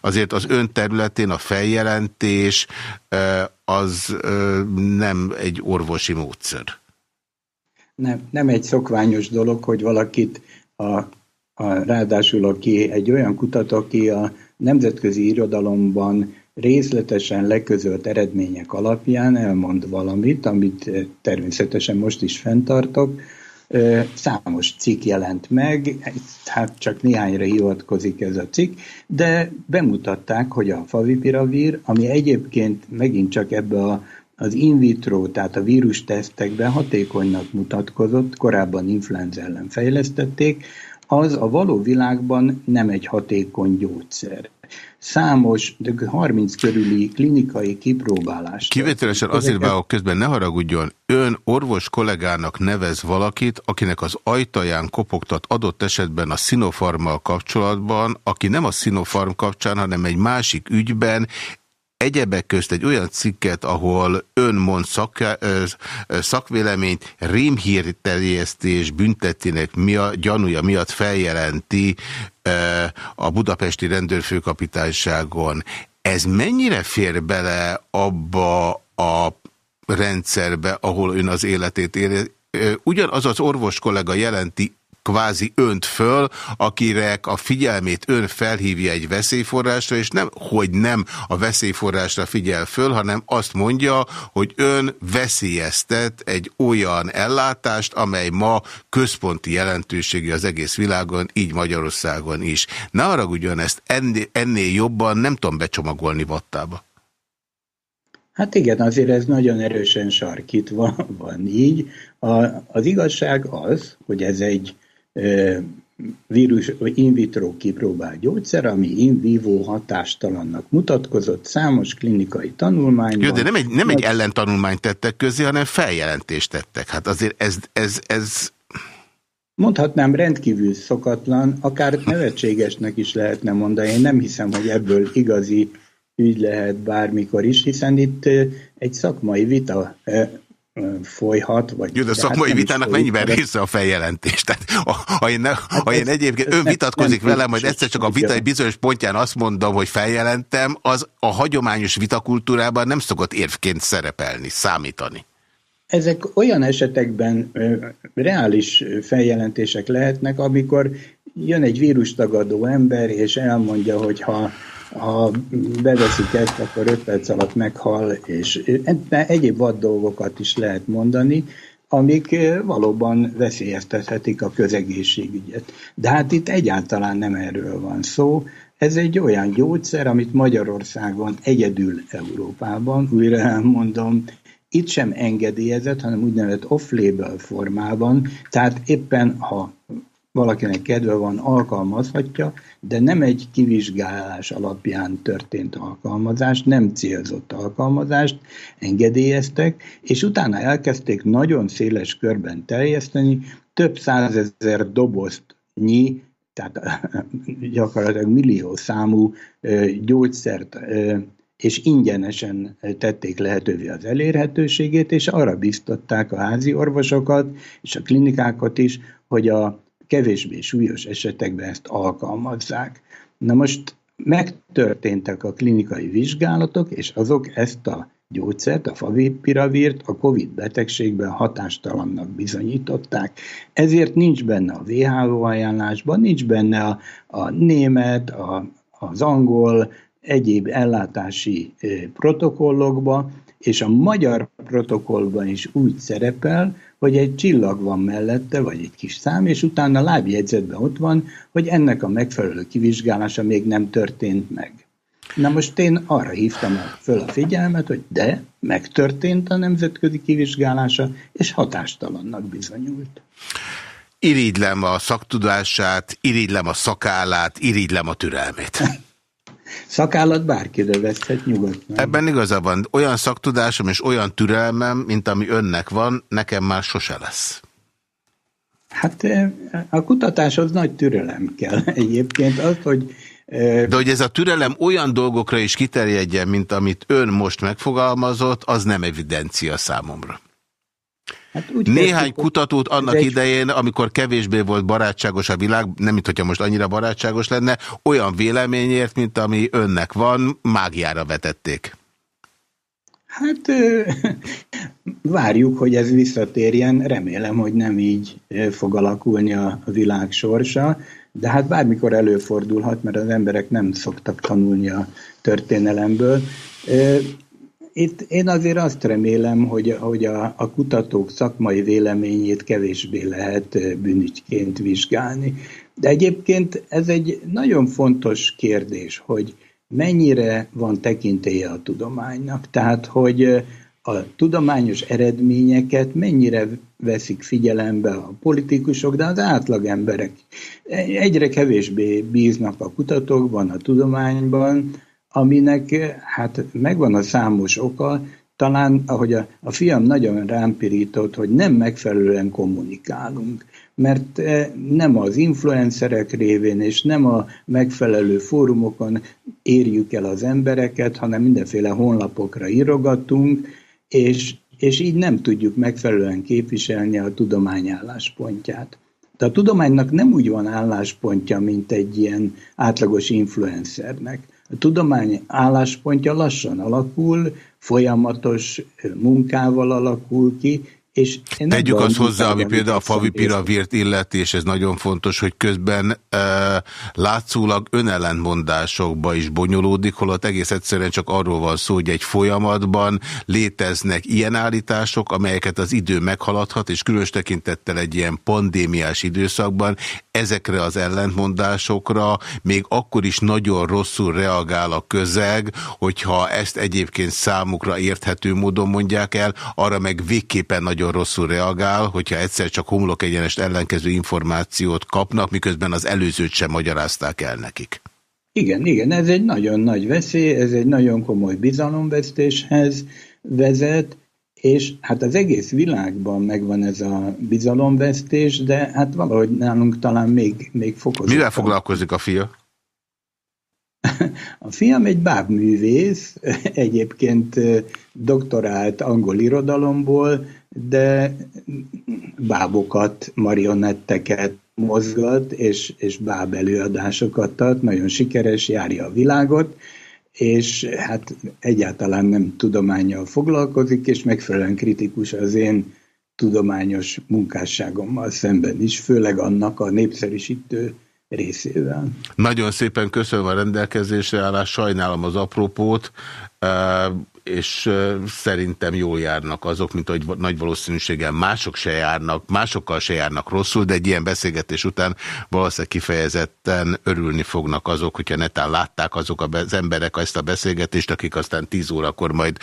Azért az ön területén a feljelentés az nem egy orvosi módszer. Nem, nem egy szokványos dolog, hogy valakit a, a, ráadásul aki egy olyan kutató, aki a nemzetközi irodalomban részletesen leközölt eredmények alapján elmond valamit, amit természetesen most is fenntartok, Számos cikk jelent meg, hát csak néhányra hivatkozik ez a cikk, de bemutatták, hogy a favipiravir, ami egyébként megint csak ebbe a az in vitro, tehát a vírus tesztekben hatékonynak mutatkozott, korábban influenza ellen fejlesztették, az a való világban nem egy hatékony gyógyszer számos, de 30 körüli klinikai kipróbálást. Kivételesen azért vágok közben, ne haragudjon, ön orvos kollégának nevez valakit, akinek az ajtaján kopogtat adott esetben a Sinopharmmal kapcsolatban, aki nem a Sinopharm kapcsán, hanem egy másik ügyben egyebek közt egy olyan cikket, ahol ön mond szak, szakvéleményt, rémhírterjesztés büntetének mia, gyanúja miatt feljelenti a budapesti rendőrfőkapitányságon. Ez mennyire fér bele abba a rendszerbe, ahol ön az életét éli? Ugyanaz az orvos kollega jelenti kvázi önt föl, akire a figyelmét ön felhívja egy veszélyforrásra, és nem, hogy nem a veszélyforrásra figyel föl, hanem azt mondja, hogy ön veszélyeztet egy olyan ellátást, amely ma központi jelentőségi az egész világon, így Magyarországon is. Ne haragudjon ezt ennél, ennél jobban nem tudom becsomagolni vattába. Hát igen, azért ez nagyon erősen sarkítva van így. A, az igazság az, hogy ez egy vírus vagy in vitro kipróbált gyógyszer, ami in vivo hatástalannak mutatkozott számos klinikai tanulmányban. Jó, de nem egy, nem egy ellentanulmányt tettek közé, hanem feljelentést tettek. Hát azért ez, ez, ez... Mondhatnám rendkívül szokatlan, akár nevetségesnek is lehetne mondani. Én nem hiszem, hogy ebből igazi ügy lehet bármikor is, hiszen itt egy szakmai vita folyhat. Vagy, Jó, de a szakmai hát vitának mennyiben része a feljelentés? Tehát, ha, én, ne, hát ha én egyébként ön vitatkozik nem, velem, hogy egyszer csak a vita egy bizonyos pontján azt mondom, hogy feljelentem, az a hagyományos vitakultúrában nem szokott érvként szerepelni, számítani. Ezek olyan esetekben reális feljelentések lehetnek, amikor jön egy vírustagadó ember, és elmondja, hogy ha ha beveszik ezt, akkor 5 perc alatt meghal, és egyéb vad dolgokat is lehet mondani, amik valóban veszélyeztethetik a közegészségügyet. De hát itt egyáltalán nem erről van szó. Ez egy olyan gyógyszer, amit Magyarországon egyedül Európában, újra elmondom, itt sem engedélyezett, hanem úgynevezett off-label formában, tehát éppen ha valakinek kedve van, alkalmazhatja, de nem egy kivizsgálás alapján történt alkalmazás, nem célzott alkalmazást engedélyeztek, és utána elkezdték nagyon széles körben terjeszteni, több százezer nyi, tehát (laughs) gyakorlatilag millió számú gyógyszert és ingyenesen tették lehetővé az elérhetőségét, és arra biztatták a házi orvosokat és a klinikákat is, hogy a kevésbé súlyos esetekben ezt alkalmazzák. Na most megtörténtek a klinikai vizsgálatok, és azok ezt a gyógyszert, a favipiravírt a COVID betegségben hatástalannak bizonyították. Ezért nincs benne a WHO ajánlásban, nincs benne a, a német, a, az angol, egyéb ellátási protokollokba, és a magyar protokollban is úgy szerepel, hogy egy csillag van mellette, vagy egy kis szám, és utána lábjegyzetben ott van, hogy ennek a megfelelő kivizsgálása még nem történt meg. Na most én arra hívtam föl a figyelmet, hogy de, megtörtént a nemzetközi kivizsgálása, és hatástalannak bizonyult. Irigylem a szaktudását, irigylem a szakállát, irigylem a türelmét. (laughs) Szakállat bárkire veszhet nyugodtan. Ebben igaza van. Olyan szaktudásom és olyan türelmem, mint ami önnek van, nekem már sose lesz. Hát eh, a kutatáshoz nagy türelem kell (laughs) egyébként. Az, hogy eh, de hogy ez a türelem olyan dolgokra is kiterjedjen, mint amit ön most megfogalmazott, az nem evidencia számomra. Hát úgy Néhány kezdtük, kutatót annak egy... idején, amikor kevésbé volt barátságos a világ, nem mint hogyha most annyira barátságos lenne, olyan véleményért, mint ami önnek van, mágiára vetették. Hát várjuk, hogy ez visszatérjen. Remélem, hogy nem így fog alakulni a világ sorsa, de hát bármikor előfordulhat, mert az emberek nem szoktak tanulni a történelemből itt én azért azt remélem, hogy, hogy a, a kutatók szakmai véleményét kevésbé lehet bűnügyként vizsgálni. De egyébként ez egy nagyon fontos kérdés, hogy mennyire van tekintélye a tudománynak. Tehát, hogy a tudományos eredményeket mennyire veszik figyelembe a politikusok, de az átlag emberek egyre kevésbé bíznak a kutatókban, a tudományban, aminek hát megvan a számos oka, talán, ahogy a, a fiam nagyon rám pirított, hogy nem megfelelően kommunikálunk, mert eh, nem az influencerek révén és nem a megfelelő fórumokon érjük el az embereket, hanem mindenféle honlapokra írogatunk, és, és így nem tudjuk megfelelően képviselni a tudomány álláspontját. De a tudománynak nem úgy van álláspontja, mint egy ilyen átlagos influencernek. A tudomány álláspontja lassan alakul, folyamatos munkával alakul ki, és én Tegyük azt hozzá, ami például a favipiravírt illeti, és ez nagyon fontos, hogy közben e, látszólag önellentmondásokba is bonyolódik, holott egész egyszerűen csak arról van szó, hogy egy folyamatban léteznek ilyen állítások, amelyeket az idő meghaladhat, és különös tekintettel egy ilyen pandémiás időszakban ezekre az ellentmondásokra még akkor is nagyon rosszul reagál a közeg, hogyha ezt egyébként számukra érthető módon mondják el, arra meg végképpen nagyon nagyon rosszul reagál, hogyha egyszer csak homlok egyenest ellenkező információt kapnak, miközben az előzőt sem magyarázták el nekik. Igen, igen, ez egy nagyon nagy veszély, ez egy nagyon komoly bizalomvesztéshez vezet, és hát az egész világban megvan ez a bizalomvesztés, de hát valahogy nálunk talán még, még fokozott. Mivel foglalkozik a fia? (laughs) A fiam egy bábművész, egyébként doktorált angol irodalomból, de bábokat, marionetteket mozgat, és, és báb előadásokat tart, nagyon sikeres, járja a világot, és hát egyáltalán nem tudományjal foglalkozik, és megfelelően kritikus az én tudományos munkásságommal szemben is, főleg annak a népszerűsítő részével. Nagyon szépen köszönöm a rendelkezésre állás, sajnálom az apropót és szerintem jól járnak azok, mint hogy nagy valószínűséggel mások se járnak, másokkal se járnak rosszul, de egy ilyen beszélgetés után valószínűleg kifejezetten örülni fognak azok, hogyha netán látták azok az emberek ezt a beszélgetést, akik aztán 10 órakor majd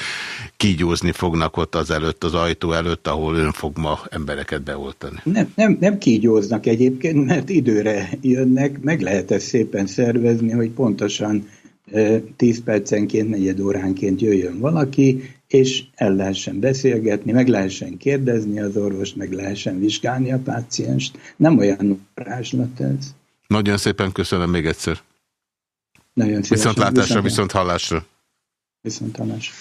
kígyózni fognak ott az előtt, az ajtó előtt, ahol ön fog ma embereket beoltani. Nem, nem, nem kígyóznak egyébként, mert időre jönnek, meg lehet ezt szépen szervezni, hogy pontosan 10 percenként, negyed óránként jöjjön valaki, és el lehessen beszélgetni, meg lehessen kérdezni az orvost, meg lehessen vizsgálni a pácienst. Nem olyan varázslat ez. Nagyon szépen köszönöm még egyszer. Nagyon szépen. Viszont látásra, viszont hallásra. Viszont hallásra.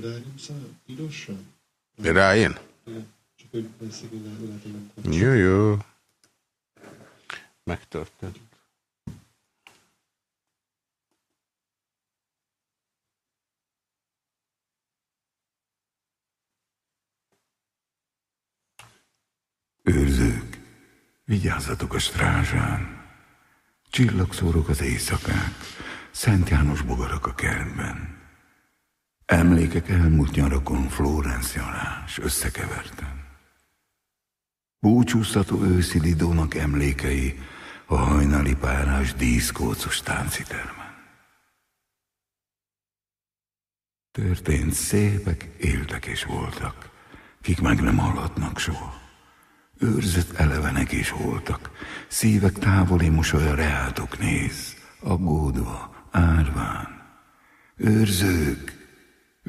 Rájön pirosan? Rájön? Jó, jó. Megtörtént. Őrzők, vigyázzatok a strázsán. Csillagszórok az éjszakák, Szent János bogarak a kertben. Emlékek elmúlt nyarakon Florence Janás összekevertem. Búcsúztató őszi Lidónak emlékei a hajnali párás díszkócos táncitermen. Történt szépek, éltek és voltak, kik meg nem hallhatnak soha. Őrzött elevenek is voltak, szívek távoli mosolya reátok néz, aggódva, árván. Őrzők,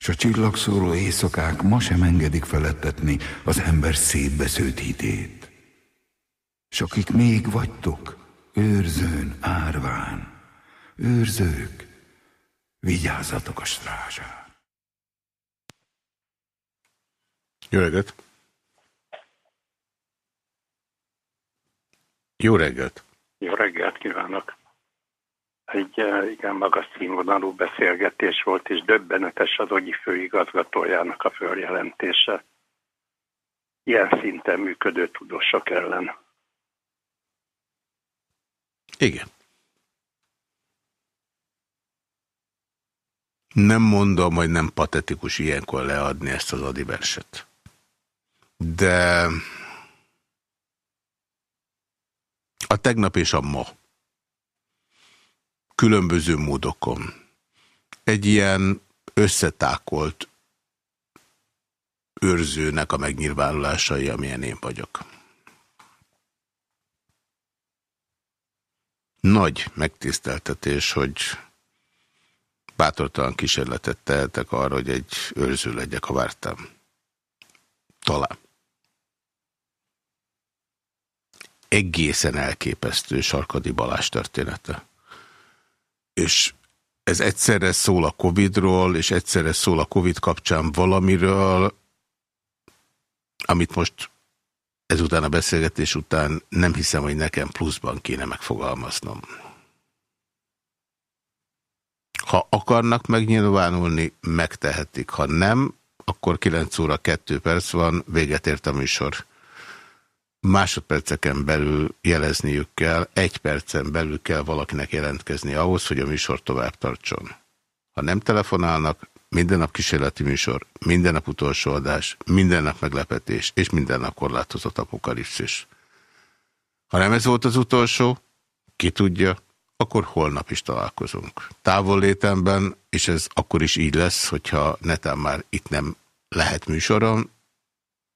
s a csillagszóró éjszakák ma sem engedik felettetni az ember szétbesződt hitét. S akik még vagytok, őrzőn, árván, őrzők, vigyázzatok a strázsán. Jó reggelt! Jó reggelt! Jó reggelt kívánok! Egy eh, igen magas színvonalú beszélgetés volt, és döbbenetes az ogyi főigazgatójának a följelentése. Ilyen szinten működő tudósok ellen. Igen. Nem mondom, hogy nem patetikus ilyenkor leadni ezt az adiverset. De a tegnap és a ma különböző módokon. Egy ilyen összetákolt őrzőnek a megnyilvánulásai, amilyen én vagyok. Nagy megtiszteltetés, hogy bátortalan kísérletet tehetek arra, hogy egy őrző legyek, ha vártam. Talán. Egészen elképesztő Sarkadi Balázs története és ez egyszerre szól a Covid-ról, és egyszerre szól a Covid kapcsán valamiről, amit most ezután a beszélgetés után nem hiszem, hogy nekem pluszban kéne megfogalmaznom. Ha akarnak megnyilvánulni, megtehetik. Ha nem, akkor 9 óra 2 perc van, véget ért a műsor másodperceken belül jelezniük kell, egy percen belül kell valakinek jelentkezni ahhoz, hogy a műsor tovább tartson. Ha nem telefonálnak, minden nap kísérleti műsor, minden nap utolsó adás, minden nap meglepetés, és minden nap korlátozott apokalipszis. Ha nem ez volt az utolsó, ki tudja, akkor holnap is találkozunk. Távol létemben, és ez akkor is így lesz, hogyha netán már itt nem lehet műsorom,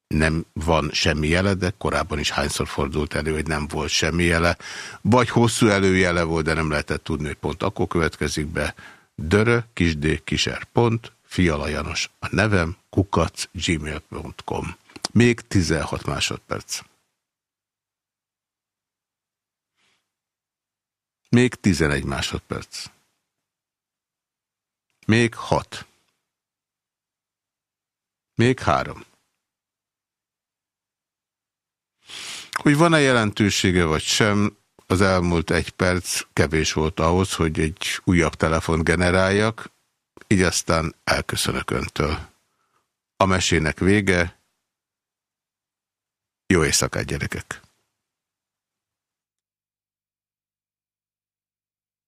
nem van semmi jele, de korábban is hányszor fordult elő, hogy nem volt semmi jele, vagy hosszú előjele volt, de nem lehetett tudni, hogy pont akkor következik be. Dörö, kisd, kiser, pont, Fiala Janos, a nevem, kukac, gmail.com. Még 16 másodperc. Még 11 másodperc. Még 6. Még 3. Hogy van-e jelentősége vagy sem, az elmúlt egy perc kevés volt ahhoz, hogy egy újabb telefon generáljak, így aztán elköszönök öntől. A mesének vége. Jó éjszakát, gyerekek!